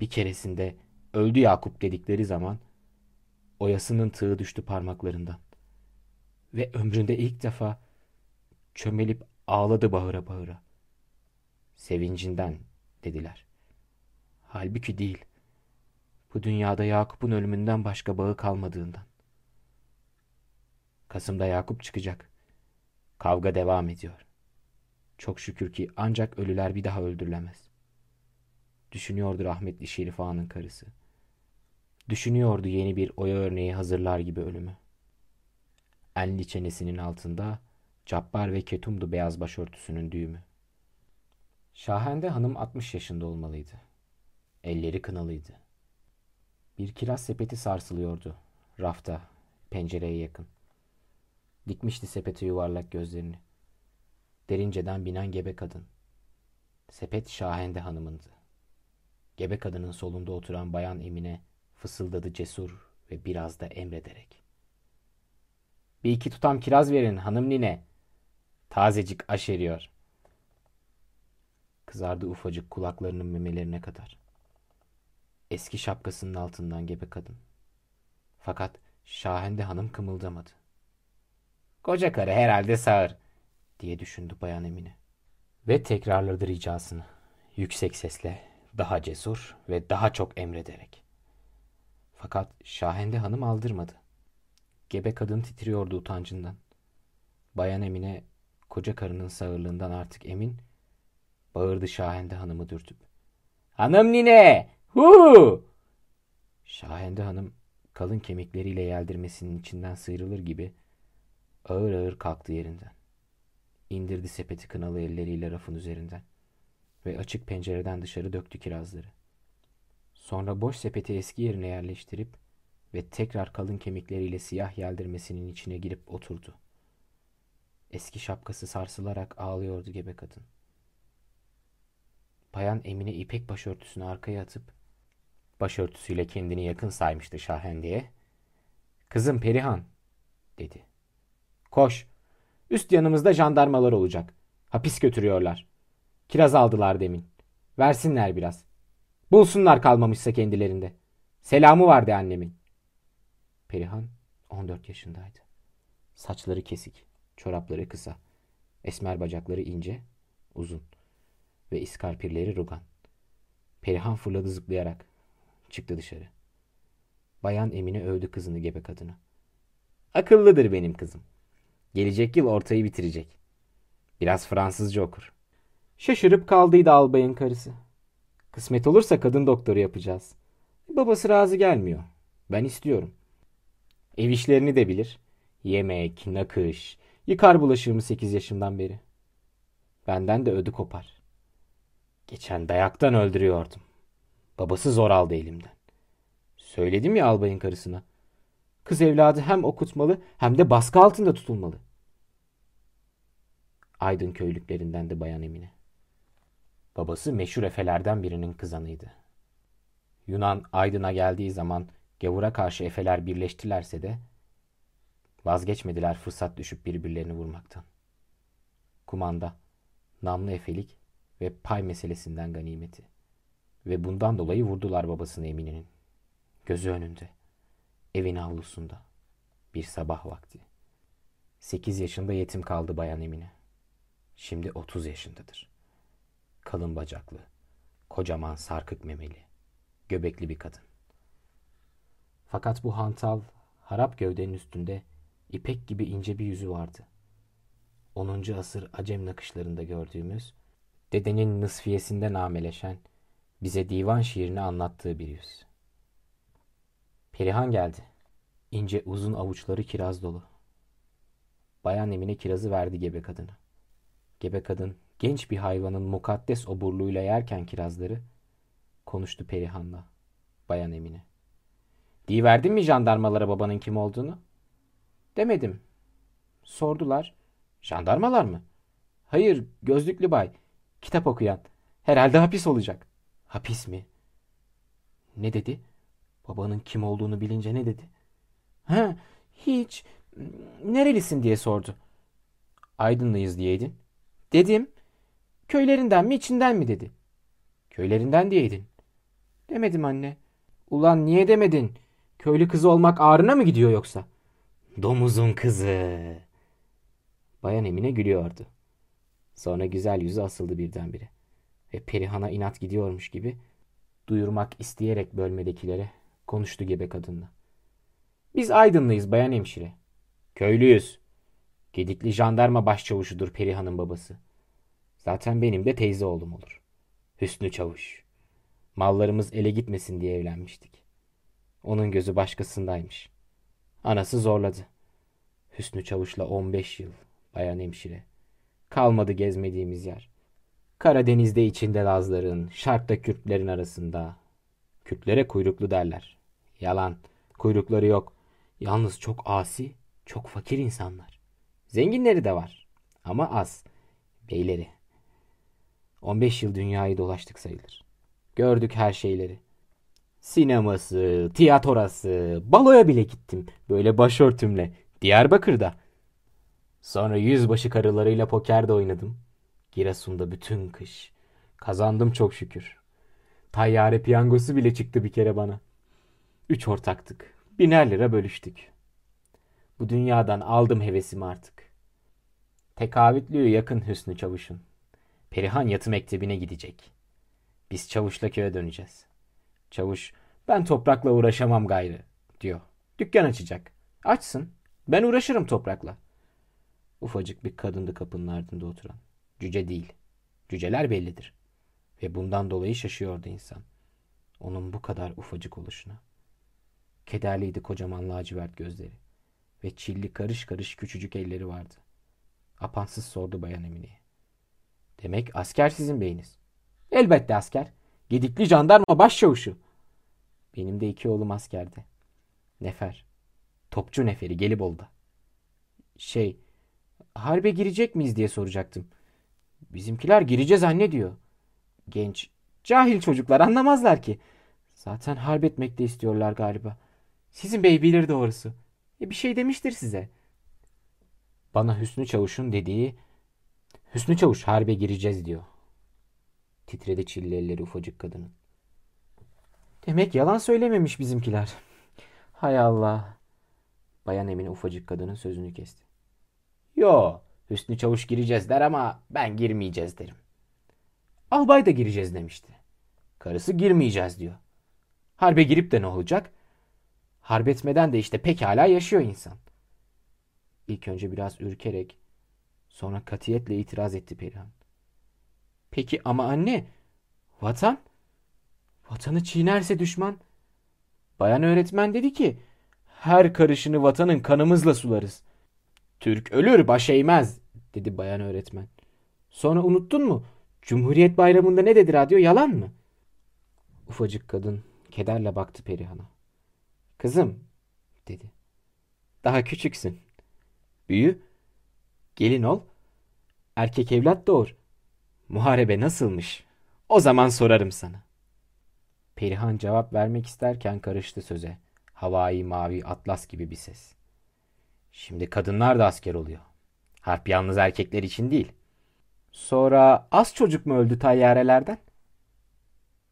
bir keresinde öldü Yakup dedikleri zaman oyasının tığı düştü parmaklarından. Ve ömründe ilk defa çömelip ağladı bağıra bağıra. Sevincinden dediler. Halbuki değil. Bu dünyada Yakup'un ölümünden başka bağı kalmadığından. Kasım'da Yakup çıkacak. Kavga devam ediyor. Çok şükür ki ancak ölüler bir daha öldürülemez. Düşünüyordu rahmetli Şerif Ağa'nın karısı. Düşünüyordu yeni bir oya örneği hazırlar gibi ölümü. Enli çenesinin altında cabbar ve ketumdu beyaz başörtüsünün düğümü. Şahende hanım 60 yaşında olmalıydı. Elleri kınalıydı. Bir kiraz sepeti sarsılıyordu. Rafta, pencereye yakın. Dikmişti sepeti yuvarlak gözlerini. Derinceden binen gebe kadın. Sepet Şahende hanımındı. Gebe kadının solunda oturan bayan Emine fısıldadı cesur ve biraz da emrederek. Bir iki tutam kiraz verin hanım nine. Tazecik aş eriyor. Kızardı ufacık kulaklarının memelerine kadar. Eski şapkasının altından gebe kadın. Fakat Şahende hanım kımıldamadı. Koca karı herhalde sağır diye düşündü bayan Emine. Ve tekrarladı ricasını. Yüksek sesle, daha cesur ve daha çok emrederek. Fakat Şahende hanım aldırmadı. Gebe kadın titriyordu utancından. Bayan Emine koca karının sağırlığından artık emin bağırdı Şahende hanımı dürtüp. Hanım nine! Hu! Şahende hanım kalın kemikleriyle yeldirmesinin içinden sıyrılır gibi ağır ağır kalktı yerinden. İndirdi sepeti kınalı elleriyle rafın üzerinden ve açık pencereden dışarı döktü kirazları. Sonra boş sepeti eski yerine yerleştirip ve tekrar kalın kemikleriyle siyah yeldirmesinin içine girip oturdu. Eski şapkası sarsılarak ağlıyordu gebe kadın. Bayan Emine ipek başörtüsünü arkaya atıp başörtüsüyle kendini yakın saymıştı Şahendi'ye. Kızım Perihan dedi. Koş. Üst yanımızda jandarmalar olacak. Hapis götürüyorlar. Kiraz aldılar demin. Versinler biraz. Bulsunlar kalmamışsa kendilerinde. Selamı vardı annemin. Perihan 14 yaşındaydı. Saçları kesik, çorapları kısa. Esmer bacakları ince, uzun. Ve iskarpirleri rugan. Perihan fırladı zıplayarak. Çıktı dışarı. Bayan Emine övdü kızını gebe kadına. Akıllıdır benim kızım. Gelecek yıl ortayı bitirecek. Biraz Fransızca okur. Şaşırıp kaldıydı albayın karısı. Kısmet olursa kadın doktoru yapacağız. Babası razı gelmiyor. Ben istiyorum. Ev işlerini de bilir. Yemek, nakış, yıkar bulaşığımı sekiz yaşımdan beri. Benden de ödü kopar. Geçen dayaktan öldürüyordum. Babası zor aldı elimden. Söyledim ya albayın karısına. Kız evladı hem okutmalı hem de baskı altında tutulmalı. Aydın köylüklerinden de Bayan Emine. Babası meşhur efelerden birinin kızanıydı. Yunan Aydın'a geldiği zaman gavura karşı efeler birleştilerse de vazgeçmediler fırsat düşüp birbirlerini vurmaktan. Kumanda, namlı efelik ve pay meselesinden ganimeti. Ve bundan dolayı vurdular babasını Emine'nin. Gözü önünde. Evin avlusunda. Bir sabah vakti. Sekiz yaşında yetim kaldı bayan Emine. Şimdi otuz yaşındadır. Kalın bacaklı, kocaman sarkık memeli, göbekli bir kadın. Fakat bu hantal, Harap gövdenin üstünde ipek gibi ince bir yüzü vardı. 10. asır Acem nakışlarında gördüğümüz, dedenin nısfiyesinde nameleşen, bize divan şiirini anlattığı bir yüz. Perihan geldi. İnce uzun avuçları kiraz dolu. Bayan Emine kirazı verdi gebe kadına. Gebe kadın genç bir hayvanın mukaddes oburluğuyla yerken kirazları konuştu Perihan'la. Bayan Emine. verdin mi jandarmalara babanın kim olduğunu? Demedim. Sordular. Jandarmalar mı? Hayır, gözlüklü bay. Kitap okuyan. Herhalde hapis olacak. Hapis mi? Ne dedi? Babanın kim olduğunu bilince ne dedi? Ha, hiç. Nerelisin diye sordu. Aydınlıyız diyeydin. Dedim. Köylerinden mi içinden mi dedi. Köylerinden diyeydin. Demedim anne. Ulan niye demedin? Köylü kızı olmak ağrına mı gidiyor yoksa? Domuzun kızı. Bayan Emine gülüyordu. Sonra güzel yüzü asıldı birdenbire. Ve Perihan'a inat gidiyormuş gibi duyurmak isteyerek bölmedekilere konuştu gebe kadınla. Biz Aydınlıyız bayan hemşire. Köylüyüz. Gedikli jandarma başçavuşudur Perihan'ın babası. Zaten benim de teyze oğlum olur. Hüsnü Çavuş. Mallarımız ele gitmesin diye evlenmiştik. Onun gözü başkasındaymış. Anası zorladı. Hüsnü Çavuş'la 15 yıl bayan hemşire. Kalmadı gezmediğimiz yer. Karadeniz'de içinde Lazların, Şark'ta Kürtlerin arasında. Kürtlere kuyruklu derler. Yalan. Kuyrukları yok. Yalnız çok asi, çok fakir insanlar. Zenginleri de var. Ama az. Beyleri. 15 yıl dünyayı dolaştık sayılır. Gördük her şeyleri. Sineması, tiyatrosu, baloya bile gittim. Böyle başörtümle. Diyarbakır'da. Sonra yüzbaşı karılarıyla pokerde oynadım. Giresun'da bütün kış. Kazandım çok şükür. Tayyare piyangosu bile çıktı bir kere bana. Üç ortaktık. Biner lira bölüştük. Bu dünyadan aldım hevesimi artık. Tekavütlüğü yakın Hüsnü Çavuş'un. Perihan yatı mektebine gidecek. Biz Çavuş'la köye döneceğiz. Çavuş, ben toprakla uğraşamam gayrı, diyor. Dükkan açacak. Açsın. Ben uğraşırım toprakla. Ufacık bir kadındı kapının ardında oturan. Cüce değil. Cüceler bellidir. Ve bundan dolayı şaşıyordu insan. Onun bu kadar ufacık oluşuna. Kederliydi kocaman lacivert gözleri. Ve çilli karış karış küçücük elleri vardı. Apansız sordu Bayan Emine'ye. Demek asker sizin beyiniz. Elbette asker. Gedikli jandarma başçavuşu. Benim de iki oğlum askerdi. Nefer. Topçu neferi Gelibolu'da. Şey, harbe girecek miyiz diye soracaktım. Bizimkiler gireceğiz anne diyor. Genç, cahil çocuklar anlamazlar ki. Zaten harp etmek de istiyorlar galiba. Sizin bey bilir doğrusu. E bir şey demiştir size. Bana Hüsnü Çavuş'un dediği Hüsnü Çavuş harbe gireceğiz diyor. Titredi çilli elleri ufacık kadının. Demek yalan söylememiş bizimkiler. Hay Allah. Bayan Emine ufacık kadının sözünü kesti. Yo, Hüsnü Çavuş gireceğiz der ama ben girmeyeceğiz derim. Albay da gireceğiz demişti. Karısı girmeyeceğiz diyor. Harbe girip de ne olacak? Harp etmeden de işte pekala yaşıyor insan. İlk önce biraz ürkerek sonra katiyetle itiraz etti Perihan. Peki ama anne vatan? Vatanı çiğnerse düşman. Bayan öğretmen dedi ki her karışını vatanın kanımızla sularız. Türk ölür baş eğmez dedi bayan öğretmen. Sonra unuttun mu? Cumhuriyet bayramında ne dedi radyo yalan mı? Ufacık kadın kederle baktı Perihan'a. Kızım dedi. Daha küçüksün. Büyü. Gelin ol. Erkek evlat doğur. Muharebe nasılmış? O zaman sorarım sana. Perihan cevap vermek isterken karıştı söze. Havai mavi atlas gibi bir ses. Şimdi kadınlar da asker oluyor. Harp yalnız erkekler için değil. Sonra az çocuk mu öldü tayyarelerden?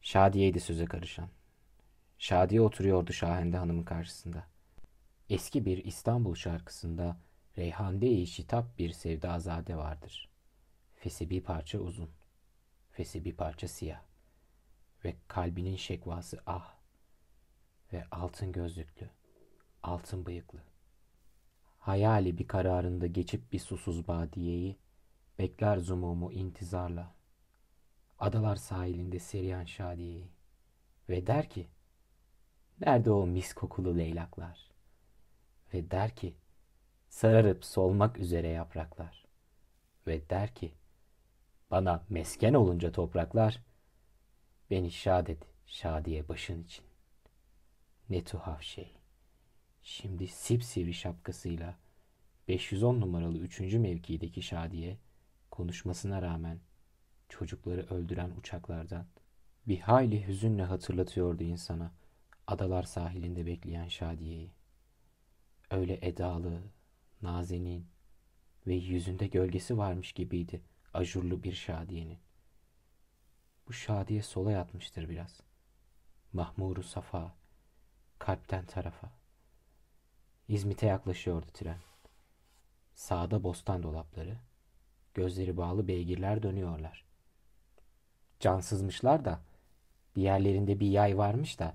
Şadiye'ydi söze karışan. Şadiye oturuyordu Şahende Hanım'ın karşısında. Eski bir İstanbul şarkısında Reyhande-i şitap bir sevdazade vardır. Fesi bir parça uzun, fesi bir parça siyah ve kalbinin şekvası ah ve altın gözlüklü, altın bıyıklı. Hayali bir kararında geçip bir susuz badiyeyi, bekler zumumu intizarla. Adalar sahilinde seriyan şadiyeyi. Ve der ki, nerede o mis kokulu leylaklar? Ve der ki, sararıp solmak üzere yapraklar. Ve der ki, bana mesken olunca topraklar, beni şad et şadiye başın için. Ne tuhaf şey. Şimdi sipsivri şapkasıyla 510 numaralı 3. mevkideki Şadiye konuşmasına rağmen çocukları öldüren uçaklardan bir hayli hüzünle hatırlatıyordu insana adalar sahilinde bekleyen Şadiye'yi. Öyle edalı, nazenin ve yüzünde gölgesi varmış gibiydi ajurlu bir Şadiye'nin. Bu Şadiye sola yatmıştır biraz. Mahmuru safa, kalpten tarafa. İzmit'e yaklaşıyordu tren. Sağda bostan dolapları, gözleri bağlı beygirler dönüyorlar. Cansızmışlar da bir yerlerinde bir yay varmış da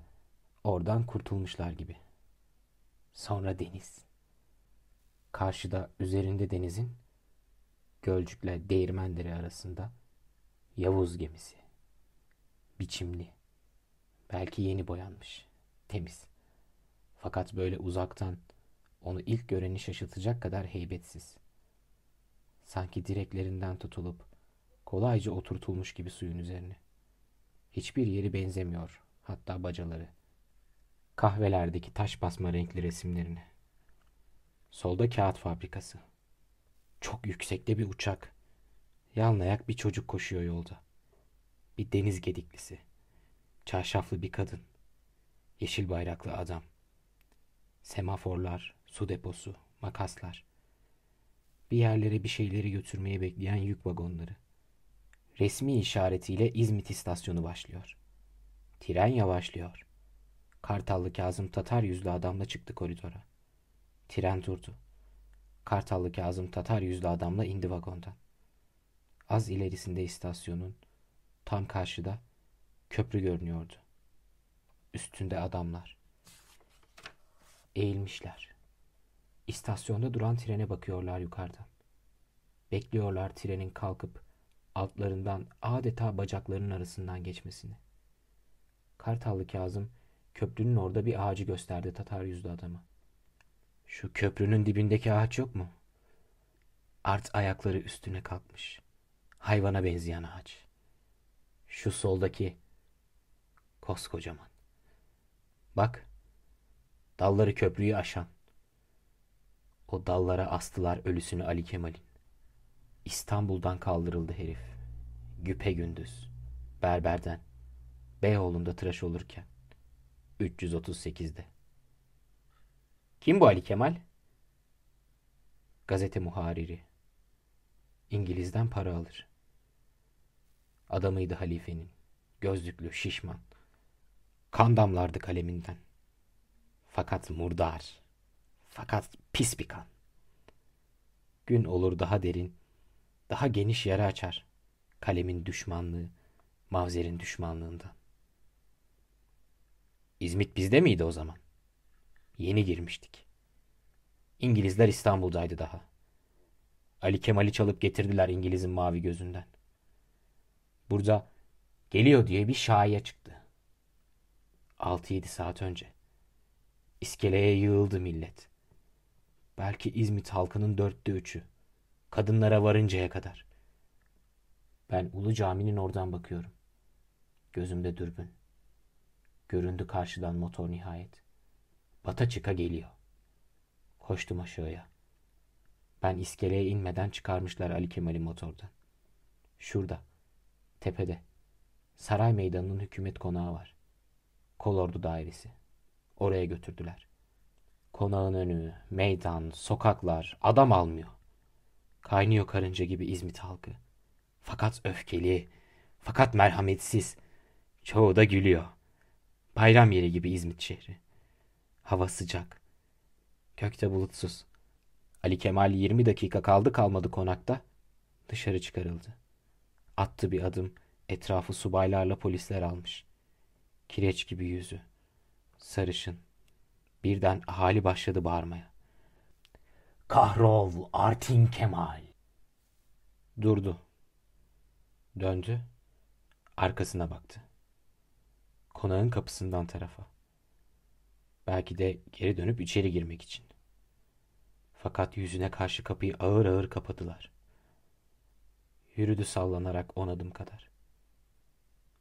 oradan kurtulmuşlar gibi. Sonra deniz. Karşıda üzerinde denizin Gölcük'le Değirmendere arasında Yavuz gemisi. Biçimli. Belki yeni boyanmış. Temiz. Fakat böyle uzaktan onu ilk göreni şaşırtacak kadar heybetsiz. Sanki direklerinden tutulup kolayca oturtulmuş gibi suyun üzerine. Hiçbir yeri benzemiyor, hatta bacaları. Kahvelerdeki taş basma renkli resimlerine. Solda kağıt fabrikası. Çok yüksekte bir uçak. Yalnayak bir çocuk koşuyor yolda. Bir deniz gediklisi. Çarşaflı bir kadın. Yeşil bayraklı adam. Semaforlar, su deposu, makaslar. Bir yerlere bir şeyleri götürmeye bekleyen yük vagonları. Resmi işaretiyle İzmit istasyonu başlıyor. Tren yavaşlıyor. Kartallı Kazım Tatar yüzlü adamla çıktı koridora. Tren durdu. Kartallı Kazım Tatar yüzlü adamla indi vagondan. Az ilerisinde istasyonun, tam karşıda köprü görünüyordu. Üstünde adamlar. Eğilmişler. İstasyonda duran trene bakıyorlar yukarıdan. Bekliyorlar trenin kalkıp altlarından adeta bacaklarının arasından geçmesini. Kartallı Kazım köprünün orada bir ağacı gösterdi Tatar yüzlü adama. Şu köprünün dibindeki ağaç yok mu? Art ayakları üstüne kalkmış. Hayvana benzeyen ağaç. Şu soldaki koskocaman. Bak, dalları köprüyü aşan. O dallara astılar ölüsünü Ali Kemal'in. İstanbul'dan kaldırıldı herif. Güpe gündüz. Berberden. Beyoğlu'nda tıraş olurken. 338'de. Kim bu Ali Kemal? Gazete muhariri. İngiliz'den para alır. Adamıydı halifenin. Gözlüklü, şişman. Kan damlardı kaleminden. Fakat murdar. Fakat pis bir kan. Gün olur daha derin, daha geniş yara açar. Kalemin düşmanlığı, Mavzer'in düşmanlığından. İzmit bizde miydi o zaman? Yeni girmiştik. İngilizler İstanbul'daydı daha. Ali Kemal'i çalıp getirdiler İngiliz'in mavi gözünden. Burada geliyor diye bir şaiye çıktı. 6-7 saat önce. İskeleye yığıldı millet. Belki İzmit halkının dörtte üçü. Kadınlara varıncaya kadar. Ben Ulu Cami'nin oradan bakıyorum. Gözümde dürbün. Göründü karşıdan motor nihayet. Bata çıka geliyor. Koştum aşağıya. Ben iskeleye inmeden çıkarmışlar Ali Kemal'i motordan. Şurada, tepede, saray meydanının hükümet konağı var. Kolordu dairesi. Oraya götürdüler. Konağın önü, meydan, sokaklar adam almıyor. Kaynıyor karınca gibi İzmit halkı. Fakat öfkeli, fakat merhametsiz. Çoğu da gülüyor. Bayram yeri gibi İzmit şehri. Hava sıcak. Gökte bulutsuz. Ali Kemal 20 dakika kaldı kalmadı konakta. Dışarı çıkarıldı. Attı bir adım. Etrafı subaylarla polisler almış. Kireç gibi yüzü. Sarışın. Birden ahali başladı bağırmaya.
Kahrol Artin Kemal.
Durdu. Döndü. Arkasına baktı. Konağın kapısından tarafa. Belki de geri dönüp içeri girmek için. Fakat yüzüne karşı kapıyı ağır ağır kapadılar. Yürüdü sallanarak on adım kadar.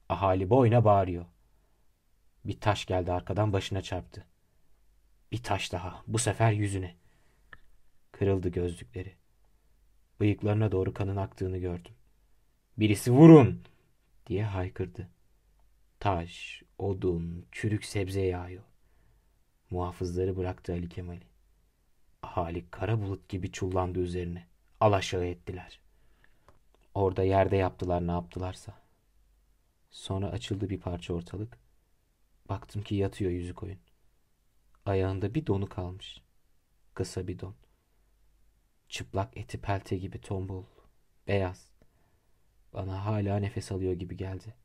Ahali boyuna bağırıyor. Bir taş geldi arkadan başına çarptı. Bir taş daha. Bu sefer yüzüne. Kırıldı gözlükleri. Bıyıklarına doğru kanın aktığını gördüm. Birisi vurun diye haykırdı. Taş, odun, çürük sebze yağıyor. Muhafızları bıraktı Ali Kemal'i. Ahali kara bulut gibi çullandı üzerine. Alaşağı ettiler. Orada yerde yaptılar ne yaptılarsa. Sonra açıldı bir parça ortalık. Baktım ki yatıyor yüzü koyun. Ayağında bir donu kalmış. Kısa bir don. Çıplak eti pelte gibi tombul, beyaz. Bana hala nefes alıyor gibi geldi.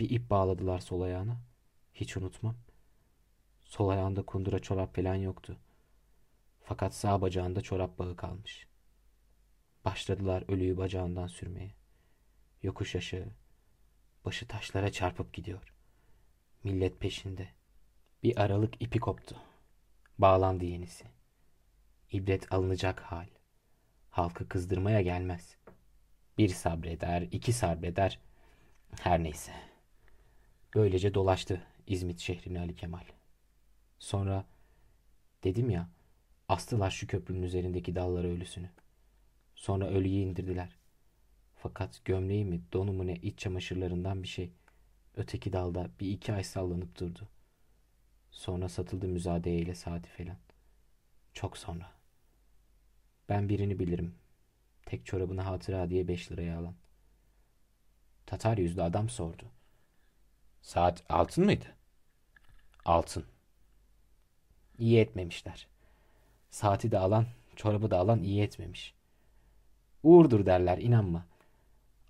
Bir ip bağladılar sol ayağına. Hiç unutmam. Sol ayağında kundura çorap falan yoktu. Fakat sağ bacağında çorap bağı kalmış. Başladılar ölüyü bacağından sürmeye. Yokuş aşağı. Başı taşlara çarpıp gidiyor. Millet peşinde. Bir aralık ipi koptu. Bağlandı yenisi. İbret alınacak hal. Halkı kızdırmaya gelmez. Bir sabreder, iki sabreder. Her neyse. Böylece dolaştı İzmit şehrini Ali Kemal. Sonra dedim ya astılar şu köprünün üzerindeki dallara ölüsünü. Sonra ölüyü indirdiler. Fakat gömleği mi donu mu ne iç çamaşırlarından bir şey. Öteki dalda bir iki ay sallanıp durdu. Sonra satıldı müzadeyeyle saati falan. Çok sonra. Ben birini bilirim. Tek çorabını hatıra diye beş liraya alan. Tatar yüzlü adam sordu. Saat altın mıydı? Altın. İyi etmemişler. Saati de alan, çorabı da alan iyi etmemiş. Uğurdur derler inanma.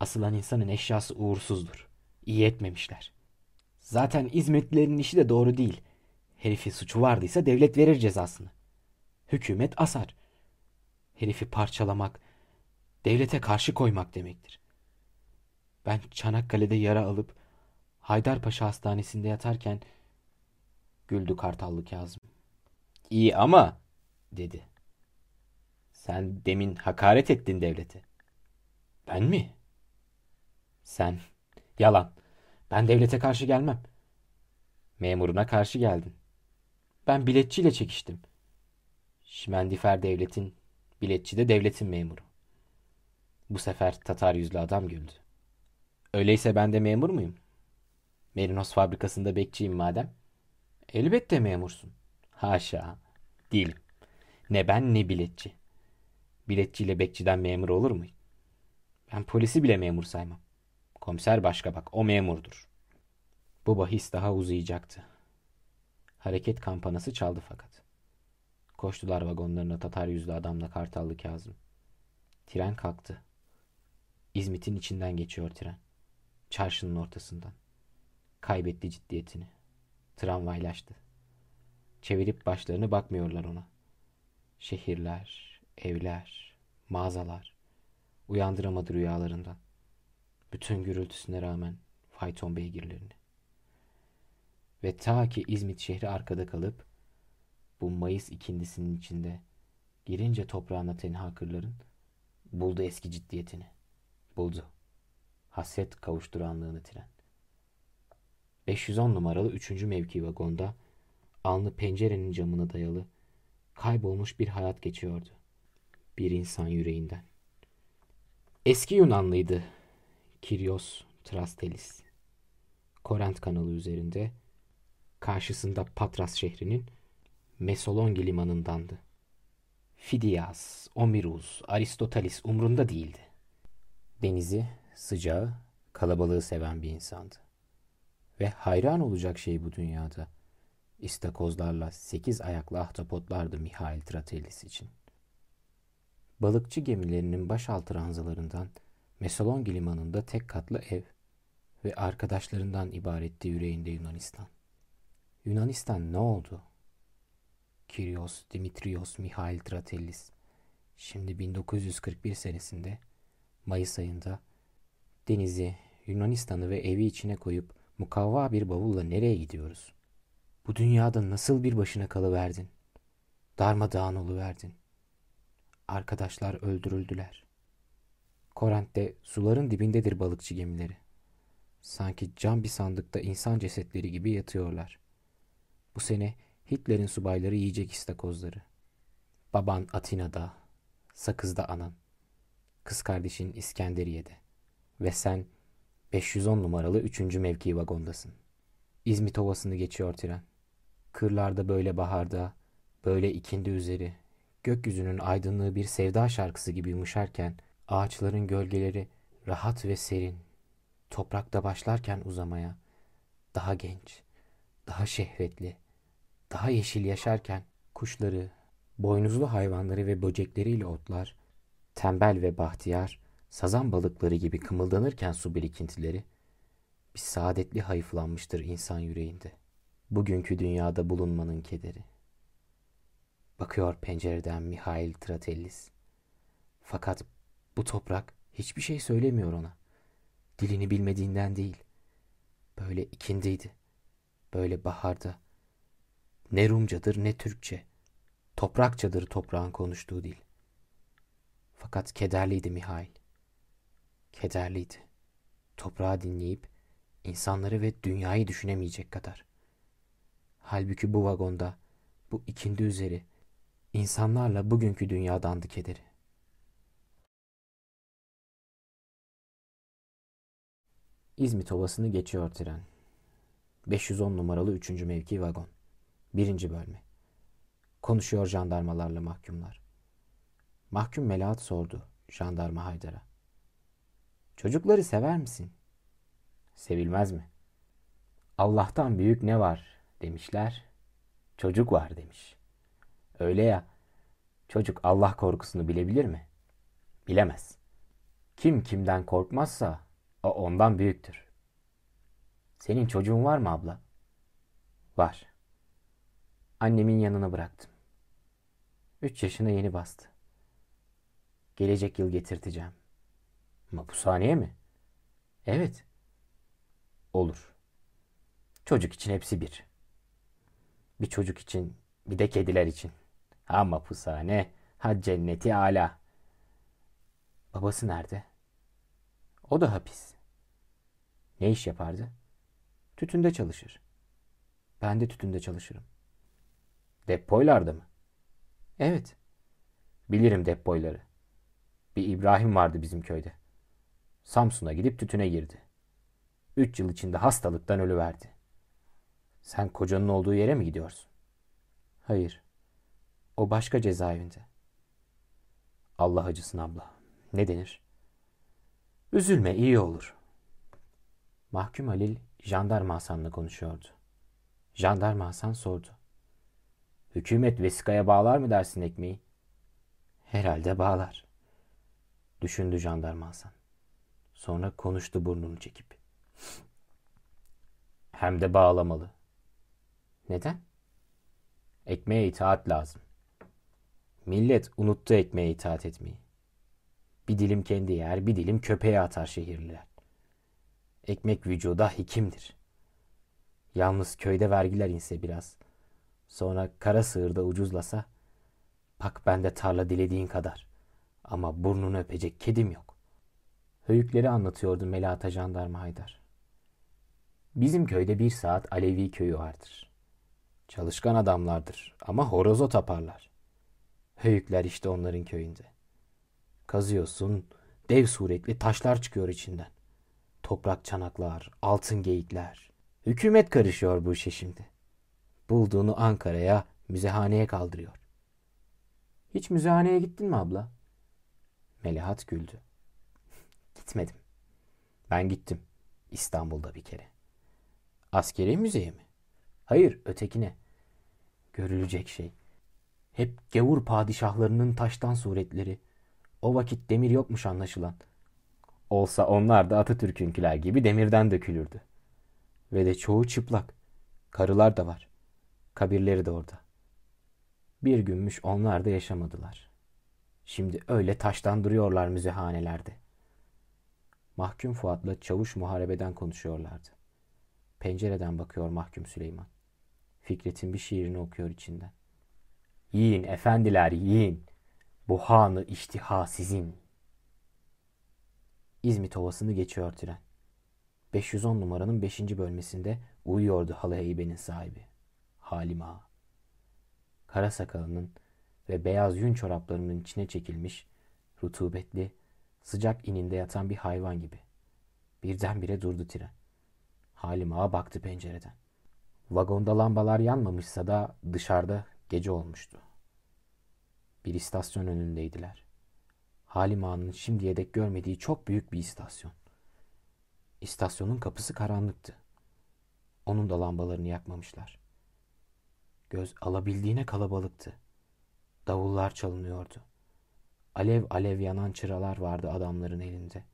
Asılan insanın eşyası uğursuzdur. İyi etmemişler. Zaten İzmitlilerin işi de doğru değil. Herifi suçu vardıysa devlet verir cezasını. Hükümet asar. Herifi parçalamak, devlete karşı koymak demektir. Ben Çanakkale'de yara alıp Haydarpaşa Hastanesi'nde yatarken güldü Kartallı Kazım. İyi ama dedi. Sen demin hakaret ettin devlete. Ben mi? Sen. Yalan. Ben devlete karşı gelmem. Memuruna karşı geldin. Ben biletçiyle çekiştim. Şimendifer devletin, biletçi de devletin memuru. Bu sefer Tatar yüzlü adam güldü. Öyleyse ben de memur muyum? Merinos fabrikasında bekçiyim madem. Elbette memursun. Haşa. Değilim. Ne ben ne biletçi. Biletçiyle bekçiden memur olur mu? Ben polisi bile memur saymam. Komiser başka bak o memurdur. Bu bahis daha uzayacaktı. Hareket kampanası çaldı fakat. Koştular vagonlarına Tatar yüzlü adamla Kartallı Kazım. Tren kalktı. İzmit'in içinden geçiyor tren. Çarşının ortasından. Kaybetti ciddiyetini. Tramvaylaştı. Çevirip başlarını bakmıyorlar ona. Şehirler, evler, mağazalar. Uyandıramadı rüyalarından. Bütün gürültüsüne rağmen fayton beygirlerini. Ve ta ki İzmit şehri arkada kalıp bu Mayıs ikindisinin içinde girince toprağına tenha kırların buldu eski ciddiyetini. Buldu. Hasret kavuşturanlığını tren. 510 numaralı 3. mevki vagonda alnı pencerenin camına dayalı kaybolmuş bir hayat geçiyordu. Bir insan yüreğinden. Eski Yunanlıydı Kiryos Trastelis. Korent kanalı üzerinde karşısında Patras şehrinin Mesolongi limanındandı. Fidias, Omirus, Aristoteles umrunda değildi. Denizi, sıcağı, kalabalığı seven bir insandı. Ve hayran olacak şey bu dünyada. İstakozlarla sekiz ayaklı ahtapotlardı Mihail Tratelis için. Balıkçı gemilerinin başaltı ranzalarından Mesolongi limanında tek katlı ev ve arkadaşlarından ibaretti yüreğinde Yunanistan. Yunanistan ne oldu? Kyrios Dimitrios Mihail Tratellis. Şimdi 1941 senesinde Mayıs ayında denizi, Yunanistan'ı ve evi içine koyup mukavva bir bavulla nereye gidiyoruz? Bu dünyada nasıl bir başına kalıverdin? Darmadağın oluverdin. Arkadaşlar öldürüldüler. Korent'te suların dibindedir balıkçı gemileri. Sanki cam bir sandıkta insan cesetleri gibi yatıyorlar. Bu sene Hitler'in subayları yiyecek istakozları. Baban Atina'da, Sakız'da anan, kız kardeşin İskenderiye'de ve sen 510 numaralı 3. mevki vagondasın. İzmit Ovası'nı geçiyor tren. Kırlarda böyle baharda, böyle ikindi üzeri, gökyüzünün aydınlığı bir sevda şarkısı gibi yumuşarken, ağaçların gölgeleri rahat ve serin, toprakta başlarken uzamaya, daha genç, daha şehvetli, daha yeşil yaşarken kuşları, boynuzlu hayvanları ve böcekleriyle otlar, tembel ve bahtiyar, sazan balıkları gibi kımıldanırken su birikintileri, bir saadetli hayıflanmıştır insan yüreğinde. Bugünkü dünyada bulunmanın kederi. Bakıyor pencereden Mihail Tratellis. Fakat bu toprak hiçbir şey söylemiyor ona. Dilini bilmediğinden değil. Böyle ikindiydi. Böyle baharda. Ne Rumcadır ne Türkçe. Toprakçadır toprağın konuştuğu dil. Fakat kederliydi Mihail. Kederliydi. Toprağı dinleyip insanları ve dünyayı düşünemeyecek kadar. Halbuki bu vagonda, bu ikindi üzeri, insanlarla bugünkü dünyadandı kederi. İzmit Ovası'nı geçiyor tren. 510 numaralı 3. mevki vagon. 1. bölme. Konuşuyor jandarmalarla mahkumlar. Mahkum Melahat sordu jandarma Haydar'a. Çocukları sever misin? Sevilmez mi? Allah'tan büyük ne var demişler. Çocuk var demiş. Öyle ya. Çocuk Allah korkusunu bilebilir mi? Bilemez. Kim kimden korkmazsa o ondan büyüktür. Senin çocuğun var mı abla? Var. Annemin yanına bıraktım. Üç yaşına yeni bastı. Gelecek yıl getirteceğim. Mapushaneye mi? Evet. Olur. Çocuk için hepsi bir. Bir çocuk için, bir de kediler için. Ha mapushane, ha cenneti ala. Babası nerede? O da hapis. Ne iş yapardı? Tütünde çalışır. Ben de tütünde çalışırım. Depoylarda mı? Evet. Bilirim depoyları. Bir İbrahim vardı bizim köyde. Samsun'a gidip tütüne girdi. Üç yıl içinde hastalıktan ölüverdi. Sen kocanın olduğu yere mi gidiyorsun? Hayır. O başka cezaevinde. Allah acısın abla. Ne denir? Üzülme iyi olur. Mahkum Halil jandarma Hasan'la konuşuyordu. Jandarma Hasan sordu. Hükümet vesikaya bağlar mı dersin ekmeği? Herhalde bağlar. Düşündü jandarma Hasan. Sonra konuştu burnunu çekip. Hem de bağlamalı. Neden? Ekmeğe itaat lazım. Millet unuttu ekmeğe itaat etmeyi. Bir dilim kendi yer, bir dilim köpeğe atar şehirliler. Ekmek vücuda hekimdir. Yalnız köyde vergiler inse biraz. Sonra kara sığırda ucuzlasa. Bak bende tarla dilediğin kadar. Ama burnunu öpecek kedim yok. Höyükleri anlatıyordu Melata Jandarma Haydar. Bizim köyde bir saat Alevi köyü vardır. Çalışkan adamlardır ama horozo taparlar. Höyükler işte onların köyünde. Kazıyorsun, dev suretli taşlar çıkıyor içinden. Toprak çanaklar, altın geyikler. Hükümet karışıyor bu işe şimdi. Bulduğunu Ankara'ya, müzehaneye kaldırıyor. Hiç müzehaneye gittin mi abla? Melihat güldü. *laughs* Gitmedim. Ben gittim. İstanbul'da bir kere. Askeri müzeye mi? Hayır, ötekine. Görülecek şey. Hep gavur padişahlarının taştan suretleri. O vakit demir yokmuş anlaşılan. Olsa onlar da Atatürk'ünkiler gibi demirden dökülürdü. Ve de çoğu çıplak. Karılar da var. Kabirleri de orada. Bir günmüş onlar da yaşamadılar. Şimdi öyle taştan duruyorlar müzehanelerde. Mahkum Fuat'la çavuş muharebeden konuşuyorlardı. Pencereden bakıyor mahkum Süleyman. Fikret'in bir şiirini okuyor içinden. Yiyin efendiler yiyin. Bu hanı iştiha sizin. İzmit Ovası'nı geçiyor tren. 510 numaranın 5. bölmesinde uyuyordu halı heybenin sahibi. Halim Ağa. Kara sakalının ve beyaz yün çoraplarının içine çekilmiş, rutubetli, sıcak ininde yatan bir hayvan gibi. Birdenbire durdu tren. Halim Ağa baktı pencereden. Vagonda lambalar yanmamışsa da dışarıda gece olmuştu. Bir istasyon önündeydiler. Halim Ağa'nın şimdiye dek görmediği çok büyük bir istasyon. İstasyonun kapısı karanlıktı. Onun da lambalarını yakmamışlar. Göz alabildiğine kalabalıktı. Davullar çalınıyordu. Alev alev yanan çıralar vardı adamların elinde.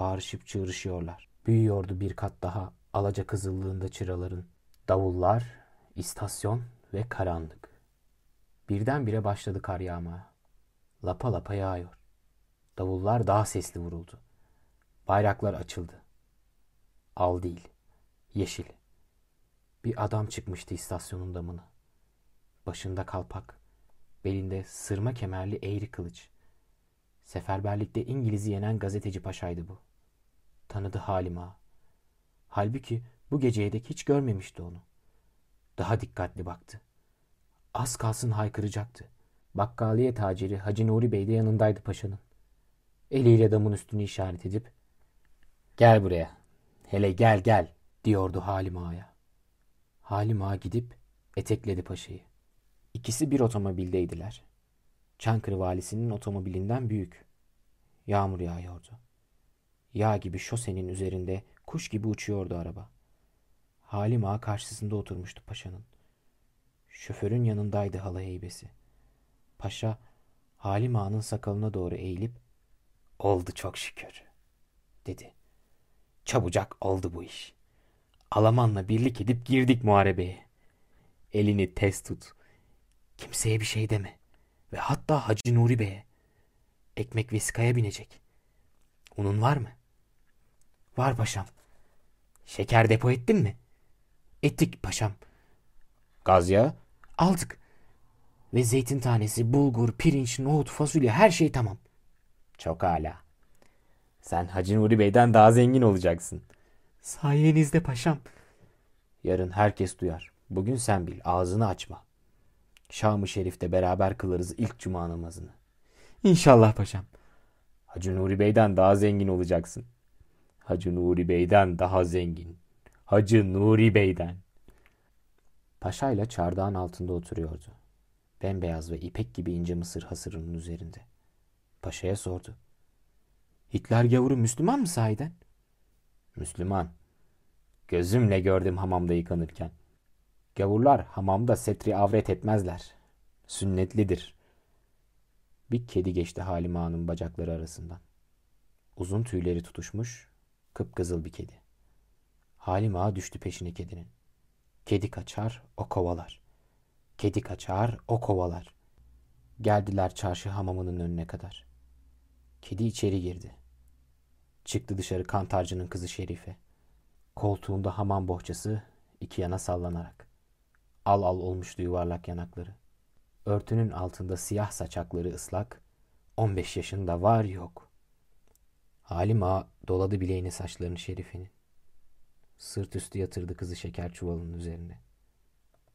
Bağırışıp çığırışıyorlar. Büyüyordu bir kat daha alaca kızıllığında çıraların. Davullar, istasyon ve karanlık. Birdenbire başladı kar yağmaya. Lapa lapa yağıyor. Davullar daha sesli vuruldu. Bayraklar açıldı. Al değil, yeşil. Bir adam çıkmıştı istasyonun damına. Başında kalpak, belinde sırma kemerli eğri kılıç. Seferberlikte İngiliz'i yenen gazeteci paşaydı bu. Tanıdı Halima. Halbuki bu geceye dek hiç görmemişti onu. Daha dikkatli baktı. Az kalsın haykıracaktı. Bakkaliye taciri Hacı Nuri Bey de yanındaydı paşanın. Eliyle damın üstünü işaret edip Gel buraya. Hele gel gel diyordu Halim Ağa'ya. Halim Ağa gidip etekledi paşayı. İkisi bir otomobildeydiler. Çankırı valisinin otomobilinden büyük. Yağmur yağıyordu. Yağ gibi şosenin üzerinde kuş gibi uçuyordu araba. Halim Ağa karşısında oturmuştu paşanın. Şoförün yanındaydı hala heybesi. Paşa Halim Ağa'nın sakalına doğru eğilip oldu çok şükür dedi. Çabucak oldu bu iş. Alamanla birlik edip girdik muharebeye. Elini tez tut. Kimseye bir şey deme. Ve hatta Hacı Nuri Bey'e. Ekmek vesikaya binecek. Unun var mı? Var paşam. Şeker depo ettin mi? Ettik paşam. Gaz yağı? Aldık. Ve zeytin tanesi, bulgur, pirinç, nohut, fasulye her şey tamam. Çok hala. Sen Hacı Nuri Bey'den daha zengin olacaksın. Sayenizde paşam. Yarın herkes duyar. Bugün sen bil ağzını açma. Şam-ı Şerif'te beraber kılarız ilk cuma namazını. İnşallah paşam. Hacı Nuri Bey'den daha zengin olacaksın. Hacı Nuri Bey'den daha zengin. Hacı Nuri Bey'den. Paşa ile çardağın altında oturuyordu. Bembeyaz ve ipek gibi ince mısır hasırının üzerinde. Paşa'ya sordu. Hitler gavuru Müslüman mı sahiden? Müslüman. Gözümle gördüm hamamda yıkanırken. Gavurlar hamamda setri avret etmezler. Sünnetlidir. Bir kedi geçti Halime Ağa'nın bacakları arasından. Uzun tüyleri tutuşmuş, kıpkızıl bir kedi. Halime Ağa düştü peşine kedinin. Kedi kaçar, o kovalar. Kedi kaçar, o kovalar. Geldiler çarşı hamamının önüne kadar. Kedi içeri girdi. Çıktı dışarı kantarcının kızı Şerife. Koltuğunda hamam bohçası iki yana sallanarak. Al al olmuştu yuvarlak yanakları. Örtünün altında siyah saçakları ıslak. 15 yaşında var yok. Halim ağa doladı bileğine saçlarını Şerife'nin. Sırt üstü yatırdı kızı şeker çuvalının üzerine.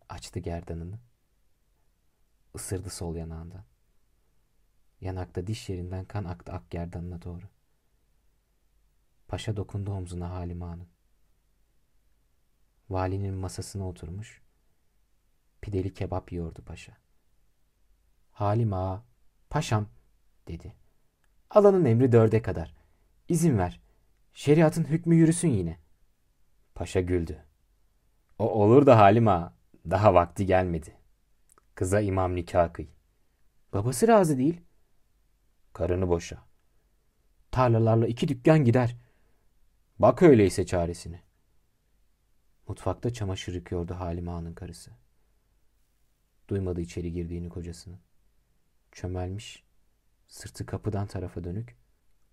Açtı gerdanını. Isırdı sol yanağından. Yanakta diş yerinden kan aktı ak gerdanına doğru. Paşa dokundu omzuna Halime Hanım. Valinin masasına oturmuş. Pideli kebap yiyordu paşa. Halim ağa, paşam dedi. Alanın emri dörde kadar. İzin ver. Şeriatın hükmü yürüsün yine. Paşa güldü. O olur da Halim ağa. Daha vakti gelmedi. Kıza imam nikah kıy. Babası razı değil. Karını boşa. Tarlalarla iki dükkan gider. Bak öyleyse çaresine. Mutfakta çamaşır yıkıyordu Halime Ağa'nın karısı. duymadı içeri girdiğini kocasının. Çömelmiş, sırtı kapıdan tarafa dönük,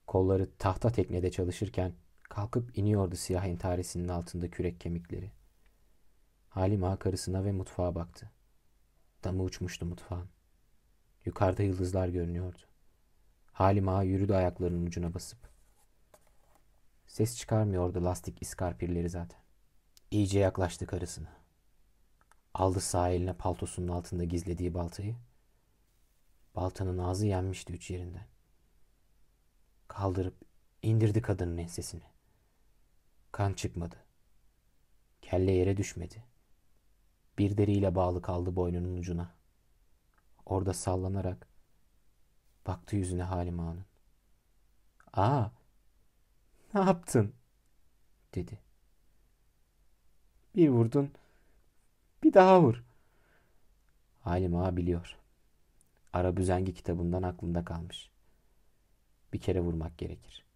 kolları tahta teknede çalışırken kalkıp iniyordu siyah entaresinin altında kürek kemikleri. Halim ağa karısına ve mutfağa baktı. Damı uçmuştu mutfağın. Yukarıda yıldızlar görünüyordu. Halim ağa yürüdü ayaklarının ucuna basıp. Ses çıkarmıyordu lastik iskarpirleri zaten. İyice yaklaştı karısına. Aldı sağ eline paltosunun altında gizlediği baltayı. Baltanın ağzı yenmişti üç yerinden. Kaldırıp indirdi kadının ensesini. Kan çıkmadı. Kelle yere düşmedi. Bir deriyle bağlı kaldı boynunun ucuna. Orada sallanarak baktı yüzüne Halim Ağa'nın. Aa, ne yaptın? dedi. Bir vurdun, bir daha vur. Halim Ağa biliyor. Arabüzengi kitabından aklında kalmış. Bir kere vurmak gerekir.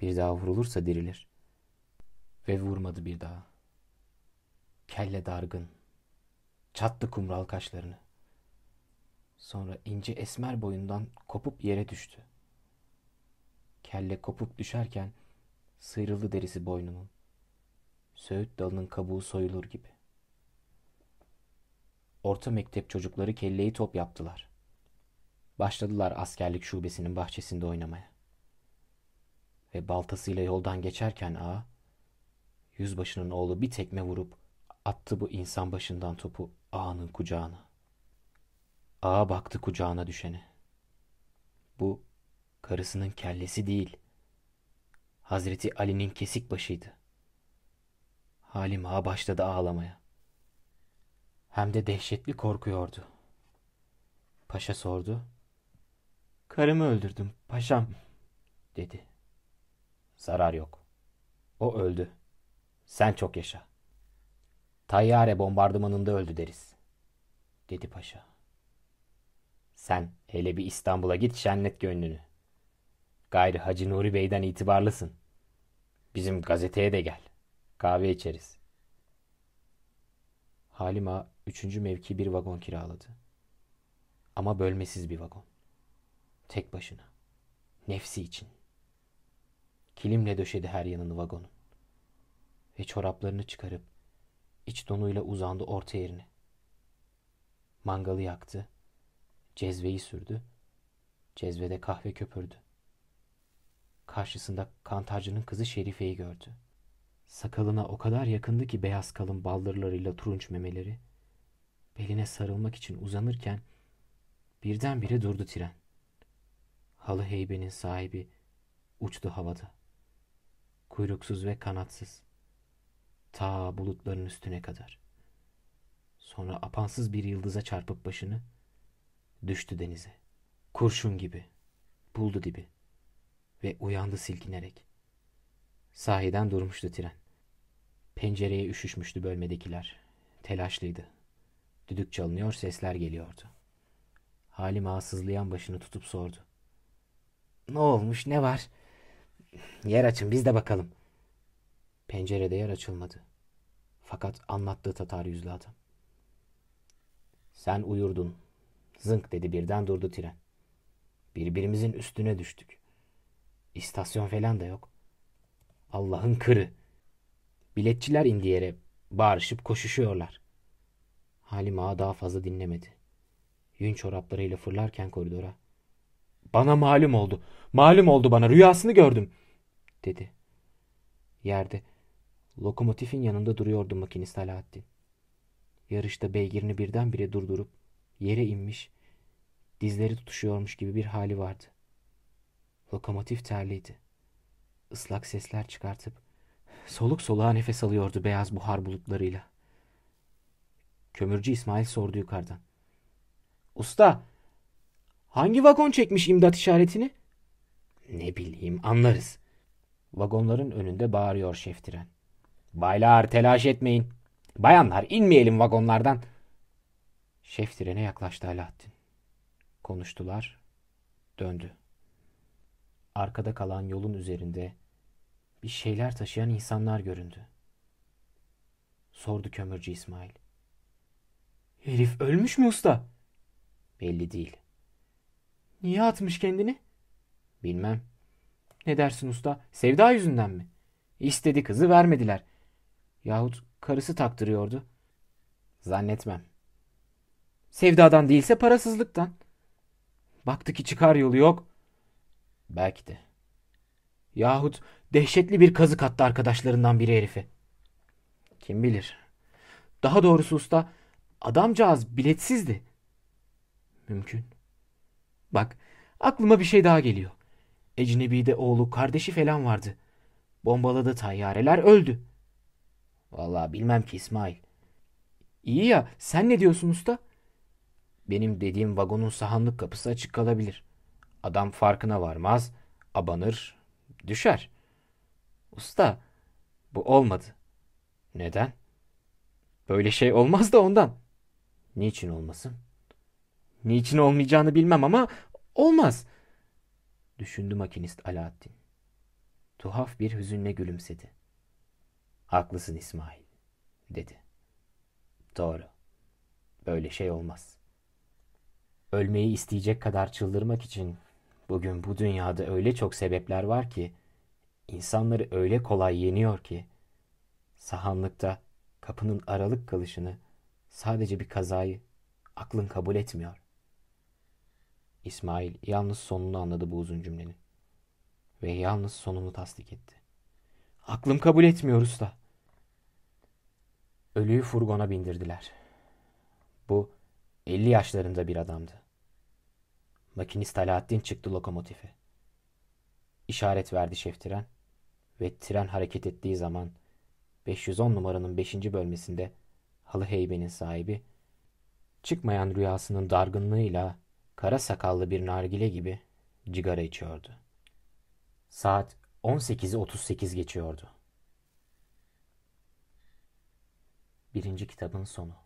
Bir daha vurulursa dirilir. Ve vurmadı bir daha. Kelle dargın. Çattı kumral kaşlarını. Sonra ince esmer boyundan kopup yere düştü. Kelle kopup düşerken sıyrıldı derisi boynunun. Söğüt dalının kabuğu soyulur gibi. Orta mektep çocukları kelleyi top yaptılar. Başladılar askerlik şubesinin bahçesinde oynamaya. Ve baltasıyla yoldan geçerken ağa, yüzbaşının oğlu bir tekme vurup attı bu insan başından topu ağanın kucağına. Ağa baktı kucağına düşene. Bu karısının kellesi değil. Hazreti Ali'nin kesik başıydı. Halim ağa başladı ağlamaya. Hem de dehşetli korkuyordu. Paşa sordu. Karımı öldürdüm paşam dedi. Zarar yok. O öldü. Sen çok yaşa. Tayyare bombardımanında öldü deriz. Dedi paşa. Sen hele bir İstanbul'a git şenlet gönlünü. Gayrı Hacı Nuri Bey'den itibarlısın. Bizim gazeteye de gel. Kahve içeriz. Halima üçüncü mevki bir vagon kiraladı. Ama bölmesiz bir vagon. Tek başına. Nefsi için. Kilimle döşedi her yanını vagonun. Ve çoraplarını çıkarıp iç donuyla uzandı orta yerine. Mangalı yaktı. Cezveyi sürdü. Cezvede kahve köpürdü. Karşısında kantarcının kızı Şerife'yi gördü. Sakalına o kadar yakındı ki beyaz kalın baldırlarıyla turunç memeleri. Beline sarılmak için uzanırken birdenbire durdu tren. Halı heybenin sahibi uçtu havada. Kuyruksuz ve kanatsız. Ta bulutların üstüne kadar. Sonra apansız bir yıldıza çarpıp başını düştü denize. Kurşun gibi. Buldu dibi. Ve uyandı silkinerek. Sahiden durmuştu tren. Pencereye üşüşmüştü bölmedekiler. Telaşlıydı. Düdük çalınıyor, sesler geliyordu. Halim ağa sızlayan başını tutup sordu. Ne olmuş, ne var? Yer açın, biz de bakalım. Pencerede yer açılmadı. Fakat anlattığı Tatar yüzlü adam. Sen uyurdun. Zınk dedi birden durdu tren. Birbirimizin üstüne düştük. İstasyon falan da yok. Allah'ın kırı. Biletçiler indi yere bağırışıp koşuşuyorlar. Halim Ağa daha fazla dinlemedi. Yün çoraplarıyla fırlarken koridora. Bana malum oldu. Malum oldu bana. Rüyasını gördüm. Dedi. Yerde lokomotifin yanında duruyordu makinist Alaaddin. Yarışta beygirini birdenbire durdurup yere inmiş, dizleri tutuşuyormuş gibi bir hali vardı. Lokomotif terliydi. Islak sesler çıkartıp soluk soluğa nefes alıyordu beyaz buhar bulutlarıyla. Kömürcü İsmail sordu yukarıdan. Usta, hangi vagon çekmiş imdat işaretini? Ne bileyim anlarız. Vagonların önünde bağırıyor şeftiren. Baylar telaş etmeyin. Bayanlar inmeyelim vagonlardan. Şef trene yaklaştı Alaaddin. Konuştular. Döndü. Arkada kalan yolun üzerinde bir şeyler taşıyan insanlar göründü. Sordu kömürcü İsmail.
Herif ölmüş mü usta?
Belli değil.
Niye atmış kendini?
Bilmem.
Ne dersin usta? Sevda yüzünden mi? İstedi kızı vermediler. Yahut karısı taktırıyordu.
Zannetmem.
Sevdadan değilse parasızlıktan. Baktı ki çıkar yolu yok.
Belki de.
Yahut dehşetli bir kazık attı arkadaşlarından biri herife.
Kim bilir.
Daha doğrusu usta adamcağız biletsizdi. Mümkün. Bak aklıma bir şey daha geliyor. Ecnebi'de oğlu kardeşi falan vardı. Bombaladı tayyareler öldü.
Vallahi bilmem ki İsmail.
İyi ya sen ne diyorsun usta?
Benim dediğim vagonun sahanlık kapısı açık kalabilir. Adam farkına varmaz, abanır, düşer.
Usta bu olmadı.
Neden?
Böyle şey olmaz da ondan.
Niçin olmasın?
Niçin olmayacağını bilmem ama olmaz.
Düşündü makinist Alaaddin. Tuhaf bir hüzünle gülümsedi. Haklısın İsmail, dedi. Doğru. Böyle şey olmaz. Ölmeyi isteyecek kadar çıldırmak için bugün bu dünyada öyle çok sebepler var ki insanları öyle kolay yeniyor ki sahanlıkta kapının aralık kalışını sadece bir kazayı aklın kabul etmiyor. İsmail yalnız sonunu anladı bu uzun cümlenin. Ve yalnız sonunu tasdik etti.
Aklım kabul etmiyor usta.
Ölüyü furgona bindirdiler. Bu 50 yaşlarında bir adamdı. Makinist Alaaddin çıktı lokomotife. İşaret verdi şeftiren ve tren hareket ettiği zaman 510 numaranın 5. bölmesinde halı heybenin sahibi çıkmayan rüyasının dargınlığıyla kara sakallı bir nargile gibi cigara içiyordu. Saat 18'i 38 geçiyordu. Birinci kitabın sonu.